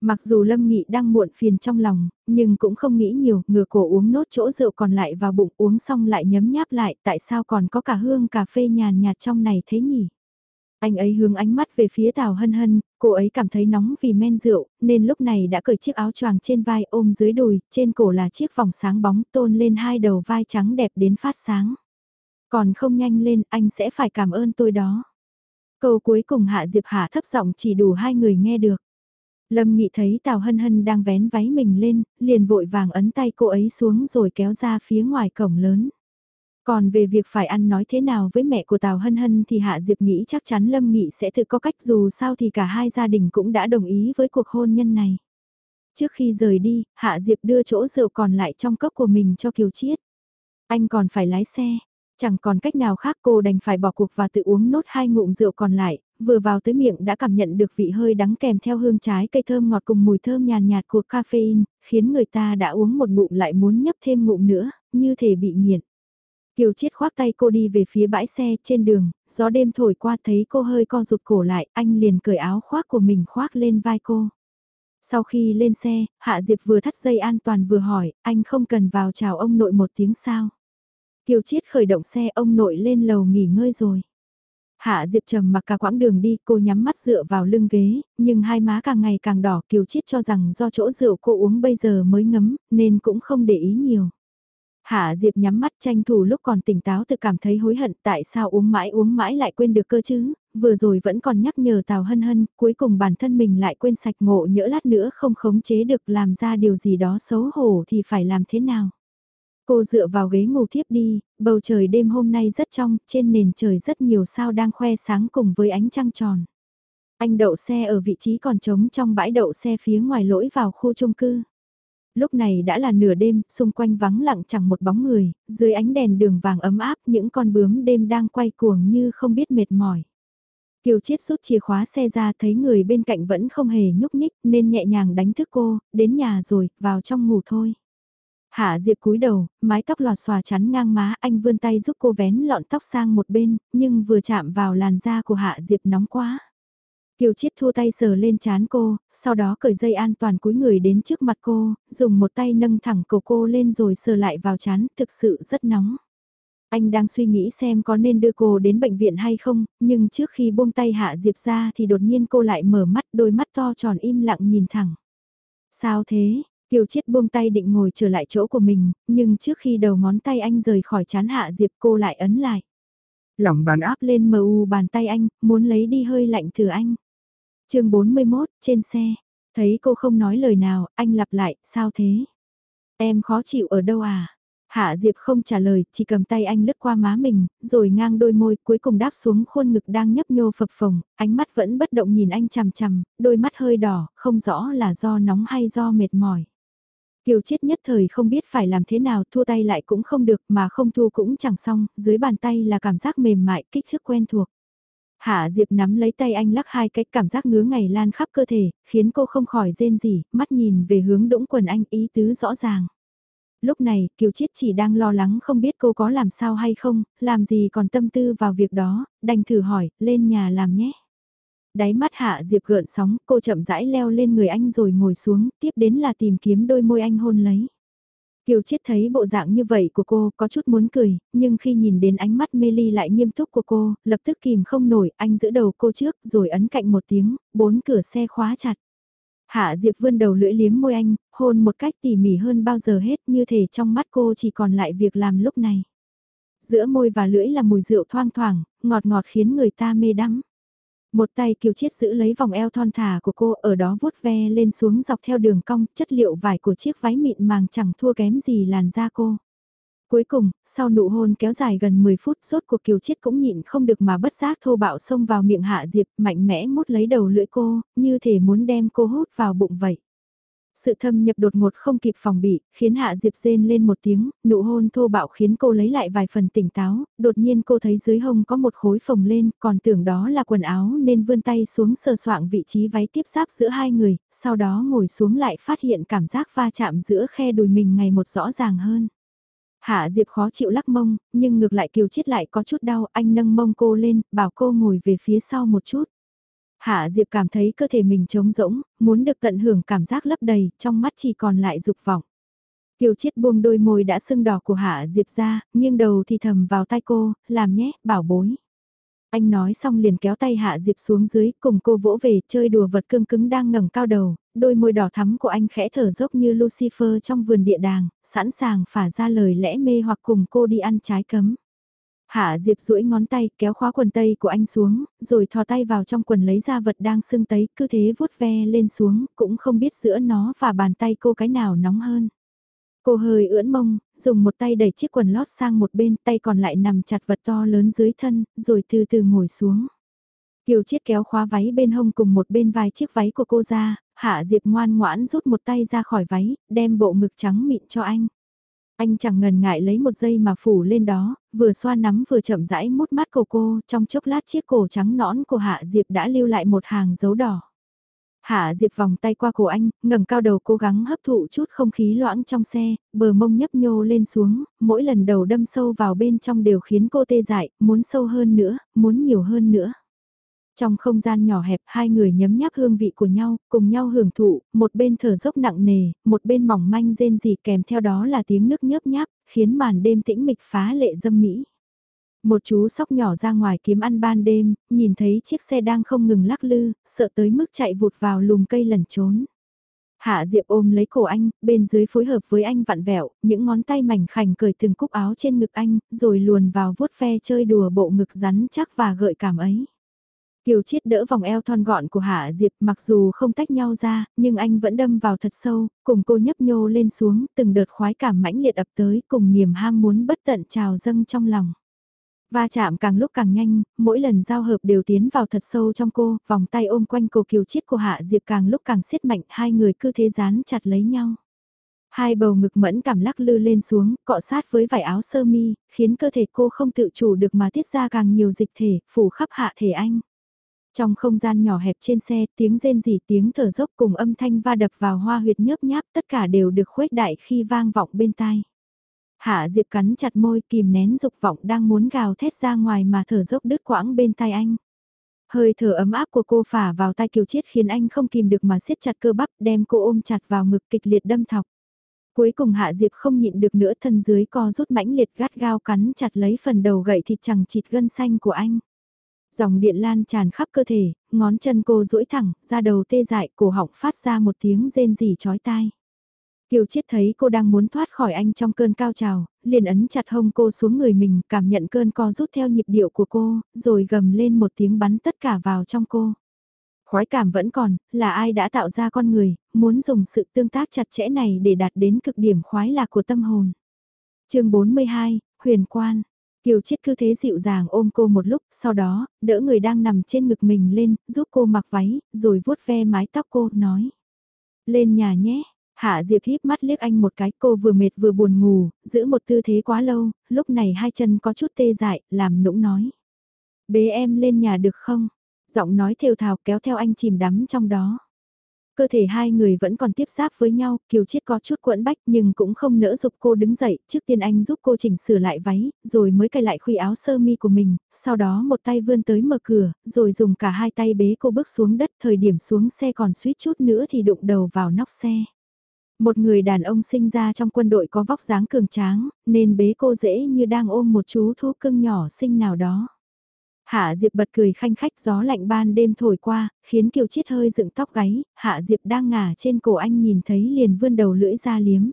Mặc dù Lâm Nghị đang muộn phiền trong lòng, nhưng cũng không nghĩ nhiều, ngừa cổ uống nốt chỗ rượu còn lại vào bụng uống xong lại nhấm nháp lại, tại sao còn có cả hương cà phê nhàn nhạt trong này thế nhỉ? Anh ấy hướng ánh mắt về phía Tào Hân Hân, cô ấy cảm thấy nóng vì men rượu, nên lúc này đã cởi chiếc áo choàng trên vai ôm dưới đùi, trên cổ là chiếc vòng sáng bóng tôn lên hai đầu vai trắng đẹp đến phát sáng. Còn không nhanh lên, anh sẽ phải cảm ơn tôi đó. Câu cuối cùng Hạ Diệp Hạ thấp giọng chỉ đủ hai người nghe được. Lâm Nghị thấy Tào Hân Hân đang vén váy mình lên, liền vội vàng ấn tay cô ấy xuống rồi kéo ra phía ngoài cổng lớn. Còn về việc phải ăn nói thế nào với mẹ của Tào Hân Hân thì Hạ Diệp nghĩ chắc chắn Lâm Nghị sẽ tự có cách dù sao thì cả hai gia đình cũng đã đồng ý với cuộc hôn nhân này. Trước khi rời đi, Hạ Diệp đưa chỗ rượu còn lại trong cốc của mình cho Kiều Chiết. Anh còn phải lái xe, chẳng còn cách nào khác cô đành phải bỏ cuộc và tự uống nốt hai ngụm rượu còn lại, vừa vào tới miệng đã cảm nhận được vị hơi đắng kèm theo hương trái cây thơm ngọt cùng mùi thơm nhàn nhạt của caffeine, khiến người ta đã uống một ngụm lại muốn nhấp thêm ngụm nữa, như thể bị nghiện. Kiều Chiết khoác tay cô đi về phía bãi xe trên đường, gió đêm thổi qua thấy cô hơi co rụt cổ lại, anh liền cởi áo khoác của mình khoác lên vai cô. Sau khi lên xe, Hạ Diệp vừa thắt dây an toàn vừa hỏi, anh không cần vào chào ông nội một tiếng sao. Kiều Chiết khởi động xe ông nội lên lầu nghỉ ngơi rồi. Hạ Diệp trầm mặc cả quãng đường đi, cô nhắm mắt dựa vào lưng ghế, nhưng hai má càng ngày càng đỏ, Kiều Chiết cho rằng do chỗ rượu cô uống bây giờ mới ngấm, nên cũng không để ý nhiều. Hạ Diệp nhắm mắt tranh thủ lúc còn tỉnh táo tự cảm thấy hối hận tại sao uống mãi uống mãi lại quên được cơ chứ, vừa rồi vẫn còn nhắc nhở Tào Hân Hân, cuối cùng bản thân mình lại quên sạch ngộ nhỡ lát nữa không khống chế được làm ra điều gì đó xấu hổ thì phải làm thế nào. Cô dựa vào ghế ngủ thiếp đi, bầu trời đêm hôm nay rất trong, trên nền trời rất nhiều sao đang khoe sáng cùng với ánh trăng tròn. Anh đậu xe ở vị trí còn trống trong bãi đậu xe phía ngoài lỗi vào khu chung cư. Lúc này đã là nửa đêm, xung quanh vắng lặng chẳng một bóng người, dưới ánh đèn đường vàng ấm áp những con bướm đêm đang quay cuồng như không biết mệt mỏi. Kiều Chiết rút chìa khóa xe ra thấy người bên cạnh vẫn không hề nhúc nhích nên nhẹ nhàng đánh thức cô, đến nhà rồi, vào trong ngủ thôi. Hạ Diệp cúi đầu, mái tóc lọt xòa chắn ngang má, anh vươn tay giúp cô vén lọn tóc sang một bên, nhưng vừa chạm vào làn da của Hạ Diệp nóng quá. Kiều Chiết thua tay sờ lên chán cô, sau đó cởi dây an toàn cúi người đến trước mặt cô, dùng một tay nâng thẳng cổ cô lên rồi sờ lại vào chán, thực sự rất nóng. Anh đang suy nghĩ xem có nên đưa cô đến bệnh viện hay không, nhưng trước khi buông tay Hạ Diệp ra thì đột nhiên cô lại mở mắt đôi mắt to tròn im lặng nhìn thẳng. Sao thế? Kiều Chiết buông tay định ngồi trở lại chỗ của mình, nhưng trước khi đầu ngón tay anh rời khỏi chán Hạ Diệp cô lại ấn lại. Lòng bàn áp lên mờ u bàn tay anh, muốn lấy đi hơi lạnh từ anh chương 41, trên xe. Thấy cô không nói lời nào, anh lặp lại, sao thế? Em khó chịu ở đâu à? Hạ Diệp không trả lời, chỉ cầm tay anh lướt qua má mình, rồi ngang đôi môi, cuối cùng đáp xuống khuôn ngực đang nhấp nhô phập phồng, ánh mắt vẫn bất động nhìn anh chằm chằm, đôi mắt hơi đỏ, không rõ là do nóng hay do mệt mỏi. Kiều chết nhất thời không biết phải làm thế nào, thua tay lại cũng không được, mà không thua cũng chẳng xong, dưới bàn tay là cảm giác mềm mại, kích thước quen thuộc. Hạ Diệp nắm lấy tay anh lắc hai cái cảm giác ngứa ngày lan khắp cơ thể, khiến cô không khỏi rên gì, mắt nhìn về hướng đũng quần anh ý tứ rõ ràng. Lúc này, Kiều Chiết chỉ đang lo lắng không biết cô có làm sao hay không, làm gì còn tâm tư vào việc đó, đành thử hỏi, lên nhà làm nhé. Đáy mắt Hạ Diệp gợn sóng, cô chậm rãi leo lên người anh rồi ngồi xuống, tiếp đến là tìm kiếm đôi môi anh hôn lấy. Kiều Chiết thấy bộ dạng như vậy của cô có chút muốn cười, nhưng khi nhìn đến ánh mắt mê ly lại nghiêm túc của cô, lập tức kìm không nổi, anh giữ đầu cô trước rồi ấn cạnh một tiếng, bốn cửa xe khóa chặt. Hạ Diệp vươn đầu lưỡi liếm môi anh, hôn một cách tỉ mỉ hơn bao giờ hết như thể trong mắt cô chỉ còn lại việc làm lúc này. Giữa môi và lưỡi là mùi rượu thoang thoảng, ngọt ngọt khiến người ta mê đắm. Một tay kiều chiết giữ lấy vòng eo thon thả của cô ở đó vuốt ve lên xuống dọc theo đường cong, chất liệu vải của chiếc váy mịn màng chẳng thua kém gì làn da cô. Cuối cùng, sau nụ hôn kéo dài gần 10 phút rốt cuộc kiều chiết cũng nhịn không được mà bất giác thô bạo xông vào miệng hạ diệp mạnh mẽ mút lấy đầu lưỡi cô, như thể muốn đem cô hút vào bụng vậy. Sự thâm nhập đột ngột không kịp phòng bị, khiến Hạ Diệp rên lên một tiếng, nụ hôn thô bạo khiến cô lấy lại vài phần tỉnh táo, đột nhiên cô thấy dưới hông có một khối phồng lên, còn tưởng đó là quần áo nên vươn tay xuống sờ soạng vị trí váy tiếp giáp giữa hai người, sau đó ngồi xuống lại phát hiện cảm giác va chạm giữa khe đùi mình ngày một rõ ràng hơn. Hạ Diệp khó chịu lắc mông, nhưng ngược lại Kiều Chiết lại có chút đau, anh nâng mông cô lên, bảo cô ngồi về phía sau một chút. Hạ Diệp cảm thấy cơ thể mình trống rỗng, muốn được tận hưởng cảm giác lấp đầy, trong mắt chỉ còn lại dục vọng. Kiều Chiết buông đôi môi đã sưng đỏ của Hạ Diệp ra, nghiêng đầu thì thầm vào tai cô, làm nhé, bảo bối. Anh nói xong liền kéo tay Hạ Diệp xuống dưới, cùng cô vỗ về, chơi đùa vật cương cứng đang ngẩng cao đầu, đôi môi đỏ thắm của anh khẽ thở dốc như Lucifer trong vườn địa đàng, sẵn sàng phả ra lời lẽ mê hoặc cùng cô đi ăn trái cấm. Hạ Diệp duỗi ngón tay kéo khóa quần tây của anh xuống, rồi thò tay vào trong quần lấy ra vật đang sưng tấy, cứ thế vuốt ve lên xuống, cũng không biết giữa nó và bàn tay cô cái nào nóng hơn. Cô hơi ưỡn mông, dùng một tay đẩy chiếc quần lót sang một bên, tay còn lại nằm chặt vật to lớn dưới thân, rồi từ từ ngồi xuống. Kiều Chiết kéo khóa váy bên hông cùng một bên vai chiếc váy của cô ra, Hạ Diệp ngoan ngoãn rút một tay ra khỏi váy, đem bộ ngực trắng mịn cho anh. Anh chẳng ngần ngại lấy một dây mà phủ lên đó, vừa xoa nắm vừa chậm rãi mút mắt cổ cô, trong chốc lát chiếc cổ trắng nõn của Hạ Diệp đã lưu lại một hàng dấu đỏ. Hạ Diệp vòng tay qua cổ anh, ngẩng cao đầu cố gắng hấp thụ chút không khí loãng trong xe, bờ mông nhấp nhô lên xuống, mỗi lần đầu đâm sâu vào bên trong đều khiến cô tê dại, muốn sâu hơn nữa, muốn nhiều hơn nữa. Trong không gian nhỏ hẹp hai người nhấm nháp hương vị của nhau, cùng nhau hưởng thụ, một bên thở dốc nặng nề, một bên mỏng manh rên rỉ kèm theo đó là tiếng nước nhớp nháp, khiến màn đêm tĩnh mịch phá lệ dâm mỹ. Một chú sóc nhỏ ra ngoài kiếm ăn ban đêm, nhìn thấy chiếc xe đang không ngừng lắc lư, sợ tới mức chạy vụt vào lùm cây lẩn trốn. Hạ Diệp ôm lấy cổ anh, bên dưới phối hợp với anh vặn vẹo, những ngón tay mảnh khảnh cởi từng cúc áo trên ngực anh, rồi luồn vào vuốt ve chơi đùa bộ ngực rắn chắc và gợi cảm ấy. Kiều Chiết đỡ vòng eo thon gọn của Hạ Diệp mặc dù không tách nhau ra, nhưng anh vẫn đâm vào thật sâu, cùng cô nhấp nhô lên xuống, từng đợt khoái cảm mãnh liệt ập tới cùng niềm ham muốn bất tận trào dâng trong lòng. Va chạm càng lúc càng nhanh, mỗi lần giao hợp đều tiến vào thật sâu trong cô, vòng tay ôm quanh cổ Kiều Chiết của Hạ Diệp càng lúc càng siết mạnh, hai người cứ thế dán chặt lấy nhau. Hai bầu ngực mẫn cảm lắc lư lên xuống, cọ sát với vải áo sơ mi, khiến cơ thể cô không tự chủ được mà tiết ra càng nhiều dịch thể, phủ khắp hạ thể anh. Trong không gian nhỏ hẹp trên xe, tiếng rên rỉ tiếng thở dốc cùng âm thanh va đập vào hoa huyệt nhớp nháp tất cả đều được khuếch đại khi vang vọng bên tai. Hạ Diệp cắn chặt môi kìm nén dục vọng đang muốn gào thét ra ngoài mà thở dốc đứt quãng bên tai anh. Hơi thở ấm áp của cô phả vào tai kiều chiết khiến anh không kìm được mà siết chặt cơ bắp đem cô ôm chặt vào ngực kịch liệt đâm thọc. Cuối cùng Hạ Diệp không nhịn được nữa thân dưới co rút mãnh liệt gắt gao cắn chặt lấy phần đầu gậy thịt chẳng chịt gân xanh của anh. Dòng điện lan tràn khắp cơ thể, ngón chân cô duỗi thẳng, ra đầu tê dại, cổ họng phát ra một tiếng rên rỉ chói tai. Kiều Chiết thấy cô đang muốn thoát khỏi anh trong cơn cao trào, liền ấn chặt hông cô xuống người mình, cảm nhận cơn co rút theo nhịp điệu của cô, rồi gầm lên một tiếng bắn tất cả vào trong cô. Khói cảm vẫn còn, là ai đã tạo ra con người, muốn dùng sự tương tác chặt chẽ này để đạt đến cực điểm khoái lạc của tâm hồn. chương 42, Huyền Quan Kiều Chiết cứ thế dịu dàng ôm cô một lúc, sau đó, đỡ người đang nằm trên ngực mình lên, giúp cô mặc váy, rồi vuốt ve mái tóc cô, nói. Lên nhà nhé, Hạ Diệp híp mắt liếc anh một cái, cô vừa mệt vừa buồn ngủ, giữ một tư thế quá lâu, lúc này hai chân có chút tê dại, làm nũng nói. Bế em lên nhà được không? Giọng nói thều thào kéo theo anh chìm đắm trong đó. Cơ thể hai người vẫn còn tiếp giáp với nhau, Kiều Chiết có chút quẫn bách nhưng cũng không nỡ dục cô đứng dậy, trước tiên anh giúp cô chỉnh sửa lại váy, rồi mới cài lại khuy áo sơ mi của mình, sau đó một tay vươn tới mở cửa, rồi dùng cả hai tay bế cô bước xuống đất, thời điểm xuống xe còn suýt chút nữa thì đụng đầu vào nóc xe. Một người đàn ông sinh ra trong quân đội có vóc dáng cường tráng, nên bế cô dễ như đang ôm một chú thú cưng nhỏ xinh nào đó. Hạ Diệp bật cười khanh khách gió lạnh ban đêm thổi qua, khiến Kiều Chiết hơi dựng tóc gáy, Hạ Diệp đang ngả trên cổ anh nhìn thấy liền vươn đầu lưỡi ra liếm.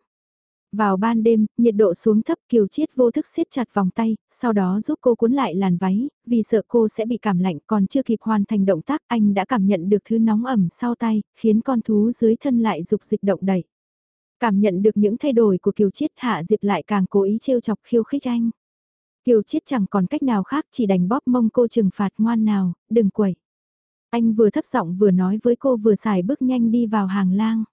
Vào ban đêm, nhiệt độ xuống thấp Kiều Chiết vô thức siết chặt vòng tay, sau đó giúp cô cuốn lại làn váy, vì sợ cô sẽ bị cảm lạnh còn chưa kịp hoàn thành động tác anh đã cảm nhận được thứ nóng ẩm sau tay, khiến con thú dưới thân lại dục dịch động đẩy. Cảm nhận được những thay đổi của Kiều Chiết Hạ Diệp lại càng cố ý trêu chọc khiêu khích anh. Kiều Chiết chẳng còn cách nào khác chỉ đành bóp mông cô trừng phạt ngoan nào, đừng quẩy. Anh vừa thấp giọng vừa nói với cô vừa xài bước nhanh đi vào hàng lang.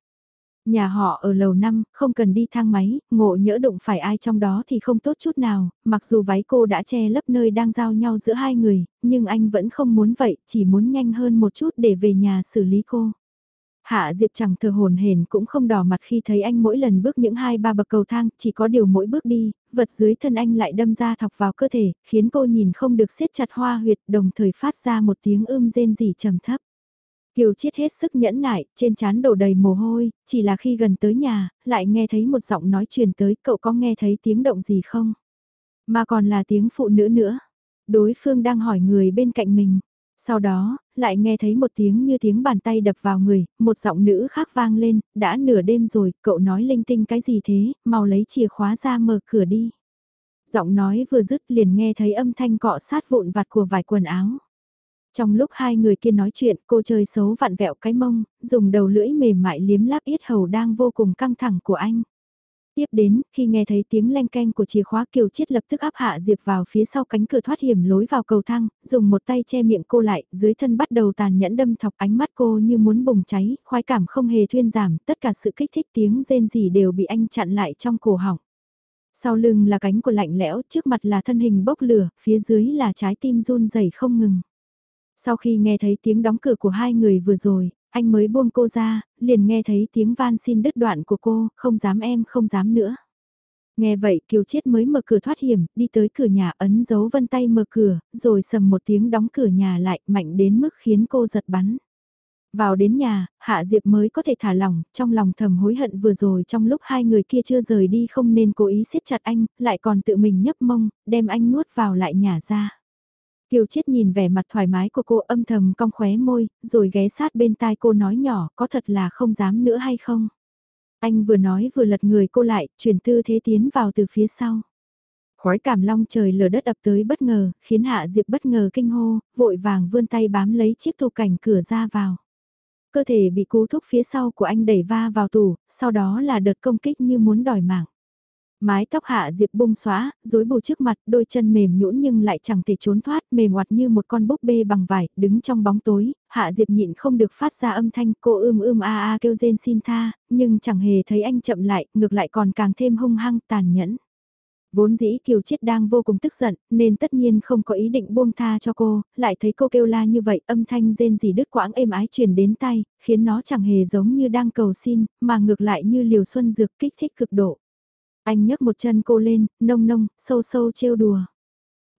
Nhà họ ở lầu 5, không cần đi thang máy, ngộ nhỡ đụng phải ai trong đó thì không tốt chút nào, mặc dù váy cô đã che lấp nơi đang giao nhau giữa hai người, nhưng anh vẫn không muốn vậy, chỉ muốn nhanh hơn một chút để về nhà xử lý cô. Hạ Diệp chẳng thờ hồn hền cũng không đỏ mặt khi thấy anh mỗi lần bước những hai ba bậc cầu thang, chỉ có điều mỗi bước đi, vật dưới thân anh lại đâm ra thọc vào cơ thể, khiến cô nhìn không được siết chặt hoa huyệt đồng thời phát ra một tiếng ưm rên rỉ trầm thấp. Kiều Chiết hết sức nhẫn nại, trên trán đổ đầy mồ hôi, chỉ là khi gần tới nhà, lại nghe thấy một giọng nói truyền tới, cậu có nghe thấy tiếng động gì không? Mà còn là tiếng phụ nữ nữa. Đối phương đang hỏi người bên cạnh mình. Sau đó, lại nghe thấy một tiếng như tiếng bàn tay đập vào người, một giọng nữ khác vang lên, đã nửa đêm rồi, cậu nói linh tinh cái gì thế, mau lấy chìa khóa ra mở cửa đi. Giọng nói vừa dứt liền nghe thấy âm thanh cọ sát vụn vặt của vài quần áo. Trong lúc hai người kia nói chuyện, cô chơi xấu vặn vẹo cái mông, dùng đầu lưỡi mềm mại liếm láp yết hầu đang vô cùng căng thẳng của anh. Tiếp đến, khi nghe thấy tiếng leng canh của chìa khóa Kiều Chiết lập tức áp Hạ Diệp vào phía sau cánh cửa thoát hiểm lối vào cầu thang, dùng một tay che miệng cô lại, dưới thân bắt đầu tàn nhẫn đâm thọc ánh mắt cô như muốn bùng cháy, khoái cảm không hề thuyên giảm, tất cả sự kích thích tiếng rên rỉ đều bị anh chặn lại trong cổ họng. Sau lưng là cánh của lạnh lẽo, trước mặt là thân hình bốc lửa, phía dưới là trái tim run rẩy không ngừng. Sau khi nghe thấy tiếng đóng cửa của hai người vừa rồi, anh mới buông cô ra, liền nghe thấy tiếng van xin đứt đoạn của cô, không dám em không dám nữa. Nghe vậy Kiều Chiết mới mở cửa thoát hiểm, đi tới cửa nhà ấn dấu vân tay mở cửa, rồi sầm một tiếng đóng cửa nhà lại mạnh đến mức khiến cô giật bắn. Vào đến nhà, Hạ Diệp mới có thể thả lỏng, trong lòng thầm hối hận vừa rồi trong lúc hai người kia chưa rời đi không nên cố ý siết chặt anh, lại còn tự mình nhấp mông, đem anh nuốt vào lại nhà ra. Kiều Chiết nhìn vẻ mặt thoải mái của cô âm thầm cong khóe môi, rồi ghé sát bên tai cô nói nhỏ có thật là không dám nữa hay không. Anh vừa nói vừa lật người cô lại, chuyển tư thế tiến vào từ phía sau. Khói cảm long trời lở đất ập tới bất ngờ, khiến Hạ Diệp bất ngờ kinh hô, vội vàng vươn tay bám lấy chiếc tủ cảnh cửa ra vào. Cơ thể bị cú thúc phía sau của anh đẩy va vào tủ, sau đó là đợt công kích như muốn đòi mạng. Mái tóc hạ diệp bung xóa, rối bù trước mặt, đôi chân mềm nhũn nhưng lại chẳng thể trốn thoát, mềm oặt như một con búp bê bằng vải, đứng trong bóng tối, hạ diệp nhịn không được phát ra âm thanh, cô ưm ưm a a kêu rên xin tha, nhưng chẳng hề thấy anh chậm lại, ngược lại còn càng thêm hung hăng, tàn nhẫn. Vốn dĩ Kiều Chiết đang vô cùng tức giận, nên tất nhiên không có ý định buông tha cho cô, lại thấy cô kêu la như vậy, âm thanh rên rỉ đứt quãng êm ái truyền đến tay, khiến nó chẳng hề giống như đang cầu xin, mà ngược lại như liều xuân dược kích thích cực độ. Anh nhấc một chân cô lên, nông nông, sâu sâu trêu đùa.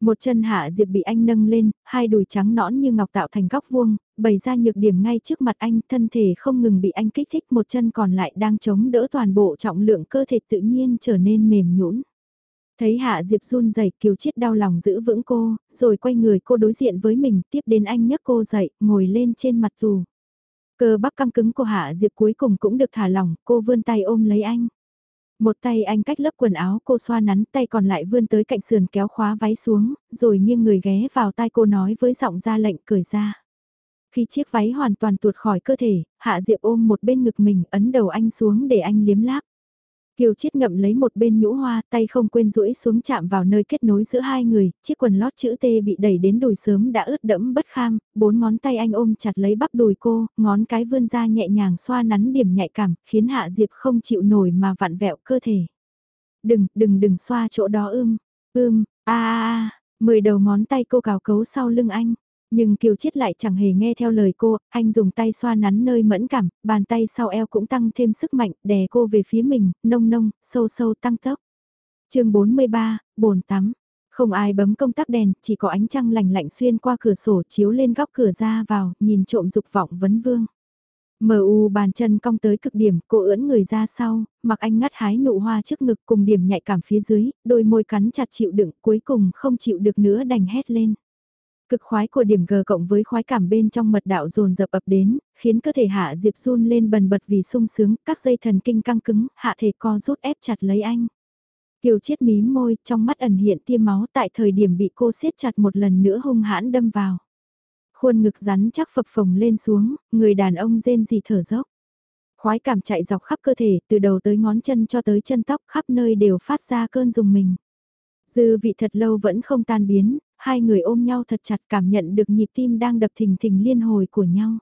Một chân hạ diệp bị anh nâng lên, hai đùi trắng nõn như ngọc tạo thành góc vuông, bày ra nhược điểm ngay trước mặt anh, thân thể không ngừng bị anh kích thích, một chân còn lại đang chống đỡ toàn bộ trọng lượng cơ thể tự nhiên trở nên mềm nhũn. Thấy Hạ Diệp run rẩy, Kiều Chiết đau lòng giữ vững cô, rồi quay người cô đối diện với mình, tiếp đến anh nhấc cô dậy, ngồi lên trên mặt tù. Cơ bắp căng cứng của Hạ Diệp cuối cùng cũng được thả lỏng, cô vươn tay ôm lấy anh. Một tay anh cách lớp quần áo cô xoa nắn tay còn lại vươn tới cạnh sườn kéo khóa váy xuống, rồi nghiêng người ghé vào tai cô nói với giọng ra lệnh cười ra. Khi chiếc váy hoàn toàn tuột khỏi cơ thể, Hạ Diệp ôm một bên ngực mình ấn đầu anh xuống để anh liếm láp. Kiều Chiết ngậm lấy một bên nhũ hoa, tay không quên duỗi xuống chạm vào nơi kết nối giữa hai người, chiếc quần lót chữ T bị đẩy đến đùi sớm đã ướt đẫm bất kham, bốn ngón tay anh ôm chặt lấy bắp đùi cô, ngón cái vươn ra nhẹ nhàng xoa nắn điểm nhạy cảm, khiến Hạ Diệp không chịu nổi mà vặn vẹo cơ thể. Đừng, đừng đừng xoa chỗ đó ưm, ưm, a a a, mười đầu ngón tay cô cào cấu sau lưng anh. Nhưng Kiều Chiết lại chẳng hề nghe theo lời cô, anh dùng tay xoa nắn nơi mẫn cảm, bàn tay sau eo cũng tăng thêm sức mạnh, đè cô về phía mình, nông nông, sâu sâu tăng tốc. chương 43, bồn tắm. Không ai bấm công tắc đèn, chỉ có ánh trăng lạnh lạnh xuyên qua cửa sổ chiếu lên góc cửa ra vào, nhìn trộm dục vọng vấn vương. Mờ u bàn chân cong tới cực điểm, cô ưỡn người ra sau, mặc anh ngắt hái nụ hoa trước ngực cùng điểm nhạy cảm phía dưới, đôi môi cắn chặt chịu đựng, cuối cùng không chịu được nữa đành hét lên. Cực khoái của điểm G cộng với khoái cảm bên trong mật đạo dồn dập ập đến, khiến cơ thể Hạ Diệp run lên bần bật vì sung sướng, các dây thần kinh căng cứng, hạ thể co rút ép chặt lấy anh. Kiều chiết mí môi, trong mắt ẩn hiện tia máu tại thời điểm bị cô siết chặt một lần nữa hung hãn đâm vào. Khuôn ngực rắn chắc phập phồng lên xuống, người đàn ông rên gì thở dốc. Khoái cảm chạy dọc khắp cơ thể, từ đầu tới ngón chân cho tới chân tóc khắp nơi đều phát ra cơn dùng mình. Dư vị thật lâu vẫn không tan biến, hai người ôm nhau thật chặt cảm nhận được nhịp tim đang đập thình thình liên hồi của nhau.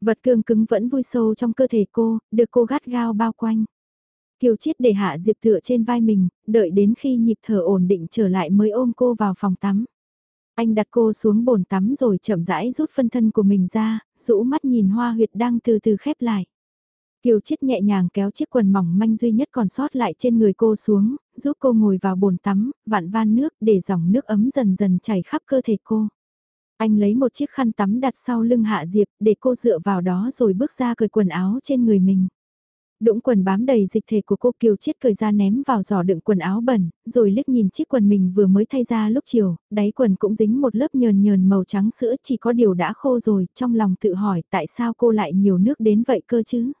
Vật cương cứng vẫn vui sâu trong cơ thể cô, được cô gắt gao bao quanh. Kiều Chiết để Hạ Diệp tựa trên vai mình, đợi đến khi nhịp thở ổn định trở lại mới ôm cô vào phòng tắm. Anh đặt cô xuống bồn tắm rồi chậm rãi rút phân thân của mình ra, rũ mắt nhìn hoa huyệt đang từ từ khép lại. Kiều Chiết nhẹ nhàng kéo chiếc quần mỏng manh duy nhất còn sót lại trên người cô xuống, giúp cô ngồi vào bồn tắm, vặn van nước để dòng nước ấm dần dần chảy khắp cơ thể cô. Anh lấy một chiếc khăn tắm đặt sau lưng Hạ Diệp để cô dựa vào đó rồi bước ra cởi quần áo trên người mình. Đũng quần bám đầy dịch thể của cô Kiều Chiết cởi ra ném vào giỏ đựng quần áo bẩn, rồi liếc nhìn chiếc quần mình vừa mới thay ra lúc chiều, đáy quần cũng dính một lớp nhờn nhờn màu trắng sữa chỉ có điều đã khô rồi, trong lòng tự hỏi tại sao cô lại nhiều nước đến vậy cơ chứ.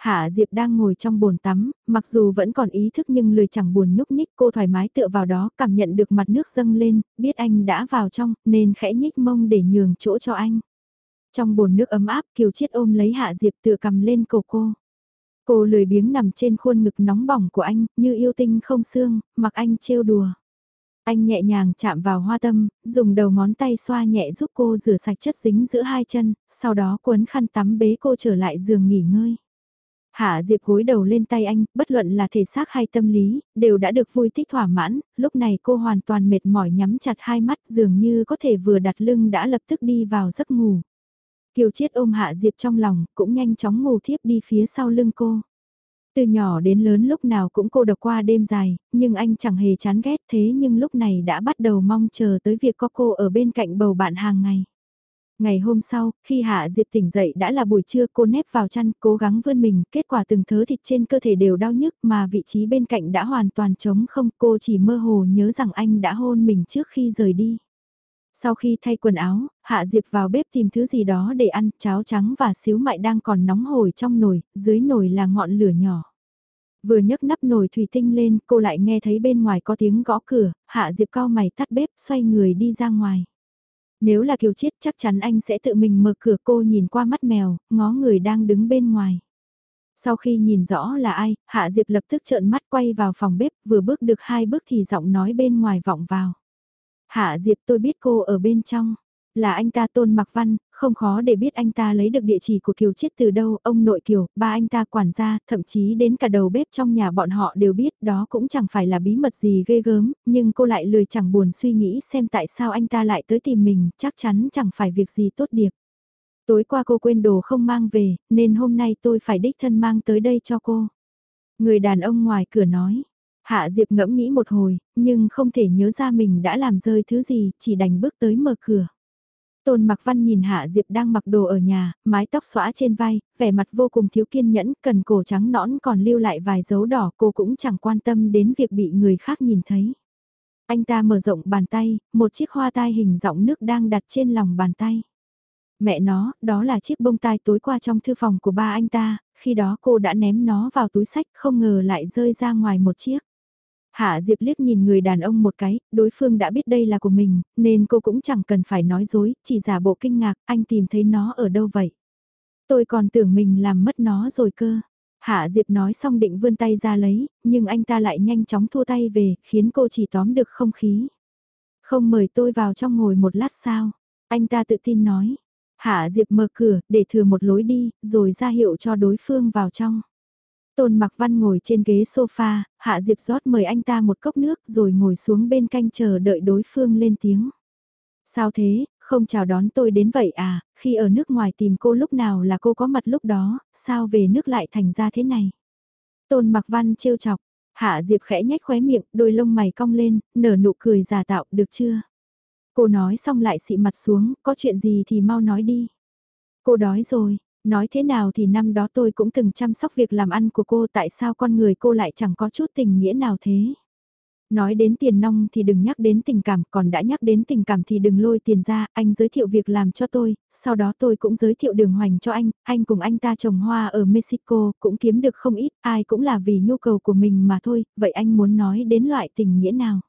Hạ Diệp đang ngồi trong bồn tắm, mặc dù vẫn còn ý thức nhưng lười chẳng buồn nhúc nhích cô thoải mái tựa vào đó cảm nhận được mặt nước dâng lên, biết anh đã vào trong nên khẽ nhích mông để nhường chỗ cho anh. Trong bồn nước ấm áp Kiều Chiết ôm lấy Hạ Diệp tựa cầm lên cổ cô. Cô lười biếng nằm trên khuôn ngực nóng bỏng của anh như yêu tinh không xương, mặc anh trêu đùa. Anh nhẹ nhàng chạm vào hoa tâm, dùng đầu ngón tay xoa nhẹ giúp cô rửa sạch chất dính giữa hai chân, sau đó cuốn khăn tắm bế cô trở lại giường nghỉ ngơi. Hạ Diệp gối đầu lên tay anh, bất luận là thể xác hay tâm lý, đều đã được vui thích thỏa mãn, lúc này cô hoàn toàn mệt mỏi nhắm chặt hai mắt dường như có thể vừa đặt lưng đã lập tức đi vào giấc ngủ. Kiều Chiết ôm Hạ Diệp trong lòng, cũng nhanh chóng ngủ thiếp đi phía sau lưng cô. Từ nhỏ đến lớn lúc nào cũng cô độc qua đêm dài, nhưng anh chẳng hề chán ghét thế nhưng lúc này đã bắt đầu mong chờ tới việc có cô ở bên cạnh bầu bạn hàng ngày. Ngày hôm sau, khi Hạ Diệp tỉnh dậy đã là buổi trưa cô nép vào chăn cố gắng vươn mình, kết quả từng thớ thịt trên cơ thể đều đau nhức mà vị trí bên cạnh đã hoàn toàn trống không cô chỉ mơ hồ nhớ rằng anh đã hôn mình trước khi rời đi. Sau khi thay quần áo, Hạ Diệp vào bếp tìm thứ gì đó để ăn, cháo trắng và xíu mại đang còn nóng hổi trong nồi, dưới nồi là ngọn lửa nhỏ. Vừa nhấc nắp nồi thủy tinh lên, cô lại nghe thấy bên ngoài có tiếng gõ cửa, Hạ Diệp cao mày tắt bếp, xoay người đi ra ngoài. Nếu là Kiều Chiết chắc chắn anh sẽ tự mình mở cửa cô nhìn qua mắt mèo, ngó người đang đứng bên ngoài. Sau khi nhìn rõ là ai, Hạ Diệp lập tức trợn mắt quay vào phòng bếp, vừa bước được hai bước thì giọng nói bên ngoài vọng vào. Hạ Diệp tôi biết cô ở bên trong. Là anh ta Tôn Mặc Văn, không khó để biết anh ta lấy được địa chỉ của Kiều Chiết từ đâu, ông nội Kiều, ba anh ta quản gia, thậm chí đến cả đầu bếp trong nhà bọn họ đều biết đó cũng chẳng phải là bí mật gì ghê gớm, nhưng cô lại lười chẳng buồn suy nghĩ xem tại sao anh ta lại tới tìm mình, chắc chắn chẳng phải việc gì tốt điệp. Tối qua cô quên đồ không mang về, nên hôm nay tôi phải đích thân mang tới đây cho cô. Người đàn ông ngoài cửa nói, Hạ Diệp ngẫm nghĩ một hồi, nhưng không thể nhớ ra mình đã làm rơi thứ gì, chỉ đành bước tới mở cửa. Tôn Mặc Văn nhìn Hạ Diệp đang mặc đồ ở nhà, mái tóc xõa trên vai, vẻ mặt vô cùng thiếu kiên nhẫn, cần cổ trắng nõn còn lưu lại vài dấu đỏ cô cũng chẳng quan tâm đến việc bị người khác nhìn thấy. Anh ta mở rộng bàn tay, một chiếc hoa tai hình giọng nước đang đặt trên lòng bàn tay. Mẹ nó, đó là chiếc bông tai tối qua trong thư phòng của ba anh ta, khi đó cô đã ném nó vào túi sách không ngờ lại rơi ra ngoài một chiếc. Hạ Diệp liếc nhìn người đàn ông một cái, đối phương đã biết đây là của mình, nên cô cũng chẳng cần phải nói dối, chỉ giả bộ kinh ngạc, anh tìm thấy nó ở đâu vậy? Tôi còn tưởng mình làm mất nó rồi cơ. Hạ Diệp nói xong định vươn tay ra lấy, nhưng anh ta lại nhanh chóng thua tay về, khiến cô chỉ tóm được không khí. Không mời tôi vào trong ngồi một lát sao? Anh ta tự tin nói. Hạ Diệp mở cửa, để thừa một lối đi, rồi ra hiệu cho đối phương vào trong. Tôn Mặc Văn ngồi trên ghế sofa, Hạ Diệp rót mời anh ta một cốc nước rồi ngồi xuống bên canh chờ đợi đối phương lên tiếng. Sao thế, không chào đón tôi đến vậy à, khi ở nước ngoài tìm cô lúc nào là cô có mặt lúc đó, sao về nước lại thành ra thế này? Tôn Mặc Văn trêu chọc, Hạ Diệp khẽ nhếch khóe miệng, đôi lông mày cong lên, nở nụ cười giả tạo, được chưa? Cô nói xong lại xị mặt xuống, có chuyện gì thì mau nói đi. Cô đói rồi, Nói thế nào thì năm đó tôi cũng từng chăm sóc việc làm ăn của cô tại sao con người cô lại chẳng có chút tình nghĩa nào thế. Nói đến tiền nong thì đừng nhắc đến tình cảm, còn đã nhắc đến tình cảm thì đừng lôi tiền ra, anh giới thiệu việc làm cho tôi, sau đó tôi cũng giới thiệu đường hoành cho anh, anh cùng anh ta trồng hoa ở Mexico, cũng kiếm được không ít, ai cũng là vì nhu cầu của mình mà thôi, vậy anh muốn nói đến loại tình nghĩa nào?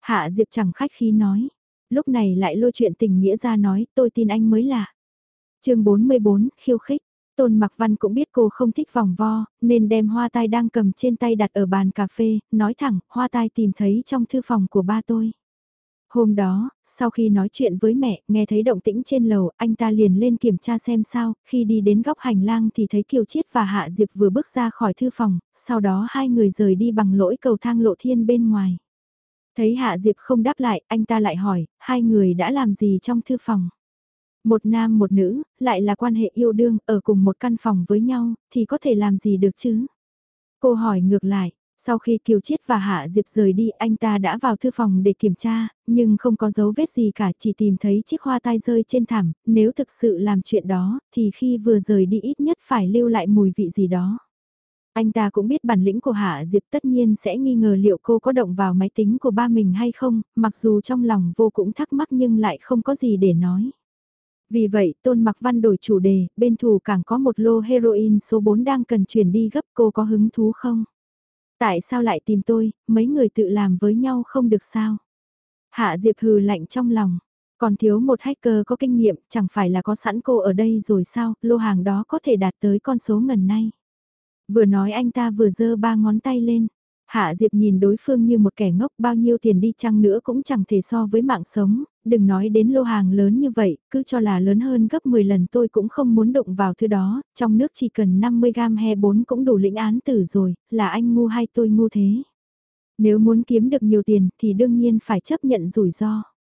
Hạ Diệp chẳng khách khí nói, lúc này lại lôi chuyện tình nghĩa ra nói, tôi tin anh mới lạ chương 44, khiêu khích. Tôn Mặc Văn cũng biết cô không thích vòng vo, nên đem hoa tai đang cầm trên tay đặt ở bàn cà phê, nói thẳng, hoa tai tìm thấy trong thư phòng của ba tôi. Hôm đó, sau khi nói chuyện với mẹ, nghe thấy động tĩnh trên lầu, anh ta liền lên kiểm tra xem sao, khi đi đến góc hành lang thì thấy Kiều Chiết và Hạ Diệp vừa bước ra khỏi thư phòng, sau đó hai người rời đi bằng lỗi cầu thang lộ thiên bên ngoài. Thấy Hạ Diệp không đáp lại, anh ta lại hỏi, hai người đã làm gì trong thư phòng? Một nam một nữ, lại là quan hệ yêu đương, ở cùng một căn phòng với nhau, thì có thể làm gì được chứ? Cô hỏi ngược lại, sau khi Kiều Chiết và Hạ Diệp rời đi anh ta đã vào thư phòng để kiểm tra, nhưng không có dấu vết gì cả chỉ tìm thấy chiếc hoa tai rơi trên thảm, nếu thực sự làm chuyện đó thì khi vừa rời đi ít nhất phải lưu lại mùi vị gì đó. Anh ta cũng biết bản lĩnh của Hạ Diệp tất nhiên sẽ nghi ngờ liệu cô có động vào máy tính của ba mình hay không, mặc dù trong lòng vô cũng thắc mắc nhưng lại không có gì để nói. Vì vậy, Tôn Mặc Văn đổi chủ đề, bên thủ càng có một lô heroin số 4 đang cần chuyển đi gấp cô có hứng thú không? Tại sao lại tìm tôi, mấy người tự làm với nhau không được sao? Hạ Diệp hừ lạnh trong lòng. Còn thiếu một hacker có kinh nghiệm, chẳng phải là có sẵn cô ở đây rồi sao, lô hàng đó có thể đạt tới con số ngần nay. Vừa nói anh ta vừa giơ ba ngón tay lên. Hạ Diệp nhìn đối phương như một kẻ ngốc bao nhiêu tiền đi chăng nữa cũng chẳng thể so với mạng sống, đừng nói đến lô hàng lớn như vậy, cứ cho là lớn hơn gấp 10 lần tôi cũng không muốn động vào thứ đó, trong nước chỉ cần 50 gram he 4 cũng đủ lĩnh án tử rồi, là anh ngu hay tôi ngu thế. Nếu muốn kiếm được nhiều tiền thì đương nhiên phải chấp nhận rủi ro.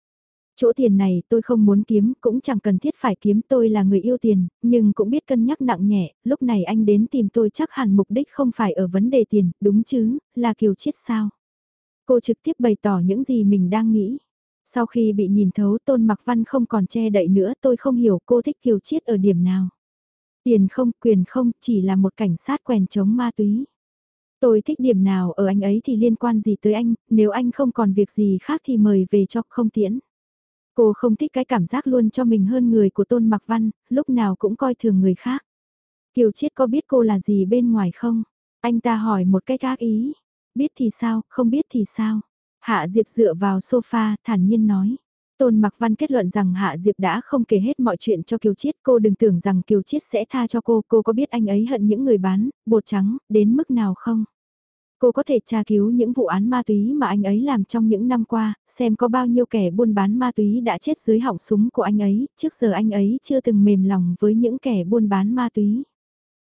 Chỗ tiền này tôi không muốn kiếm, cũng chẳng cần thiết phải kiếm tôi là người yêu tiền, nhưng cũng biết cân nhắc nặng nhẹ, lúc này anh đến tìm tôi chắc hẳn mục đích không phải ở vấn đề tiền, đúng chứ, là kiều chiết sao. Cô trực tiếp bày tỏ những gì mình đang nghĩ. Sau khi bị nhìn thấu Tôn Mặc Văn không còn che đậy nữa tôi không hiểu cô thích kiều chiết ở điểm nào. Tiền không, quyền không, chỉ là một cảnh sát quèn chống ma túy. Tôi thích điểm nào ở anh ấy thì liên quan gì tới anh, nếu anh không còn việc gì khác thì mời về cho không tiễn. Cô không thích cái cảm giác luôn cho mình hơn người của Tôn Mặc Văn, lúc nào cũng coi thường người khác. Kiều Chiết có biết cô là gì bên ngoài không? Anh ta hỏi một cách ác ý. Biết thì sao, không biết thì sao? Hạ Diệp dựa vào sofa, thản nhiên nói. Tôn Mặc Văn kết luận rằng Hạ Diệp đã không kể hết mọi chuyện cho Kiều Chiết. Cô đừng tưởng rằng Kiều Chiết sẽ tha cho cô. Cô có biết anh ấy hận những người bán, bột trắng, đến mức nào không? Cô có thể tra cứu những vụ án ma túy mà anh ấy làm trong những năm qua, xem có bao nhiêu kẻ buôn bán ma túy đã chết dưới họng súng của anh ấy, trước giờ anh ấy chưa từng mềm lòng với những kẻ buôn bán ma túy.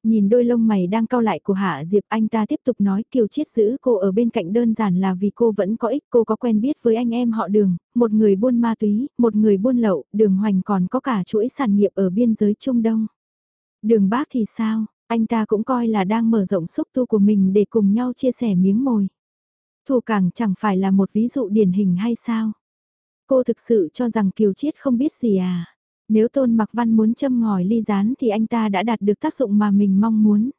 Nhìn đôi lông mày đang cau lại của Hạ Diệp anh ta tiếp tục nói Kiều Chiết giữ cô ở bên cạnh đơn giản là vì cô vẫn có ích cô có quen biết với anh em họ đường, một người buôn ma túy, một người buôn lậu, đường hoành còn có cả chuỗi sản nghiệp ở biên giới Trung Đông. Đường bác thì sao, anh ta cũng coi là đang mở rộng xúc tu của mình để cùng nhau chia sẻ miếng mồi. Thủ cảng chẳng phải là một ví dụ điển hình hay sao? Cô thực sự cho rằng Kiều Chiết không biết gì à? Nếu Tôn Mặc Văn muốn châm ngòi ly rán thì anh ta đã đạt được tác dụng mà mình mong muốn.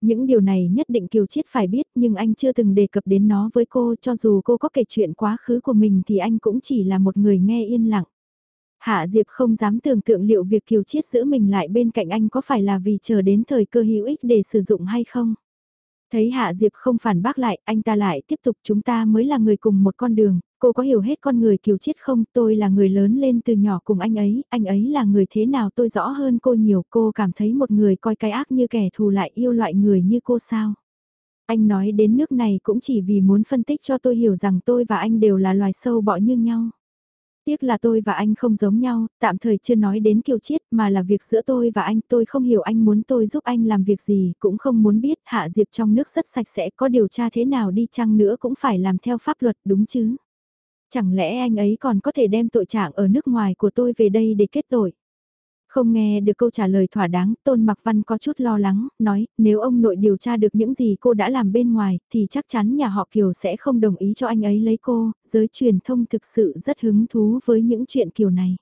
Những điều này nhất định Kiều Chiết phải biết, nhưng anh chưa từng đề cập đến nó với cô, cho dù cô có kể chuyện quá khứ của mình thì anh cũng chỉ là một người nghe yên lặng. Hạ Diệp không dám tưởng tượng liệu việc Kiều Chiết giữ mình lại bên cạnh anh có phải là vì chờ đến thời cơ hữu ích để sử dụng hay không. Thấy Hạ Diệp không phản bác lại, anh ta lại tiếp tục chúng ta mới là người cùng một con đường, cô có hiểu hết con người Kiều Chiết không, tôi là người lớn lên từ nhỏ cùng anh ấy, anh ấy là người thế nào tôi rõ hơn cô nhiều, cô cảm thấy một người coi cái ác như kẻ thù lại yêu loại người như cô sao. Anh nói đến nước này cũng chỉ vì muốn phân tích cho tôi hiểu rằng tôi và anh đều là loài sâu bọ như nhau. Tiếc là tôi và anh không giống nhau, tạm thời chưa nói đến kiều chiết mà là việc giữa tôi và anh tôi không hiểu anh muốn tôi giúp anh làm việc gì cũng không muốn biết Hạ Diệp trong nước rất sạch sẽ có điều tra thế nào đi chăng nữa cũng phải làm theo pháp luật đúng chứ. Chẳng lẽ anh ấy còn có thể đem tội trạng ở nước ngoài của tôi về đây để kết tội. Không nghe được câu trả lời thỏa đáng, Tôn Mặc Văn có chút lo lắng, nói, nếu ông nội điều tra được những gì cô đã làm bên ngoài, thì chắc chắn nhà họ Kiều sẽ không đồng ý cho anh ấy lấy cô, giới truyền thông thực sự rất hứng thú với những chuyện Kiều này.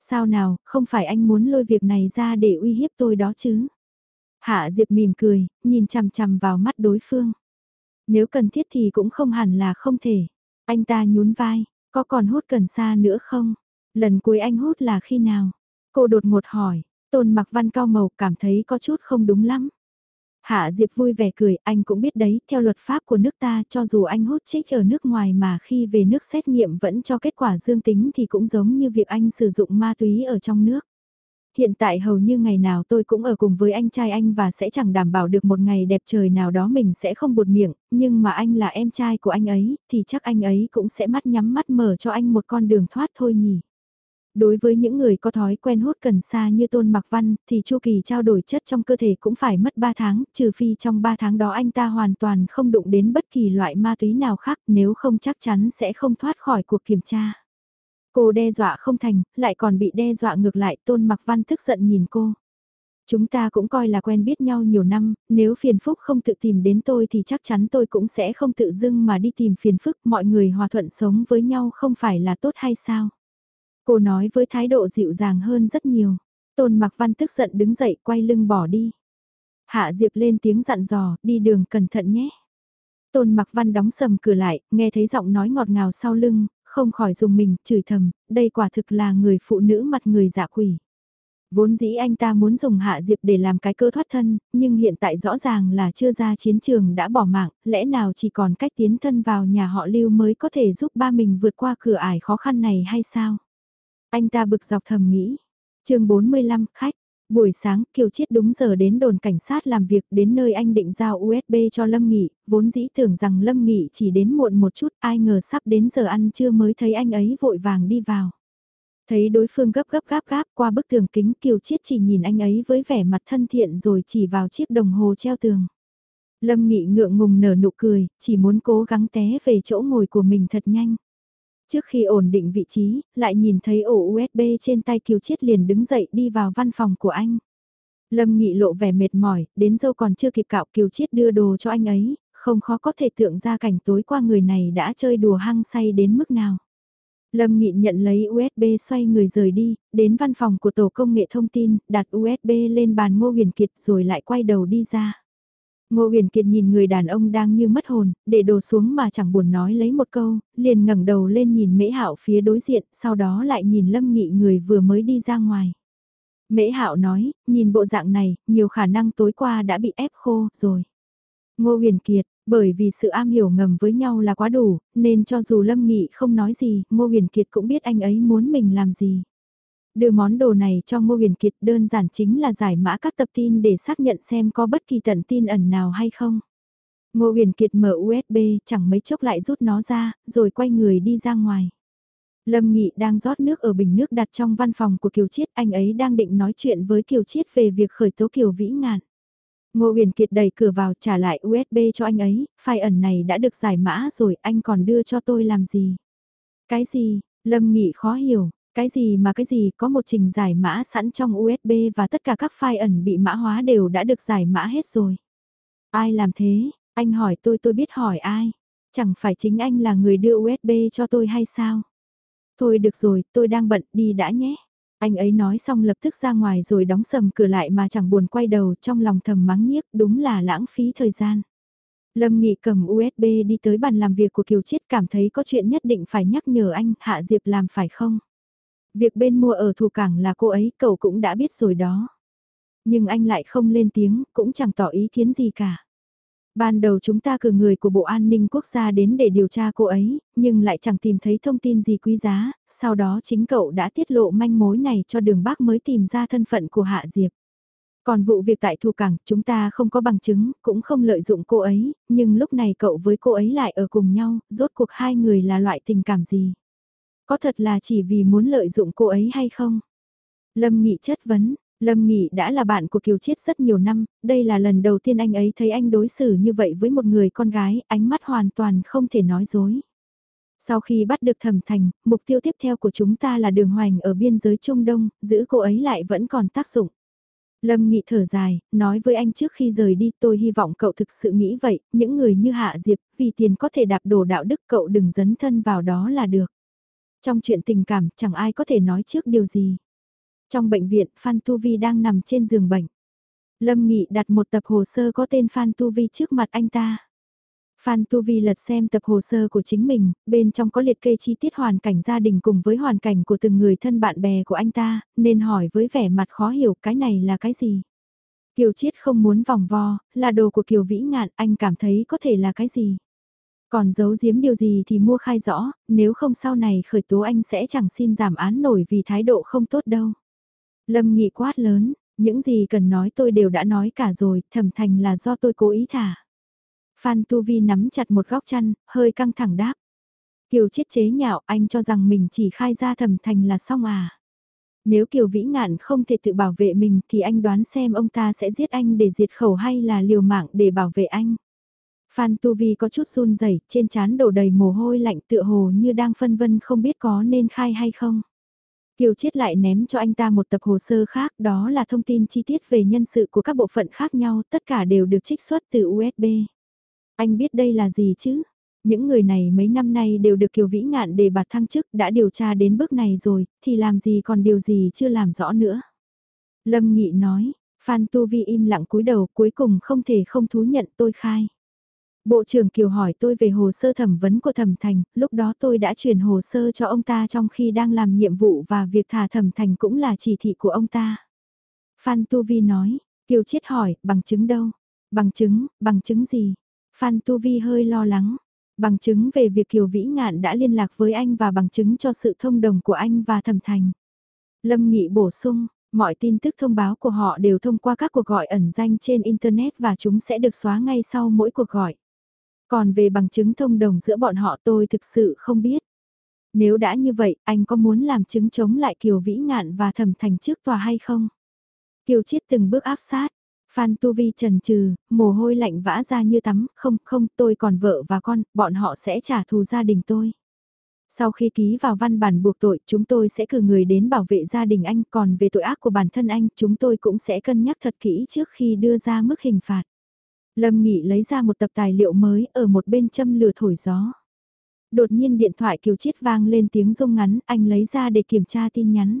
Sao nào, không phải anh muốn lôi việc này ra để uy hiếp tôi đó chứ? Hạ Diệp mỉm cười, nhìn chằm chằm vào mắt đối phương. Nếu cần thiết thì cũng không hẳn là không thể. Anh ta nhún vai, có còn hút cần xa nữa không? Lần cuối anh hút là khi nào? Cô đột ngột hỏi, tôn mặc văn cao màu cảm thấy có chút không đúng lắm. Hạ Diệp vui vẻ cười, anh cũng biết đấy, theo luật pháp của nước ta, cho dù anh hút trích ở nước ngoài mà khi về nước xét nghiệm vẫn cho kết quả dương tính thì cũng giống như việc anh sử dụng ma túy ở trong nước. Hiện tại hầu như ngày nào tôi cũng ở cùng với anh trai anh và sẽ chẳng đảm bảo được một ngày đẹp trời nào đó mình sẽ không buột miệng, nhưng mà anh là em trai của anh ấy, thì chắc anh ấy cũng sẽ mắt nhắm mắt mở cho anh một con đường thoát thôi nhỉ. Đối với những người có thói quen hút cần sa như Tôn Mặc Văn, thì chu kỳ trao đổi chất trong cơ thể cũng phải mất 3 tháng, trừ phi trong 3 tháng đó anh ta hoàn toàn không đụng đến bất kỳ loại ma túy nào khác, nếu không chắc chắn sẽ không thoát khỏi cuộc kiểm tra. Cô đe dọa không thành, lại còn bị đe dọa ngược lại, Tôn Mặc Văn tức giận nhìn cô. Chúng ta cũng coi là quen biết nhau nhiều năm, nếu phiền phúc không tự tìm đến tôi thì chắc chắn tôi cũng sẽ không tự dưng mà đi tìm phiền phức, mọi người hòa thuận sống với nhau không phải là tốt hay sao? Cô nói với thái độ dịu dàng hơn rất nhiều. Tôn Mặc Văn tức giận đứng dậy quay lưng bỏ đi. Hạ Diệp lên tiếng dặn dò, đi đường cẩn thận nhé. Tôn Mặc Văn đóng sầm cửa lại, nghe thấy giọng nói ngọt ngào sau lưng, không khỏi dùng mình, chửi thầm, đây quả thực là người phụ nữ mặt người dạ quỷ. Vốn dĩ anh ta muốn dùng Hạ Diệp để làm cái cơ thoát thân, nhưng hiện tại rõ ràng là chưa ra chiến trường đã bỏ mạng, lẽ nào chỉ còn cách tiến thân vào nhà họ lưu mới có thể giúp ba mình vượt qua cửa ải khó khăn này hay sao? Anh ta bực dọc thầm nghĩ. chương 45, khách. Buổi sáng, Kiều Chiết đúng giờ đến đồn cảnh sát làm việc đến nơi anh định giao USB cho Lâm Nghị, vốn dĩ tưởng rằng Lâm Nghị chỉ đến muộn một chút, ai ngờ sắp đến giờ ăn trưa mới thấy anh ấy vội vàng đi vào. Thấy đối phương gấp gấp gáp gáp qua bức tường kính Kiều Chiết chỉ nhìn anh ấy với vẻ mặt thân thiện rồi chỉ vào chiếc đồng hồ treo tường. Lâm Nghị ngượng ngùng nở nụ cười, chỉ muốn cố gắng té về chỗ ngồi của mình thật nhanh. Trước khi ổn định vị trí, lại nhìn thấy ổ USB trên tay Kiều Chiết liền đứng dậy đi vào văn phòng của anh. Lâm Nghị lộ vẻ mệt mỏi, đến dâu còn chưa kịp cạo Kiều Chiết đưa đồ cho anh ấy, không khó có thể tượng ra cảnh tối qua người này đã chơi đùa hăng say đến mức nào. Lâm Nghị nhận lấy USB xoay người rời đi, đến văn phòng của tổ công nghệ thông tin, đặt USB lên bàn Ngô Huyền Kiệt rồi lại quay đầu đi ra. Ngô Huyền Kiệt nhìn người đàn ông đang như mất hồn, để đồ xuống mà chẳng buồn nói lấy một câu, liền ngẩng đầu lên nhìn Mễ Hạo phía đối diện, sau đó lại nhìn Lâm Nghị người vừa mới đi ra ngoài. Mễ Hạo nói, nhìn bộ dạng này, nhiều khả năng tối qua đã bị ép khô rồi. Ngô Huyền Kiệt, bởi vì sự am hiểu ngầm với nhau là quá đủ, nên cho dù Lâm Nghị không nói gì, Ngô Huyền Kiệt cũng biết anh ấy muốn mình làm gì. Đưa món đồ này cho Ngô Huyền Kiệt đơn giản chính là giải mã các tập tin để xác nhận xem có bất kỳ tận tin ẩn nào hay không. Ngô Huyền Kiệt mở USB chẳng mấy chốc lại rút nó ra, rồi quay người đi ra ngoài. Lâm Nghị đang rót nước ở bình nước đặt trong văn phòng của Kiều Chiết, anh ấy đang định nói chuyện với Kiều Chiết về việc khởi tố Kiều Vĩ Ngạn. Ngô Huyền Kiệt đẩy cửa vào trả lại USB cho anh ấy, file ẩn này đã được giải mã rồi, anh còn đưa cho tôi làm gì? Cái gì? Lâm Nghị khó hiểu, cái gì mà cái gì có một trình giải mã sẵn trong USB và tất cả các file ẩn bị mã hóa đều đã được giải mã hết rồi. Ai làm thế? Anh hỏi tôi tôi biết hỏi ai? Chẳng phải chính anh là người đưa USB cho tôi hay sao? Thôi được rồi, tôi đang bận đi đã nhé. Anh ấy nói xong lập tức ra ngoài rồi đóng sầm cửa lại mà chẳng buồn quay đầu trong lòng thầm mắng nhiếc đúng là lãng phí thời gian. Lâm Nghị cầm USB đi tới bàn làm việc của Kiều Chiết cảm thấy có chuyện nhất định phải nhắc nhở anh Hạ Diệp làm phải không? Việc bên mua ở thủ cảng là cô ấy, cậu cũng đã biết rồi đó. Nhưng anh lại không lên tiếng, cũng chẳng tỏ ý kiến gì cả. Ban đầu chúng ta cử người của Bộ An ninh Quốc gia đến để điều tra cô ấy, nhưng lại chẳng tìm thấy thông tin gì quý giá, sau đó chính cậu đã tiết lộ manh mối này cho đường bác mới tìm ra thân phận của Hạ Diệp. Còn vụ việc tại thủ cảng, chúng ta không có bằng chứng, cũng không lợi dụng cô ấy, nhưng lúc này cậu với cô ấy lại ở cùng nhau, rốt cuộc hai người là loại tình cảm gì? Có thật là chỉ vì muốn lợi dụng cô ấy hay không? Lâm Nghị chất vấn, Lâm Nghị đã là bạn của Kiều Chiết rất nhiều năm, đây là lần đầu tiên anh ấy thấy anh đối xử như vậy với một người con gái, ánh mắt hoàn toàn không thể nói dối. Sau khi bắt được thẩm thành, mục tiêu tiếp theo của chúng ta là đường hoành ở biên giới Trung Đông, giữ cô ấy lại vẫn còn tác dụng. Lâm Nghị thở dài, nói với anh trước khi rời đi tôi hy vọng cậu thực sự nghĩ vậy, những người như Hạ Diệp, vì tiền có thể đạp đổ đạo đức cậu đừng dấn thân vào đó là được. Trong chuyện tình cảm chẳng ai có thể nói trước điều gì. Trong bệnh viện, Phan Tu Vi đang nằm trên giường bệnh. Lâm Nghị đặt một tập hồ sơ có tên Phan Tu Vi trước mặt anh ta. Phan Tu Vi lật xem tập hồ sơ của chính mình, bên trong có liệt kê chi tiết hoàn cảnh gia đình cùng với hoàn cảnh của từng người thân bạn bè của anh ta, nên hỏi với vẻ mặt khó hiểu cái này là cái gì. Kiều Chiết không muốn vòng vo, là đồ của Kiều Vĩ Ngạn, anh cảm thấy có thể là cái gì. Còn giấu giếm điều gì thì mua khai rõ, nếu không sau này khởi tố anh sẽ chẳng xin giảm án nổi vì thái độ không tốt đâu. Lâm Nghị quát lớn, những gì cần nói tôi đều đã nói cả rồi, thẩm thành là do tôi cố ý thả. Phan Tu Vi nắm chặt một góc chăn, hơi căng thẳng đáp. Kiều chết chế nhạo anh cho rằng mình chỉ khai ra thẩm thành là xong à. Nếu Kiều Vĩ Ngạn không thể tự bảo vệ mình thì anh đoán xem ông ta sẽ giết anh để diệt khẩu hay là liều mạng để bảo vệ anh. Phan Tu Vi có chút run rẩy, trên trán đổ đầy mồ hôi lạnh tựa hồ như đang phân vân không biết có nên khai hay không. Kiều Chiết lại ném cho anh ta một tập hồ sơ khác, đó là thông tin chi tiết về nhân sự của các bộ phận khác nhau, tất cả đều được trích xuất từ USB. Anh biết đây là gì chứ? Những người này mấy năm nay đều được Kiều Vĩ Ngạn đề bạt thăng chức đã điều tra đến bước này rồi, thì làm gì còn điều gì chưa làm rõ nữa. Lâm Nghị nói, Phan Tu Vi im lặng cúi đầu cuối cùng không thể không thú nhận tôi khai. Bộ trưởng Kiều hỏi tôi về hồ sơ thẩm vấn của thẩm thành, lúc đó tôi đã chuyển hồ sơ cho ông ta trong khi đang làm nhiệm vụ và việc thả thẩm thành cũng là chỉ thị của ông ta. Phan Tu Vi nói, Kiều chết hỏi, bằng chứng đâu? Bằng chứng, bằng chứng gì? Phan Tu Vi hơi lo lắng. Bằng chứng về việc Kiều Vĩ Ngạn đã liên lạc với anh và bằng chứng cho sự thông đồng của anh và thẩm thành. Lâm Nghị bổ sung, mọi tin tức thông báo của họ đều thông qua các cuộc gọi ẩn danh trên Internet và chúng sẽ được xóa ngay sau mỗi cuộc gọi. Còn về bằng chứng thông đồng giữa bọn họ tôi thực sự không biết. Nếu đã như vậy, anh có muốn làm chứng chống lại Kiều Vĩ Ngạn và Thẩm Thành trước tòa hay không? Kiều Chiết từng bước áp sát. Phan Tu Vi trần trừ, mồ hôi lạnh vã ra như tắm, không, không, tôi còn vợ và con, bọn họ sẽ trả thù gia đình tôi. Sau khi ký vào văn bản buộc tội, chúng tôi sẽ cử người đến bảo vệ gia đình anh, còn về tội ác của bản thân anh, chúng tôi cũng sẽ cân nhắc thật kỹ trước khi đưa ra mức hình phạt. Lâm Nghị lấy ra một tập tài liệu mới ở một bên châm lửa thổi gió. Đột nhiên điện thoại Kiều Chiết vang lên tiếng rung ngắn, anh lấy ra để kiểm tra tin nhắn.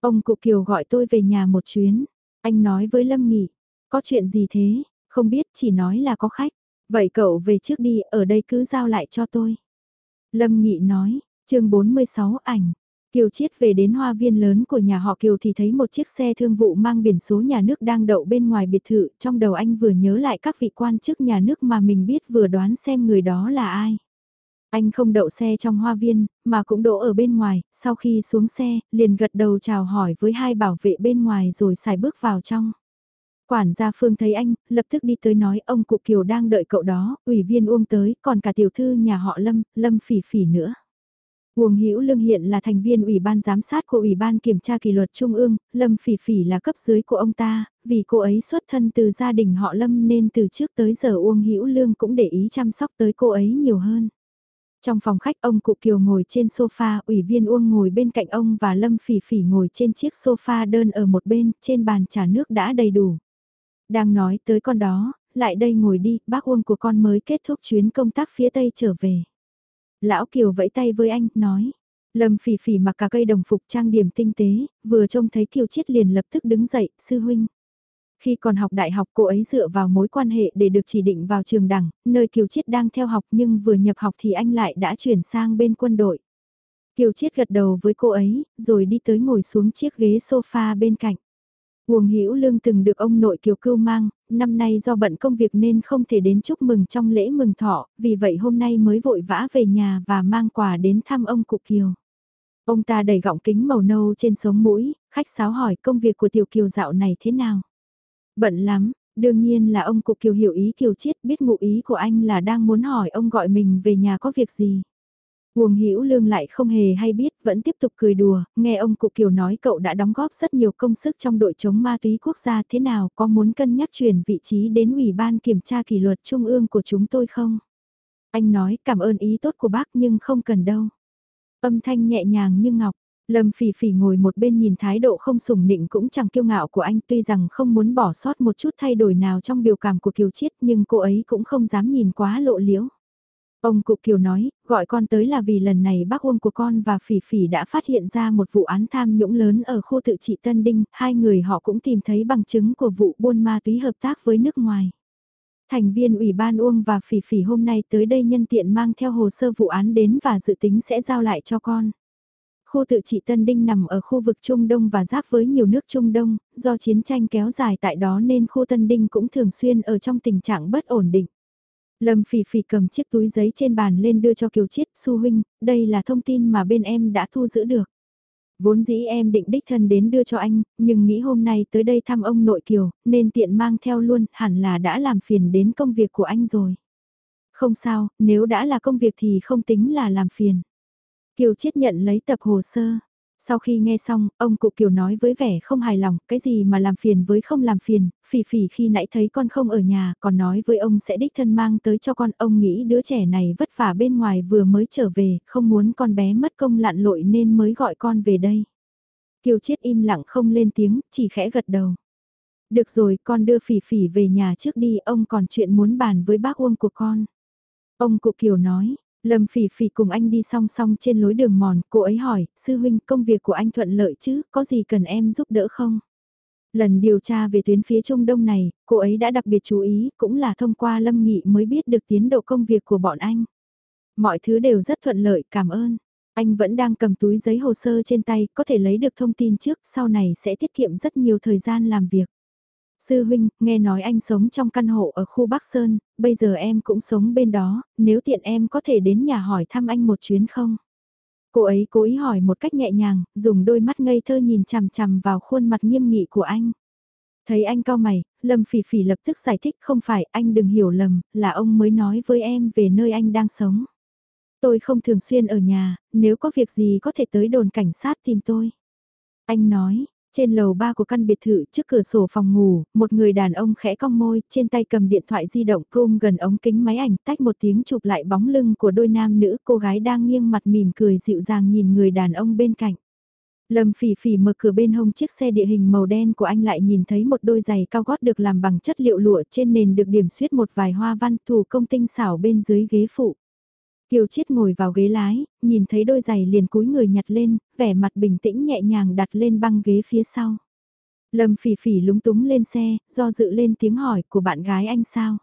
Ông cụ Kiều gọi tôi về nhà một chuyến. Anh nói với Lâm Nghị, có chuyện gì thế, không biết chỉ nói là có khách. Vậy cậu về trước đi, ở đây cứ giao lại cho tôi. Lâm Nghị nói, chương 46 ảnh, Kiều Chiết về đến hoa viên lớn của nhà họ Kiều thì thấy một chiếc xe thương vụ mang biển số nhà nước đang đậu bên ngoài biệt thự, trong đầu anh vừa nhớ lại các vị quan chức nhà nước mà mình biết vừa đoán xem người đó là ai. Anh không đậu xe trong hoa viên, mà cũng đỗ ở bên ngoài, sau khi xuống xe, liền gật đầu chào hỏi với hai bảo vệ bên ngoài rồi xài bước vào trong. Quản gia Phương thấy anh, lập tức đi tới nói ông Cụ Kiều đang đợi cậu đó, ủy viên Uông tới, còn cả tiểu thư nhà họ Lâm, Lâm Phỉ Phỉ nữa. Uông Hữu Lương hiện là thành viên Ủy ban giám sát của Ủy ban kiểm tra kỷ luật Trung ương, Lâm Phỉ Phỉ là cấp dưới của ông ta, vì cô ấy xuất thân từ gia đình họ Lâm nên từ trước tới giờ Uông Hữu Lương cũng để ý chăm sóc tới cô ấy nhiều hơn. Trong phòng khách ông Cụ Kiều ngồi trên sofa, ủy viên Uông ngồi bên cạnh ông và Lâm Phỉ Phỉ ngồi trên chiếc sofa đơn ở một bên, trên bàn trà nước đã đầy đủ. Đang nói tới con đó, lại đây ngồi đi, bác Uông của con mới kết thúc chuyến công tác phía Tây trở về. Lão Kiều vẫy tay với anh, nói. Lâm phỉ phỉ mặc cả cây đồng phục trang điểm tinh tế, vừa trông thấy Kiều Chiết liền lập tức đứng dậy, sư huynh. Khi còn học đại học cô ấy dựa vào mối quan hệ để được chỉ định vào trường đẳng, nơi Kiều Chiết đang theo học nhưng vừa nhập học thì anh lại đã chuyển sang bên quân đội. Kiều Chiết gật đầu với cô ấy, rồi đi tới ngồi xuống chiếc ghế sofa bên cạnh. Huồng Hữu Lương từng được ông nội Kiều Cưu mang, năm nay do bận công việc nên không thể đến chúc mừng trong lễ mừng thọ, vì vậy hôm nay mới vội vã về nhà và mang quà đến thăm ông Cụ Kiều. Ông ta đầy gọng kính màu nâu trên sống mũi, khách sáo hỏi công việc của Tiểu Kiều dạo này thế nào. Bận lắm, đương nhiên là ông Cụ Kiều hiểu ý Kiều Chiết biết ngụ ý của anh là đang muốn hỏi ông gọi mình về nhà có việc gì. Huồng Hữu Lương lại không hề hay biết, vẫn tiếp tục cười đùa, nghe ông Cụ Kiều nói cậu đã đóng góp rất nhiều công sức trong đội chống ma túy quốc gia thế nào, có muốn cân nhắc chuyển vị trí đến Ủy ban Kiểm tra kỷ luật Trung ương của chúng tôi không? Anh nói cảm ơn ý tốt của bác nhưng không cần đâu. Âm thanh nhẹ nhàng như ngọc, Lâm Phỉ Phỉ ngồi một bên nhìn thái độ không sủng nịnh cũng chẳng kiêu ngạo của anh tuy rằng không muốn bỏ sót một chút thay đổi nào trong biểu cảm của Kiều Chiết nhưng cô ấy cũng không dám nhìn quá lộ liễu. Ông Cụ Kiều nói, gọi con tới là vì lần này bác Uông của con và Phỉ Phỉ đã phát hiện ra một vụ án tham nhũng lớn ở khu tự trị Tân Đinh, hai người họ cũng tìm thấy bằng chứng của vụ buôn ma túy hợp tác với nước ngoài. Thành viên Ủy ban Uông và Phỉ Phỉ hôm nay tới đây nhân tiện mang theo hồ sơ vụ án đến và dự tính sẽ giao lại cho con. Khu tự trị Tân Đinh nằm ở khu vực Trung Đông và giáp với nhiều nước Trung Đông, do chiến tranh kéo dài tại đó nên khu Tân Đinh cũng thường xuyên ở trong tình trạng bất ổn định. Lâm Phỉ Phỉ cầm chiếc túi giấy trên bàn lên đưa cho Kiều Chiết, "Su huynh, đây là thông tin mà bên em đã thu giữ được." Vốn dĩ em định đích thân đến đưa cho anh, nhưng nghĩ hôm nay tới đây thăm ông nội Kiều, nên tiện mang theo luôn, hẳn là đã làm phiền đến công việc của anh rồi. Không sao, nếu đã là công việc thì không tính là làm phiền. Kiều Chiết nhận lấy tập hồ sơ. Sau khi nghe xong, ông cụ Kiều nói với vẻ không hài lòng, cái gì mà làm phiền với không làm phiền, phỉ phỉ khi nãy thấy con không ở nhà, còn nói với ông sẽ đích thân mang tới cho con, ông nghĩ đứa trẻ này vất vả bên ngoài vừa mới trở về, không muốn con bé mất công lặn lội nên mới gọi con về đây. Kiều Chiết im lặng không lên tiếng, chỉ khẽ gật đầu. Được rồi, con đưa phỉ phỉ về nhà trước đi, ông còn chuyện muốn bàn với bác Uông của con. Ông cụ Kiều nói, Lâm Phỉ Phỉ cùng anh đi song song trên lối đường mòn, cô ấy hỏi, sư huynh công việc của anh thuận lợi chứ, có gì cần em giúp đỡ không? Lần điều tra về tuyến phía Trung Đông này, cô ấy đã đặc biệt chú ý, cũng là thông qua Lâm Nghị mới biết được tiến độ công việc của bọn anh. Mọi thứ đều rất thuận lợi, cảm ơn. Anh vẫn đang cầm túi giấy hồ sơ trên tay, có thể lấy được thông tin trước, sau này sẽ tiết kiệm rất nhiều thời gian làm việc. Sư huynh, nghe nói anh sống trong căn hộ ở khu Bắc Sơn, bây giờ em cũng sống bên đó, nếu tiện em có thể đến nhà hỏi thăm anh một chuyến không? Cô ấy cố ý hỏi một cách nhẹ nhàng, dùng đôi mắt ngây thơ nhìn chằm chằm vào khuôn mặt nghiêm nghị của anh. Thấy anh cao mày, Lâm Phỉ Phỉ lập tức giải thích không phải anh đừng hiểu lầm, là ông mới nói với em về nơi anh đang sống. Tôi không thường xuyên ở nhà, nếu có việc gì có thể tới đồn cảnh sát tìm tôi. Anh nói, trên lầu ba của căn biệt thự trước cửa sổ phòng ngủ, một người đàn ông khẽ cong môi, trên tay cầm điện thoại di động chrome gần ống kính máy ảnh tách một tiếng chụp lại bóng lưng của đôi nam nữ cô gái đang nghiêng mặt mỉm cười dịu dàng nhìn người đàn ông bên cạnh. Lâm phỉ phỉ mở cửa bên hông chiếc xe địa hình màu đen của anh lại nhìn thấy một đôi giày cao gót được làm bằng chất liệu lụa trên nền được điểm xuyết một vài hoa văn thủ công tinh xảo bên dưới ghế phụ. Kiều Chiết ngồi vào ghế lái, nhìn thấy đôi giày liền cúi người nhặt lên, vẻ mặt bình tĩnh nhẹ nhàng đặt lên băng ghế phía sau. Lâm phỉ phỉ lúng túng lên xe, do dự lên tiếng hỏi của bạn gái anh sao.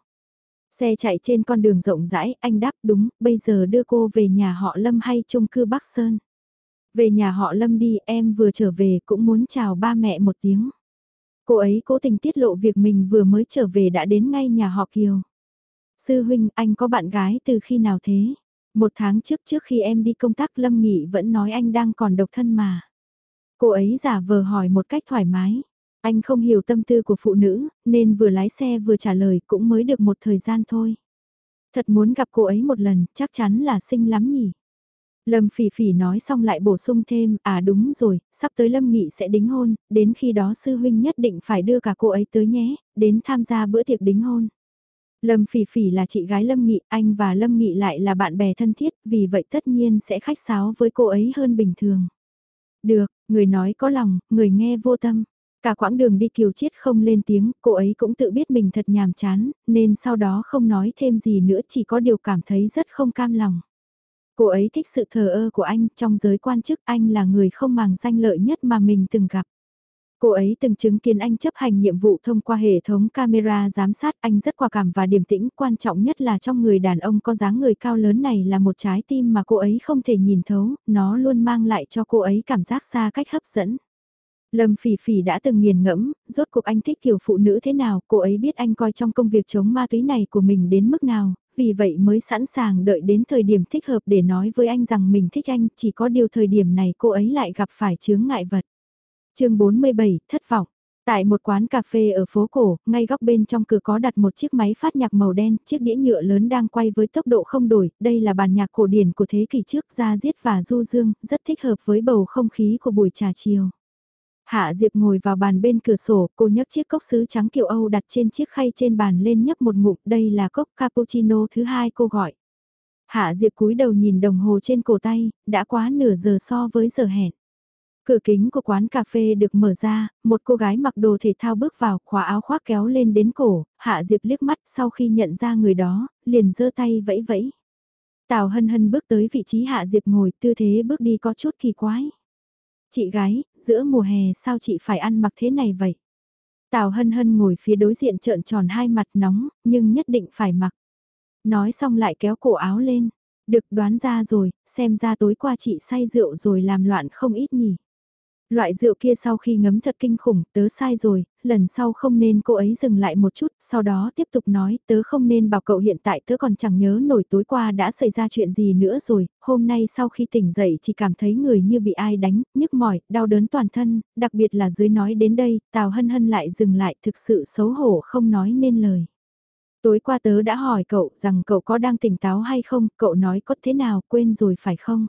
Xe chạy trên con đường rộng rãi, anh đáp đúng, bây giờ đưa cô về nhà họ Lâm hay chung cư Bắc Sơn. Về nhà họ Lâm đi, em vừa trở về cũng muốn chào ba mẹ một tiếng. Cô ấy cố tình tiết lộ việc mình vừa mới trở về đã đến ngay nhà họ Kiều. Sư huynh, anh có bạn gái từ khi nào thế? Một tháng trước trước khi em đi công tác Lâm Nghị vẫn nói anh đang còn độc thân mà. Cô ấy giả vờ hỏi một cách thoải mái. Anh không hiểu tâm tư của phụ nữ, nên vừa lái xe vừa trả lời cũng mới được một thời gian thôi. Thật muốn gặp cô ấy một lần, chắc chắn là xinh lắm nhỉ. Lâm Phỉ Phỉ nói xong lại bổ sung thêm, à đúng rồi, sắp tới Lâm Nghị sẽ đính hôn, đến khi đó sư huynh nhất định phải đưa cả cô ấy tới nhé, đến tham gia bữa tiệc đính hôn. Lâm Phỉ Phỉ là chị gái Lâm Nghị, anh và Lâm Nghị lại là bạn bè thân thiết, vì vậy tất nhiên sẽ khách sáo với cô ấy hơn bình thường. Được, người nói có lòng, người nghe vô tâm. Cả quãng đường đi kiều chiết không lên tiếng, cô ấy cũng tự biết mình thật nhàm chán, nên sau đó không nói thêm gì nữa chỉ có điều cảm thấy rất không cam lòng. Cô ấy thích sự thờ ơ của anh, trong giới quan chức anh là người không màng danh lợi nhất mà mình từng gặp. Cô ấy từng chứng kiến anh chấp hành nhiệm vụ thông qua hệ thống camera giám sát. Anh rất quả cảm và điềm tĩnh, quan trọng nhất là trong người đàn ông có dáng người cao lớn này là một trái tim mà cô ấy không thể nhìn thấu, nó luôn mang lại cho cô ấy cảm giác xa cách hấp dẫn. Lâm Phỉ Phỉ đã từng nghiền ngẫm, rốt cuộc anh thích kiểu phụ nữ thế nào, cô ấy biết anh coi trong công việc chống ma túy này của mình đến mức nào, vì vậy mới sẵn sàng đợi đến thời điểm thích hợp để nói với anh rằng mình thích anh, chỉ có điều thời điểm này cô ấy lại gặp phải chướng ngại vật chương 47, thất vọng. Tại một quán cà phê ở phố cổ, ngay góc bên trong cửa có đặt một chiếc máy phát nhạc màu đen, chiếc đĩa nhựa lớn đang quay với tốc độ không đổi, đây là bản nhạc cổ điển của thế kỷ trước ra diết và du dương, rất thích hợp với bầu không khí của buổi trà chiều. Hạ Diệp ngồi vào bàn bên cửa sổ, cô nhấc chiếc cốc sứ trắng kiểu Âu đặt trên chiếc khay trên bàn lên nhấp một ngụm, đây là cốc cappuccino thứ hai cô gọi. Hạ Diệp cúi đầu nhìn đồng hồ trên cổ tay, đã quá nửa giờ so với giờ hẹn. Cửa kính của quán cà phê được mở ra, một cô gái mặc đồ thể thao bước vào, khóa áo khoác kéo lên đến cổ, Hạ Diệp liếc mắt sau khi nhận ra người đó, liền giơ tay vẫy vẫy. Tào hân hân bước tới vị trí Hạ Diệp ngồi, tư thế bước đi có chút kỳ quái. Chị gái, giữa mùa hè sao chị phải ăn mặc thế này vậy? Tào hân hân ngồi phía đối diện trợn tròn hai mặt nóng, nhưng nhất định phải mặc. Nói xong lại kéo cổ áo lên. Được đoán ra rồi, xem ra tối qua chị say rượu rồi làm loạn không ít nhỉ. Loại rượu kia sau khi ngấm thật kinh khủng, tớ sai rồi, lần sau không nên cô ấy dừng lại một chút, sau đó tiếp tục nói, tớ không nên bảo cậu hiện tại tớ còn chẳng nhớ nổi tối qua đã xảy ra chuyện gì nữa rồi, hôm nay sau khi tỉnh dậy chỉ cảm thấy người như bị ai đánh, nhức mỏi, đau đớn toàn thân, đặc biệt là dưới nói đến đây, Tào Hân Hân lại dừng lại thực sự xấu hổ không nói nên lời. Tối qua tớ đã hỏi cậu rằng cậu có đang tỉnh táo hay không, cậu nói có thế nào, quên rồi phải không?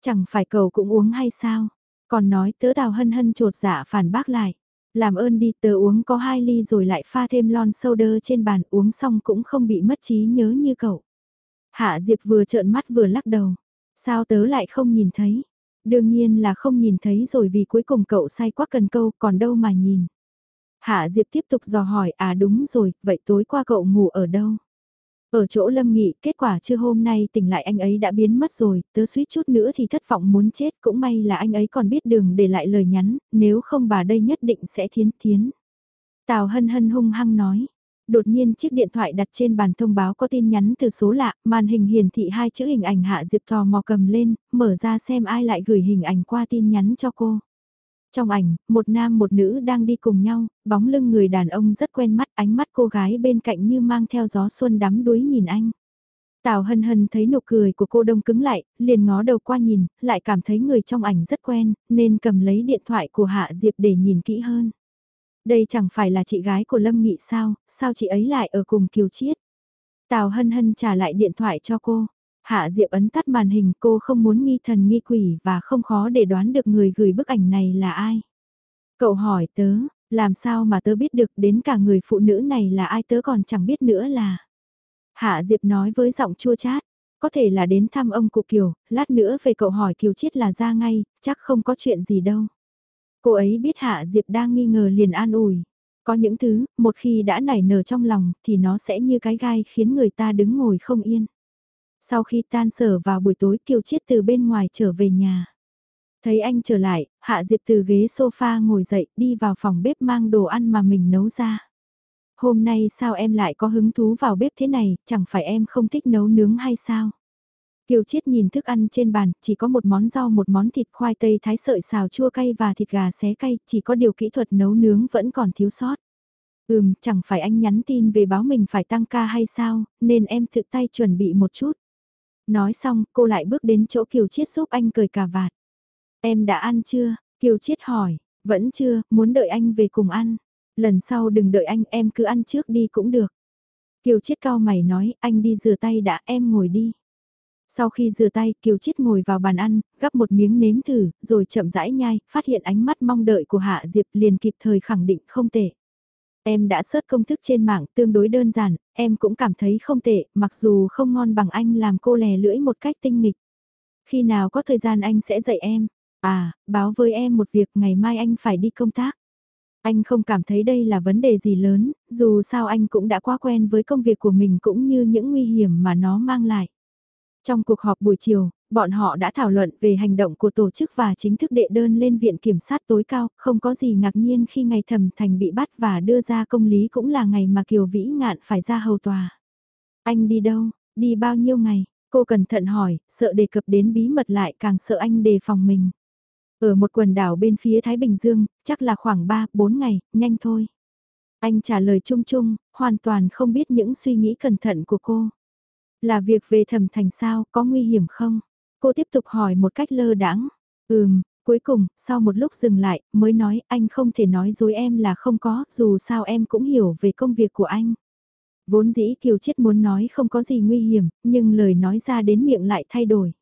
Chẳng phải cậu cũng uống hay sao? Còn nói tớ đào hân hân trột dạ phản bác lại. Làm ơn đi tớ uống có hai ly rồi lại pha thêm lon soda trên bàn uống xong cũng không bị mất trí nhớ như cậu. Hạ Diệp vừa trợn mắt vừa lắc đầu. Sao tớ lại không nhìn thấy? Đương nhiên là không nhìn thấy rồi vì cuối cùng cậu say quá cần câu còn đâu mà nhìn. Hạ Diệp tiếp tục dò hỏi à đúng rồi, vậy tối qua cậu ngủ ở đâu? Ở chỗ Lâm Nghị, kết quả chưa hôm nay tỉnh lại anh ấy đã biến mất rồi, tớ suýt chút nữa thì thất vọng muốn chết, cũng may là anh ấy còn biết đường để lại lời nhắn, nếu không bà đây nhất định sẽ thiến thiến. Tào hân hân hung hăng nói. Đột nhiên chiếc điện thoại đặt trên bàn thông báo có tin nhắn từ số lạ, màn hình hiển thị hai chữ hình ảnh Hạ Diệp tò mò cầm lên, mở ra xem ai lại gửi hình ảnh qua tin nhắn cho cô. Trong ảnh, một nam một nữ đang đi cùng nhau, bóng lưng người đàn ông rất quen mắt, ánh mắt cô gái bên cạnh như mang theo gió xuân đắm đuối nhìn anh. Tào hân hân thấy nụ cười của cô đông cứng lại, liền ngó đầu qua nhìn, lại cảm thấy người trong ảnh rất quen, nên cầm lấy điện thoại của Hạ Diệp để nhìn kỹ hơn. Đây chẳng phải là chị gái của Lâm Nghị sao, sao chị ấy lại ở cùng Kiều Chiết? Tào hân hân trả lại điện thoại cho cô. Hạ Diệp ấn tắt màn hình cô không muốn nghi thần nghi quỷ và không khó để đoán được người gửi bức ảnh này là ai. Cậu hỏi tớ, làm sao mà tớ biết được đến cả người phụ nữ này là ai tớ còn chẳng biết nữa là. Hạ Diệp nói với giọng chua chát, có thể là đến thăm ông cụ Kiều, lát nữa về cậu hỏi Kiều Chiết là ra ngay, chắc không có chuyện gì đâu. Cô ấy biết Hạ Diệp đang nghi ngờ liền an ủi. Có những thứ, một khi đã nảy nở trong lòng thì nó sẽ như cái gai khiến người ta đứng ngồi không yên. Sau khi tan sở vào buổi tối Kiều Chiết từ bên ngoài trở về nhà. Thấy anh trở lại, Hạ Diệp từ ghế sofa ngồi dậy đi vào phòng bếp mang đồ ăn mà mình nấu ra. Hôm nay sao em lại có hứng thú vào bếp thế này, chẳng phải em không thích nấu nướng hay sao? Kiều Chiết nhìn thức ăn trên bàn, chỉ có một món rau một món thịt khoai tây thái sợi xào chua cay và thịt gà xé cay, chỉ có điều kỹ thuật nấu nướng vẫn còn thiếu sót. Ừm, chẳng phải anh nhắn tin về báo mình phải tăng ca hay sao, nên em tự tay chuẩn bị một chút. Nói xong, cô lại bước đến chỗ Kiều Chiết giúp anh cười cà vạt. Em đã ăn chưa? Kiều Chiết hỏi, vẫn chưa, muốn đợi anh về cùng ăn. Lần sau đừng đợi anh, em cứ ăn trước đi cũng được. Kiều Chiết cao mày nói, anh đi rửa tay đã, em ngồi đi. Sau khi rửa tay, Kiều Chiết ngồi vào bàn ăn, gắp một miếng nếm thử, rồi chậm rãi nhai, phát hiện ánh mắt mong đợi của Hạ Diệp liền kịp thời khẳng định không tệ. Em đã search công thức trên mạng tương đối đơn giản, em cũng cảm thấy không tệ, mặc dù không ngon bằng anh làm cô lè lưỡi một cách tinh nghịch. Khi nào có thời gian anh sẽ dạy em. À, báo với em một việc ngày mai anh phải đi công tác. Anh không cảm thấy đây là vấn đề gì lớn, dù sao anh cũng đã quá quen với công việc của mình cũng như những nguy hiểm mà nó mang lại. Trong cuộc họp buổi chiều, bọn họ đã thảo luận về hành động của tổ chức và chính thức đệ đơn lên Viện Kiểm sát tối cao, không có gì ngạc nhiên khi ngày thẩm thành bị bắt và đưa ra công lý cũng là ngày mà Kiều Vĩ Ngạn phải ra hầu tòa. Anh đi đâu, đi bao nhiêu ngày, cô cẩn thận hỏi, sợ đề cập đến bí mật lại càng sợ anh đề phòng mình. Ở một quần đảo bên phía Thái Bình Dương, chắc là khoảng 3-4 ngày, nhanh thôi. Anh trả lời chung chung, hoàn toàn không biết những suy nghĩ cẩn thận của cô. Là việc về thẩm thành sao, có nguy hiểm không? Cô tiếp tục hỏi một cách lơ đãng. Ừm, cuối cùng, sau một lúc dừng lại, mới nói anh không thể nói dối em là không có, dù sao em cũng hiểu về công việc của anh. Vốn dĩ Kiều Chiết muốn nói không có gì nguy hiểm, nhưng lời nói ra đến miệng lại thay đổi.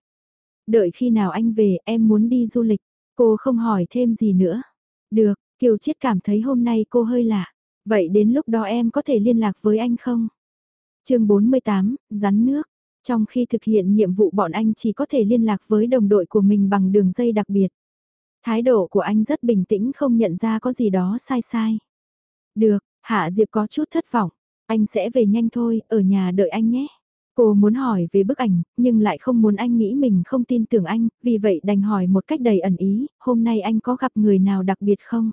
Đợi khi nào anh về, em muốn đi du lịch. Cô không hỏi thêm gì nữa. Được, Kiều Chiết cảm thấy hôm nay cô hơi lạ. Vậy đến lúc đó em có thể liên lạc với anh không? Chương 48, rắn nước. Trong khi thực hiện nhiệm vụ bọn anh chỉ có thể liên lạc với đồng đội của mình bằng đường dây đặc biệt. Thái độ của anh rất bình tĩnh không nhận ra có gì đó sai sai. Được, Hạ Diệp có chút thất vọng. Anh sẽ về nhanh thôi, ở nhà đợi anh nhé. Cô muốn hỏi về bức ảnh, nhưng lại không muốn anh nghĩ mình không tin tưởng anh, vì vậy đành hỏi một cách đầy ẩn ý, hôm nay anh có gặp người nào đặc biệt không?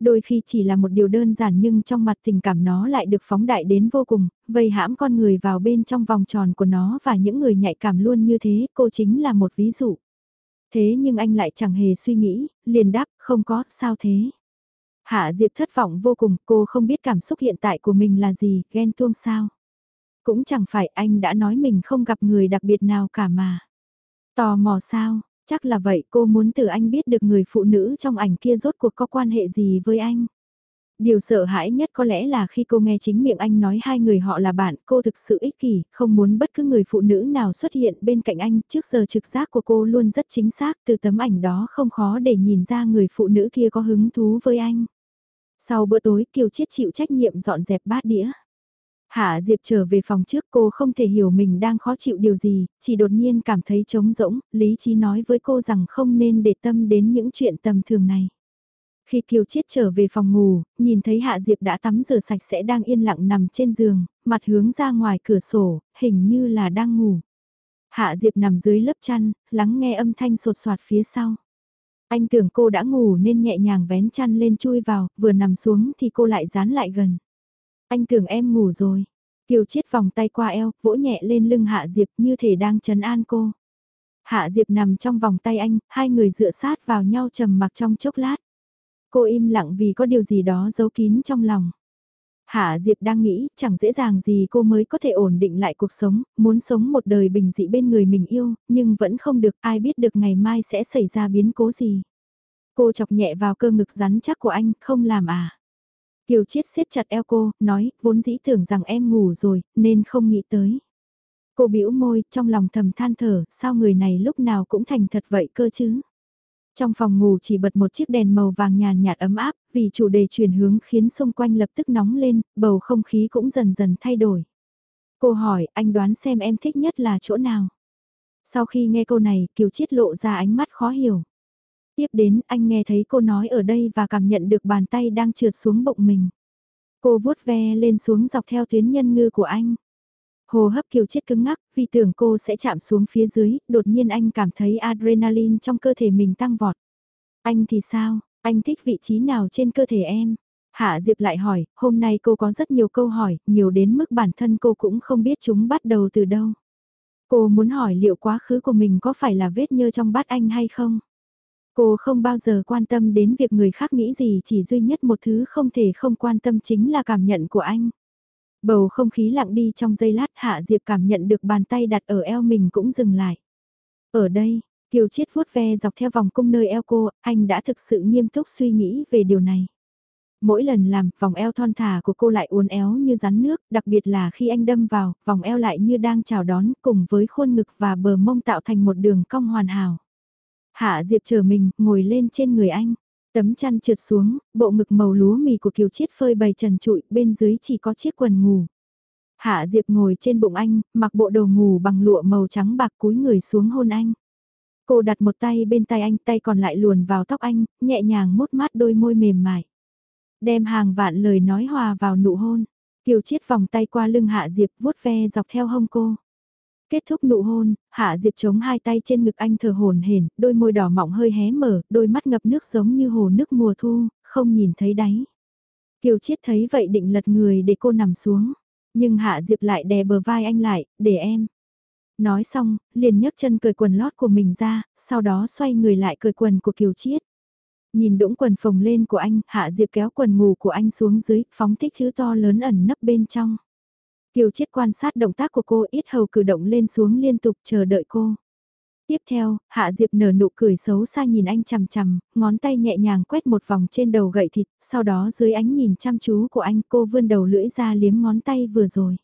Đôi khi chỉ là một điều đơn giản nhưng trong mặt tình cảm nó lại được phóng đại đến vô cùng, vây hãm con người vào bên trong vòng tròn của nó và những người nhạy cảm luôn như thế, cô chính là một ví dụ. Thế nhưng anh lại chẳng hề suy nghĩ, liền đáp, không có, sao thế? Hạ Diệp thất vọng vô cùng, cô không biết cảm xúc hiện tại của mình là gì, ghen tuông sao? Cũng chẳng phải anh đã nói mình không gặp người đặc biệt nào cả mà. Tò mò sao, chắc là vậy cô muốn từ anh biết được người phụ nữ trong ảnh kia rốt cuộc có quan hệ gì với anh. Điều sợ hãi nhất có lẽ là khi cô nghe chính miệng anh nói hai người họ là bạn, cô thực sự ích kỷ, không muốn bất cứ người phụ nữ nào xuất hiện bên cạnh anh, trước giờ trực giác của cô luôn rất chính xác, từ tấm ảnh đó không khó để nhìn ra người phụ nữ kia có hứng thú với anh. Sau bữa tối Kiều Chiết chịu trách nhiệm dọn dẹp bát đĩa. Hạ Diệp trở về phòng trước cô không thể hiểu mình đang khó chịu điều gì, chỉ đột nhiên cảm thấy trống rỗng, lý trí nói với cô rằng không nên để tâm đến những chuyện tầm thường này. Khi Kiều Chiết trở về phòng ngủ, nhìn thấy Hạ Diệp đã tắm rửa sạch sẽ đang yên lặng nằm trên giường, mặt hướng ra ngoài cửa sổ, hình như là đang ngủ. Hạ Diệp nằm dưới lớp chăn, lắng nghe âm thanh sột soạt phía sau. Anh tưởng cô đã ngủ nên nhẹ nhàng vén chăn lên chui vào, vừa nằm xuống thì cô lại dán lại gần. Anh tưởng em ngủ rồi. Kiều chiết vòng tay qua eo, vỗ nhẹ lên lưng Hạ Diệp như thể đang trấn an cô. Hạ Diệp nằm trong vòng tay anh, hai người dựa sát vào nhau trầm mặc trong chốc lát. Cô im lặng vì có điều gì đó giấu kín trong lòng. Hạ Diệp đang nghĩ chẳng dễ dàng gì cô mới có thể ổn định lại cuộc sống, muốn sống một đời bình dị bên người mình yêu, nhưng vẫn không được ai biết được ngày mai sẽ xảy ra biến cố gì. Cô chọc nhẹ vào cơ ngực rắn chắc của anh, không làm à. Kiều Chiết siết chặt eo cô, nói, vốn dĩ tưởng rằng em ngủ rồi, nên không nghĩ tới. Cô bĩu môi, trong lòng thầm than thở, sao người này lúc nào cũng thành thật vậy cơ chứ? Trong phòng ngủ chỉ bật một chiếc đèn màu vàng nhàn nhạt ấm áp, vì chủ đề chuyển hướng khiến xung quanh lập tức nóng lên, bầu không khí cũng dần dần thay đổi. Cô hỏi, anh đoán xem em thích nhất là chỗ nào? Sau khi nghe câu này, Kiều Chiết lộ ra ánh mắt khó hiểu. Tiếp đến, anh nghe thấy cô nói ở đây và cảm nhận được bàn tay đang trượt xuống bụng mình. Cô vuốt ve lên xuống dọc theo tuyến nhân ngư của anh. Hồ hấp kiều chết cứng ngắc, vì tưởng cô sẽ chạm xuống phía dưới, đột nhiên anh cảm thấy adrenaline trong cơ thể mình tăng vọt. Anh thì sao, anh thích vị trí nào trên cơ thể em? Hạ Diệp lại hỏi, hôm nay cô có rất nhiều câu hỏi, nhiều đến mức bản thân cô cũng không biết chúng bắt đầu từ đâu. Cô muốn hỏi liệu quá khứ của mình có phải là vết nhơ trong bát anh hay không? Cô không bao giờ quan tâm đến việc người khác nghĩ gì chỉ duy nhất một thứ không thể không quan tâm chính là cảm nhận của anh. Bầu không khí lặng đi trong giây lát Hạ Diệp cảm nhận được bàn tay đặt ở eo mình cũng dừng lại. Ở đây, Kiều Chiết vuốt ve dọc theo vòng cung nơi eo cô, anh đã thực sự nghiêm túc suy nghĩ về điều này. Mỗi lần làm, vòng eo thon thả của cô lại uốn éo như rắn nước, đặc biệt là khi anh đâm vào, vòng eo lại như đang chào đón cùng với khuôn ngực và bờ mông tạo thành một đường cong hoàn hảo. Hạ Diệp chờ mình, ngồi lên trên người anh. Tấm chăn trượt xuống, bộ ngực màu lúa mì của Kiều Chiết phơi bày trần trụi, bên dưới chỉ có chiếc quần ngủ. Hạ Diệp ngồi trên bụng anh, mặc bộ đồ ngủ bằng lụa màu trắng bạc cúi người xuống hôn anh. Cô đặt một tay bên tay anh, tay còn lại luồn vào tóc anh, nhẹ nhàng mút mát đôi môi mềm mại. Đem hàng vạn lời nói hòa vào nụ hôn. Kiều Chiết vòng tay qua lưng Hạ Diệp vuốt ve dọc theo hông cô. Kết thúc nụ hôn, Hạ Diệp chống hai tay trên ngực anh thở hồn hển, đôi môi đỏ mọng hơi hé mở, đôi mắt ngập nước giống như hồ nước mùa thu, không nhìn thấy đáy. Kiều Chiết thấy vậy định lật người để cô nằm xuống, nhưng Hạ Diệp lại đè bờ vai anh lại, để em. Nói xong, liền nhấc chân cởi quần lót của mình ra, sau đó xoay người lại cởi quần của Kiều Chiết. Nhìn đũng quần phồng lên của anh, Hạ Diệp kéo quần ngủ của anh xuống dưới, phóng thích thứ to lớn ẩn nấp bên trong. Kiều Chiết quan sát động tác của cô ít hầu cử động lên xuống liên tục chờ đợi cô. Tiếp theo, Hạ Diệp nở nụ cười xấu xa nhìn anh chằm chằm, ngón tay nhẹ nhàng quét một vòng trên đầu gậy thịt, sau đó dưới ánh nhìn chăm chú của anh cô vươn đầu lưỡi ra liếm ngón tay vừa rồi.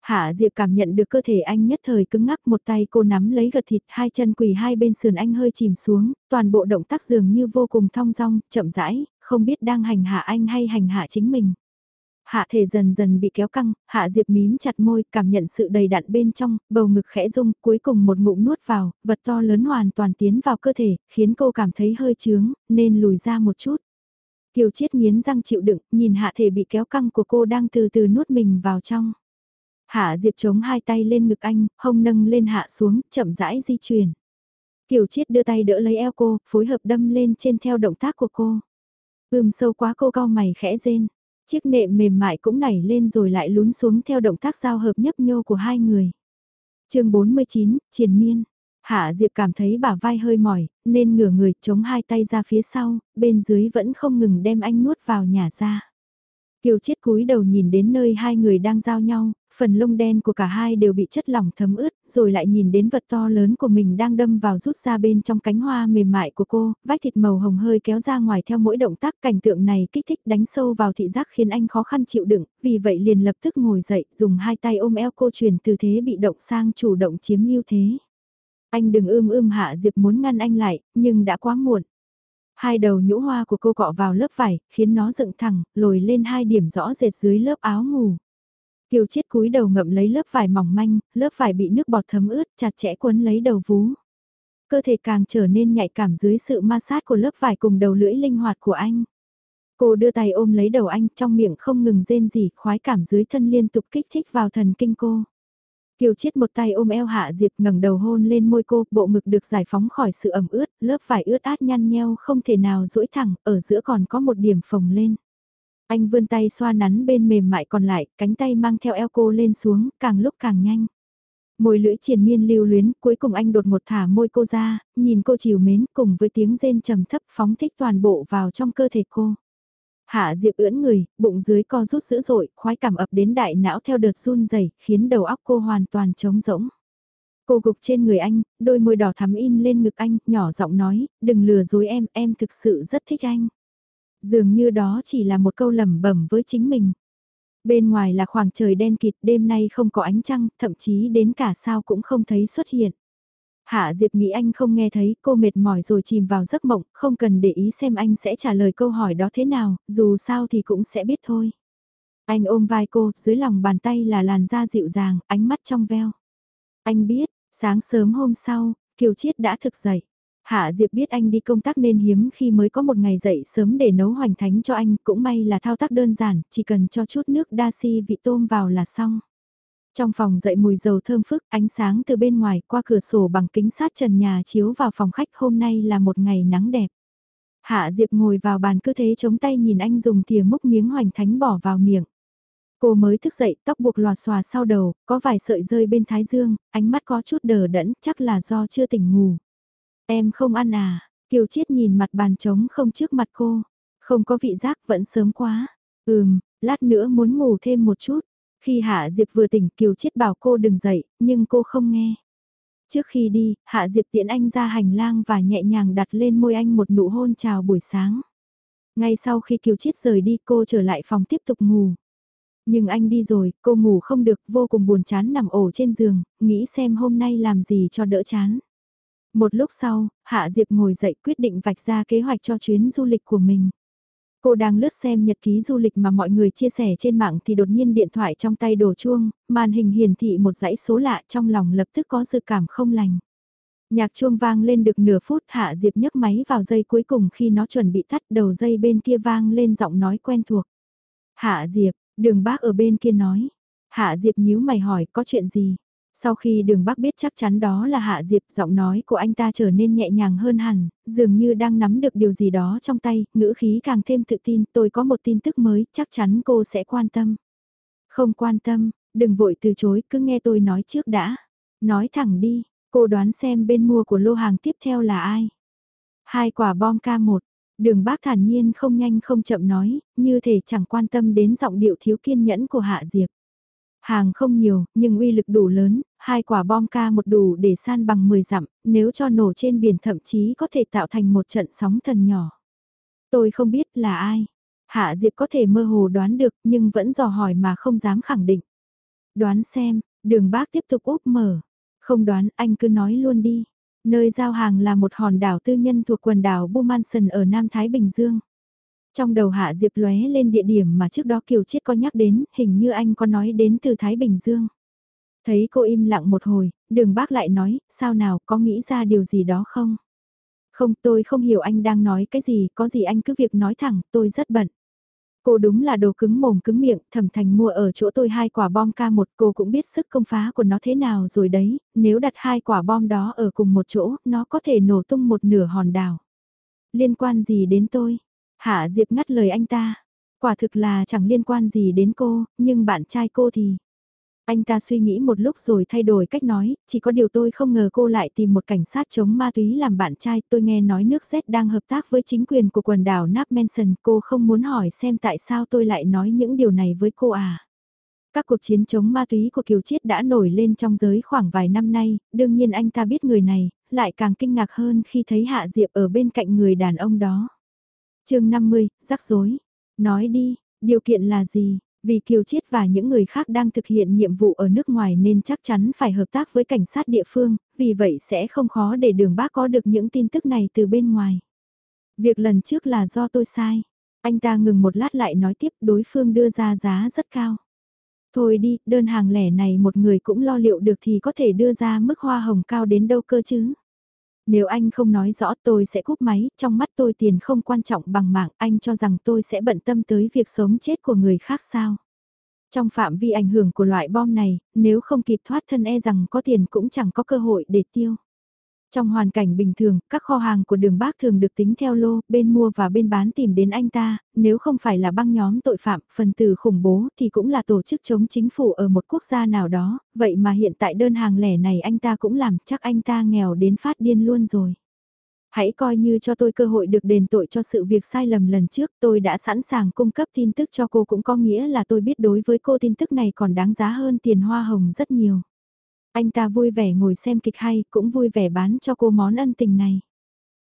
Hạ Diệp cảm nhận được cơ thể anh nhất thời cứng ngắc một tay cô nắm lấy gật thịt hai chân quỳ hai bên sườn anh hơi chìm xuống, toàn bộ động tác dường như vô cùng thong dong, chậm rãi, không biết đang hành hạ anh hay hành hạ chính mình. Hạ thể dần dần bị kéo căng, hạ diệp mím chặt môi, cảm nhận sự đầy đặn bên trong, bầu ngực khẽ rung, cuối cùng một ngụm nuốt vào, vật to lớn hoàn toàn tiến vào cơ thể, khiến cô cảm thấy hơi chướng, nên lùi ra một chút. Kiều chiết nghiến răng chịu đựng, nhìn hạ thể bị kéo căng của cô đang từ từ nuốt mình vào trong. Hạ Diệp chống hai tay lên ngực anh, hông nâng lên hạ xuống, chậm rãi di chuyển. Kiều Chiết đưa tay đỡ lấy eo cô, phối hợp đâm lên trên theo động tác của cô. Ưm sâu quá cô cao mày khẽ rên. Chiếc nệm mềm mại cũng nảy lên rồi lại lún xuống theo động tác giao hợp nhấp nhô của hai người. chương 49, triền miên. Hạ Diệp cảm thấy bả vai hơi mỏi, nên ngửa người chống hai tay ra phía sau, bên dưới vẫn không ngừng đem anh nuốt vào nhà ra. Kiều Chiết cúi đầu nhìn đến nơi hai người đang giao nhau, phần lông đen của cả hai đều bị chất lỏng thấm ướt, rồi lại nhìn đến vật to lớn của mình đang đâm vào rút ra bên trong cánh hoa mềm mại của cô, vách thịt màu hồng hơi kéo ra ngoài theo mỗi động tác cảnh tượng này kích thích đánh sâu vào thị giác khiến anh khó khăn chịu đựng, vì vậy liền lập tức ngồi dậy, dùng hai tay ôm eo cô chuyển từ thế bị động sang chủ động chiếm ưu thế. Anh đừng ưm ưm hạ Diệp muốn ngăn anh lại, nhưng đã quá muộn. Hai đầu nhũ hoa của cô cọ vào lớp vải, khiến nó dựng thẳng, lồi lên hai điểm rõ rệt dưới lớp áo ngủ. Kiều chết cúi đầu ngậm lấy lớp vải mỏng manh, lớp vải bị nước bọt thấm ướt, chặt chẽ quấn lấy đầu vú. Cơ thể càng trở nên nhạy cảm dưới sự ma sát của lớp vải cùng đầu lưỡi linh hoạt của anh. Cô đưa tay ôm lấy đầu anh trong miệng không ngừng rên gì, khoái cảm dưới thân liên tục kích thích vào thần kinh cô. Kiều Chiết một tay ôm eo Hạ Diệp ngẩng đầu hôn lên môi cô, bộ ngực được giải phóng khỏi sự ẩm ướt, lớp vải ướt át nhăn nheo không thể nào duỗi thẳng, ở giữa còn có một điểm phồng lên. Anh vươn tay xoa nắn bên mềm mại còn lại, cánh tay mang theo eo cô lên xuống, càng lúc càng nhanh. Môi lưỡi triền miên lưu luyến, cuối cùng anh đột một thả môi cô ra, nhìn cô chiều mến cùng với tiếng rên trầm thấp phóng thích toàn bộ vào trong cơ thể cô. Hạ Diệp ưỡn người, bụng dưới co rút dữ dội, khoái cảm ập đến đại não theo đợt run rẩy, khiến đầu óc cô hoàn toàn trống rỗng. Cô gục trên người anh, đôi môi đỏ thắm in lên ngực anh, nhỏ giọng nói, đừng lừa dối em, em thực sự rất thích anh. Dường như đó chỉ là một câu lẩm bẩm với chính mình. Bên ngoài là khoảng trời đen kịt, đêm nay không có ánh trăng, thậm chí đến cả sao cũng không thấy xuất hiện. Hạ Diệp nghĩ anh không nghe thấy, cô mệt mỏi rồi chìm vào giấc mộng, không cần để ý xem anh sẽ trả lời câu hỏi đó thế nào, dù sao thì cũng sẽ biết thôi. Anh ôm vai cô, dưới lòng bàn tay là làn da dịu dàng, ánh mắt trong veo. Anh biết, sáng sớm hôm sau, Kiều Chiết đã thực dậy. Hạ Diệp biết anh đi công tác nên hiếm khi mới có một ngày dậy sớm để nấu hoành thánh cho anh, cũng may là thao tác đơn giản, chỉ cần cho chút nước đa si vị tôm vào là xong. Trong phòng dậy mùi dầu thơm phức, ánh sáng từ bên ngoài qua cửa sổ bằng kính sát trần nhà chiếu vào phòng khách hôm nay là một ngày nắng đẹp. Hạ Diệp ngồi vào bàn cứ thế chống tay nhìn anh dùng thìa múc miếng hoành thánh bỏ vào miệng. Cô mới thức dậy, tóc buộc lòa xòa sau đầu, có vài sợi rơi bên thái dương, ánh mắt có chút đờ đẫn, chắc là do chưa tỉnh ngủ. Em không ăn à, Kiều Chiết nhìn mặt bàn trống không trước mặt cô. Không có vị giác vẫn sớm quá. Ừm, lát nữa muốn ngủ thêm một chút. Khi Hạ Diệp vừa tỉnh Kiều Chiết bảo cô đừng dậy, nhưng cô không nghe. Trước khi đi, Hạ Diệp tiễn anh ra hành lang và nhẹ nhàng đặt lên môi anh một nụ hôn chào buổi sáng. Ngay sau khi Kiều Chiết rời đi cô trở lại phòng tiếp tục ngủ. Nhưng anh đi rồi, cô ngủ không được, vô cùng buồn chán nằm ổ trên giường, nghĩ xem hôm nay làm gì cho đỡ chán. Một lúc sau, Hạ Diệp ngồi dậy quyết định vạch ra kế hoạch cho chuyến du lịch của mình. Cô đang lướt xem nhật ký du lịch mà mọi người chia sẻ trên mạng thì đột nhiên điện thoại trong tay đổ chuông, màn hình hiển thị một dãy số lạ trong lòng lập tức có dự cảm không lành. Nhạc chuông vang lên được nửa phút Hạ Diệp nhấc máy vào dây cuối cùng khi nó chuẩn bị tắt đầu dây bên kia vang lên giọng nói quen thuộc. Hạ Diệp, đường bác ở bên kia nói. Hạ Diệp nhíu mày hỏi có chuyện gì? Sau khi đường bác biết chắc chắn đó là Hạ Diệp, giọng nói của anh ta trở nên nhẹ nhàng hơn hẳn, dường như đang nắm được điều gì đó trong tay, ngữ khí càng thêm tự tin, tôi có một tin tức mới, chắc chắn cô sẽ quan tâm. Không quan tâm, đừng vội từ chối, cứ nghe tôi nói trước đã. Nói thẳng đi, cô đoán xem bên mua của lô hàng tiếp theo là ai. Hai quả bom K1, đường bác thản nhiên không nhanh không chậm nói, như thể chẳng quan tâm đến giọng điệu thiếu kiên nhẫn của Hạ Diệp. Hàng không nhiều, nhưng uy lực đủ lớn, hai quả bom ca một đủ để san bằng 10 dặm, nếu cho nổ trên biển thậm chí có thể tạo thành một trận sóng thần nhỏ. Tôi không biết là ai. Hạ Diệp có thể mơ hồ đoán được nhưng vẫn dò hỏi mà không dám khẳng định. Đoán xem, đường bác tiếp tục úp mở. Không đoán anh cứ nói luôn đi. Nơi giao hàng là một hòn đảo tư nhân thuộc quần đảo Bumanson ở Nam Thái Bình Dương. Trong đầu Hạ Diệp lóe lên địa điểm mà trước đó Kiều Chiết có nhắc đến, hình như anh có nói đến từ Thái Bình Dương. Thấy cô im lặng một hồi, đường bác lại nói, sao nào, có nghĩ ra điều gì đó không? Không, tôi không hiểu anh đang nói cái gì, có gì anh cứ việc nói thẳng, tôi rất bận. Cô đúng là đồ cứng mồm cứng miệng, thẩm thành mua ở chỗ tôi hai quả bom K1, cô cũng biết sức công phá của nó thế nào rồi đấy, nếu đặt hai quả bom đó ở cùng một chỗ, nó có thể nổ tung một nửa hòn đảo. Liên quan gì đến tôi? Hạ Diệp ngắt lời anh ta. Quả thực là chẳng liên quan gì đến cô, nhưng bạn trai cô thì... Anh ta suy nghĩ một lúc rồi thay đổi cách nói, chỉ có điều tôi không ngờ cô lại tìm một cảnh sát chống ma túy làm bạn trai. Tôi nghe nói nước Z đang hợp tác với chính quyền của quần đảo Nap Manson. Cô không muốn hỏi xem tại sao tôi lại nói những điều này với cô à. Các cuộc chiến chống ma túy của Kiều Chiết đã nổi lên trong giới khoảng vài năm nay, đương nhiên anh ta biết người này, lại càng kinh ngạc hơn khi thấy Hạ Diệp ở bên cạnh người đàn ông đó chương 50, rắc rối. Nói đi, điều kiện là gì? Vì Kiều Chiết và những người khác đang thực hiện nhiệm vụ ở nước ngoài nên chắc chắn phải hợp tác với cảnh sát địa phương, vì vậy sẽ không khó để đường bác có được những tin tức này từ bên ngoài. Việc lần trước là do tôi sai. Anh ta ngừng một lát lại nói tiếp đối phương đưa ra giá rất cao. Thôi đi, đơn hàng lẻ này một người cũng lo liệu được thì có thể đưa ra mức hoa hồng cao đến đâu cơ chứ. Nếu anh không nói rõ tôi sẽ cúp máy, trong mắt tôi tiền không quan trọng bằng mạng, anh cho rằng tôi sẽ bận tâm tới việc sống chết của người khác sao. Trong phạm vi ảnh hưởng của loại bom này, nếu không kịp thoát thân e rằng có tiền cũng chẳng có cơ hội để tiêu. Trong hoàn cảnh bình thường, các kho hàng của đường bác thường được tính theo lô, bên mua và bên bán tìm đến anh ta, nếu không phải là băng nhóm tội phạm, phần tử khủng bố thì cũng là tổ chức chống chính phủ ở một quốc gia nào đó, vậy mà hiện tại đơn hàng lẻ này anh ta cũng làm, chắc anh ta nghèo đến phát điên luôn rồi. Hãy coi như cho tôi cơ hội được đền tội cho sự việc sai lầm lần trước, tôi đã sẵn sàng cung cấp tin tức cho cô cũng có nghĩa là tôi biết đối với cô tin tức này còn đáng giá hơn tiền hoa hồng rất nhiều. Anh ta vui vẻ ngồi xem kịch hay, cũng vui vẻ bán cho cô món ân tình này.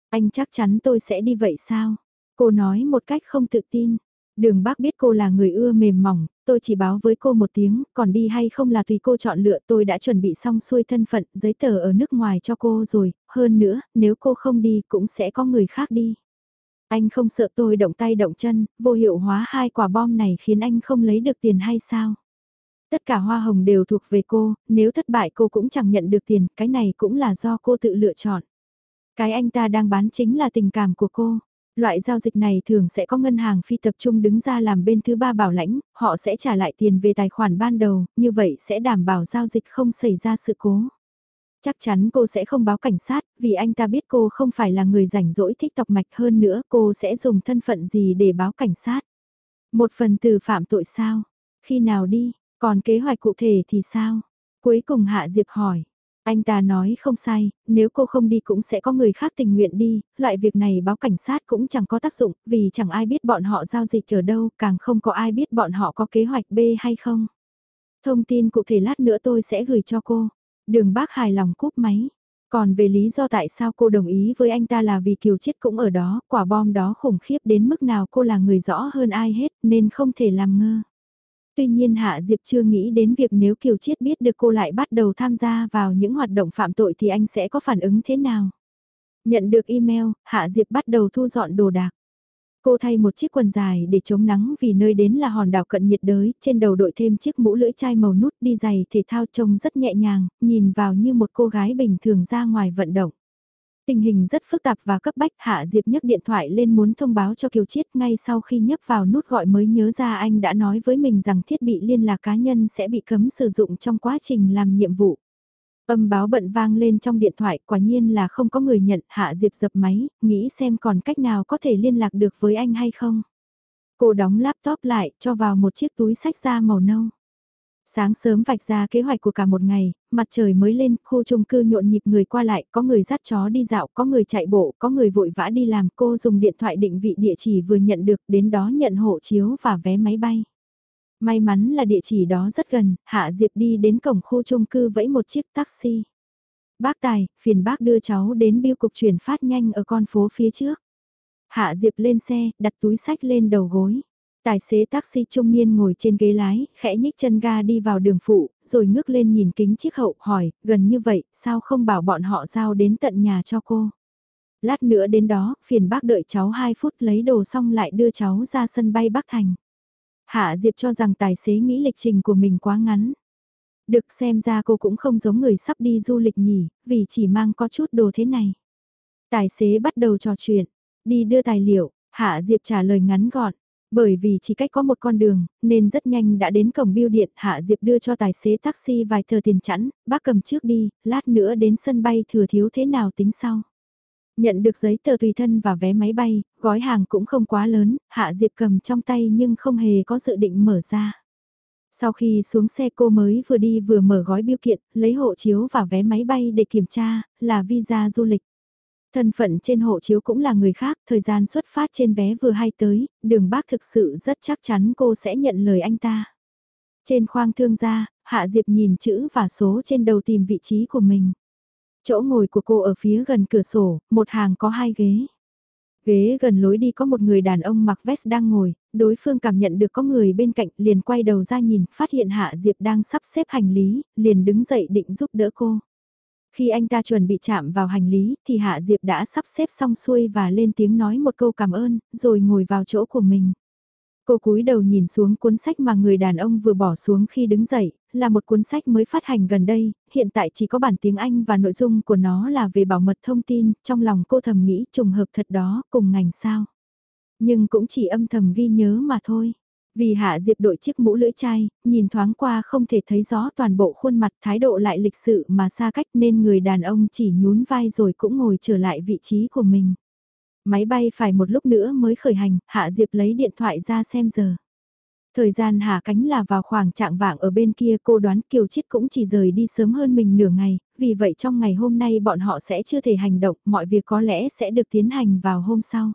Anh chắc chắn tôi sẽ đi vậy sao? Cô nói một cách không tự tin. Đường bác biết cô là người ưa mềm mỏng, tôi chỉ báo với cô một tiếng, còn đi hay không là tùy cô chọn lựa tôi đã chuẩn bị xong xuôi thân phận, giấy tờ ở nước ngoài cho cô rồi, hơn nữa, nếu cô không đi cũng sẽ có người khác đi. Anh không sợ tôi động tay động chân, vô hiệu hóa hai quả bom này khiến anh không lấy được tiền hay sao? Tất cả hoa hồng đều thuộc về cô, nếu thất bại cô cũng chẳng nhận được tiền, cái này cũng là do cô tự lựa chọn. Cái anh ta đang bán chính là tình cảm của cô. Loại giao dịch này thường sẽ có ngân hàng phi tập trung đứng ra làm bên thứ ba bảo lãnh, họ sẽ trả lại tiền về tài khoản ban đầu, như vậy sẽ đảm bảo giao dịch không xảy ra sự cố. Chắc chắn cô sẽ không báo cảnh sát, vì anh ta biết cô không phải là người rảnh rỗi thích tọc mạch hơn nữa cô sẽ dùng thân phận gì để báo cảnh sát. Một phần từ phạm tội sao? Khi nào đi? Còn kế hoạch cụ thể thì sao? Cuối cùng Hạ Diệp hỏi. Anh ta nói không sai, nếu cô không đi cũng sẽ có người khác tình nguyện đi, loại việc này báo cảnh sát cũng chẳng có tác dụng, vì chẳng ai biết bọn họ giao dịch ở đâu, càng không có ai biết bọn họ có kế hoạch B hay không. Thông tin cụ thể lát nữa tôi sẽ gửi cho cô. Đường bác hài lòng cúp máy. Còn về lý do tại sao cô đồng ý với anh ta là vì Kiều Chiết cũng ở đó, quả bom đó khủng khiếp đến mức nào cô là người rõ hơn ai hết nên không thể làm ngơ. Tuy nhiên Hạ Diệp chưa nghĩ đến việc nếu Kiều Chiết biết được cô lại bắt đầu tham gia vào những hoạt động phạm tội thì anh sẽ có phản ứng thế nào. Nhận được email, Hạ Diệp bắt đầu thu dọn đồ đạc. Cô thay một chiếc quần dài để chống nắng vì nơi đến là hòn đảo cận nhiệt đới, trên đầu đội thêm chiếc mũ lưỡi chai màu nút đi giày thể thao trông rất nhẹ nhàng, nhìn vào như một cô gái bình thường ra ngoài vận động. Tình hình rất phức tạp và cấp bách Hạ Diệp nhấc điện thoại lên muốn thông báo cho Kiều Chiết ngay sau khi nhấp vào nút gọi mới nhớ ra anh đã nói với mình rằng thiết bị liên lạc cá nhân sẽ bị cấm sử dụng trong quá trình làm nhiệm vụ. Âm báo bận vang lên trong điện thoại quả nhiên là không có người nhận Hạ Diệp dập máy, nghĩ xem còn cách nào có thể liên lạc được với anh hay không. Cô đóng laptop lại cho vào một chiếc túi sách da màu nâu. Sáng sớm vạch ra kế hoạch của cả một ngày, mặt trời mới lên, khu chung cư nhộn nhịp người qua lại, có người dắt chó đi dạo, có người chạy bộ, có người vội vã đi làm, cô dùng điện thoại định vị địa chỉ vừa nhận được, đến đó nhận hộ chiếu và vé máy bay. May mắn là địa chỉ đó rất gần, Hạ Diệp đi đến cổng khu chung cư vẫy một chiếc taxi. Bác Tài, phiền bác đưa cháu đến biêu cục chuyển phát nhanh ở con phố phía trước. Hạ Diệp lên xe, đặt túi sách lên đầu gối. Tài xế taxi trung niên ngồi trên ghế lái, khẽ nhích chân ga đi vào đường phụ, rồi ngước lên nhìn kính chiếc hậu, hỏi, gần như vậy, sao không bảo bọn họ giao đến tận nhà cho cô? Lát nữa đến đó, phiền bác đợi cháu 2 phút lấy đồ xong lại đưa cháu ra sân bay Bắc Thành. Hạ Diệp cho rằng tài xế nghĩ lịch trình của mình quá ngắn. Được xem ra cô cũng không giống người sắp đi du lịch nhỉ, vì chỉ mang có chút đồ thế này. Tài xế bắt đầu trò chuyện, đi đưa tài liệu, Hạ Diệp trả lời ngắn gọn. Bởi vì chỉ cách có một con đường, nên rất nhanh đã đến cổng biêu điện, Hạ Diệp đưa cho tài xế taxi vài tờ tiền chẵn, bác cầm trước đi, lát nữa đến sân bay thừa thiếu thế nào tính sau. Nhận được giấy tờ tùy thân và vé máy bay, gói hàng cũng không quá lớn, Hạ Diệp cầm trong tay nhưng không hề có dự định mở ra. Sau khi xuống xe cô mới vừa đi vừa mở gói biêu kiện, lấy hộ chiếu và vé máy bay để kiểm tra, là visa du lịch. Thân phận trên hộ chiếu cũng là người khác, thời gian xuất phát trên vé vừa hay tới, đường bác thực sự rất chắc chắn cô sẽ nhận lời anh ta. Trên khoang thương gia, Hạ Diệp nhìn chữ và số trên đầu tìm vị trí của mình. Chỗ ngồi của cô ở phía gần cửa sổ, một hàng có hai ghế. Ghế gần lối đi có một người đàn ông mặc vest đang ngồi, đối phương cảm nhận được có người bên cạnh liền quay đầu ra nhìn, phát hiện Hạ Diệp đang sắp xếp hành lý, liền đứng dậy định giúp đỡ cô. Khi anh ta chuẩn bị chạm vào hành lý thì Hạ Diệp đã sắp xếp xong xuôi và lên tiếng nói một câu cảm ơn, rồi ngồi vào chỗ của mình. Cô cúi đầu nhìn xuống cuốn sách mà người đàn ông vừa bỏ xuống khi đứng dậy, là một cuốn sách mới phát hành gần đây, hiện tại chỉ có bản tiếng Anh và nội dung của nó là về bảo mật thông tin, trong lòng cô thầm nghĩ trùng hợp thật đó, cùng ngành sao. Nhưng cũng chỉ âm thầm ghi nhớ mà thôi. Vì Hạ Diệp đội chiếc mũ lưỡi chai, nhìn thoáng qua không thể thấy rõ toàn bộ khuôn mặt thái độ lại lịch sự mà xa cách nên người đàn ông chỉ nhún vai rồi cũng ngồi trở lại vị trí của mình. Máy bay phải một lúc nữa mới khởi hành, Hạ Diệp lấy điện thoại ra xem giờ. Thời gian hạ cánh là vào khoảng trạng vạng ở bên kia cô đoán Kiều chiết cũng chỉ rời đi sớm hơn mình nửa ngày, vì vậy trong ngày hôm nay bọn họ sẽ chưa thể hành động, mọi việc có lẽ sẽ được tiến hành vào hôm sau.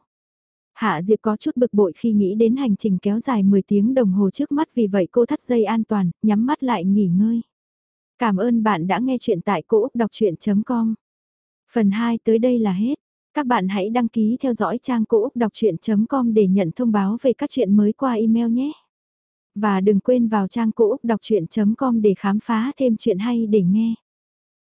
Hạ Diệp có chút bực bội khi nghĩ đến hành trình kéo dài 10 tiếng đồng hồ trước mắt vì vậy cô thắt dây an toàn, nhắm mắt lại nghỉ ngơi. Cảm ơn bạn đã nghe chuyện tại cỗ đọc chuyện.com. Phần 2 tới đây là hết. Các bạn hãy đăng ký theo dõi trang cỗ đọc chuyện.com để nhận thông báo về các chuyện mới qua email nhé. Và đừng quên vào trang cỗ đọc chuyện.com để khám phá thêm chuyện hay để nghe.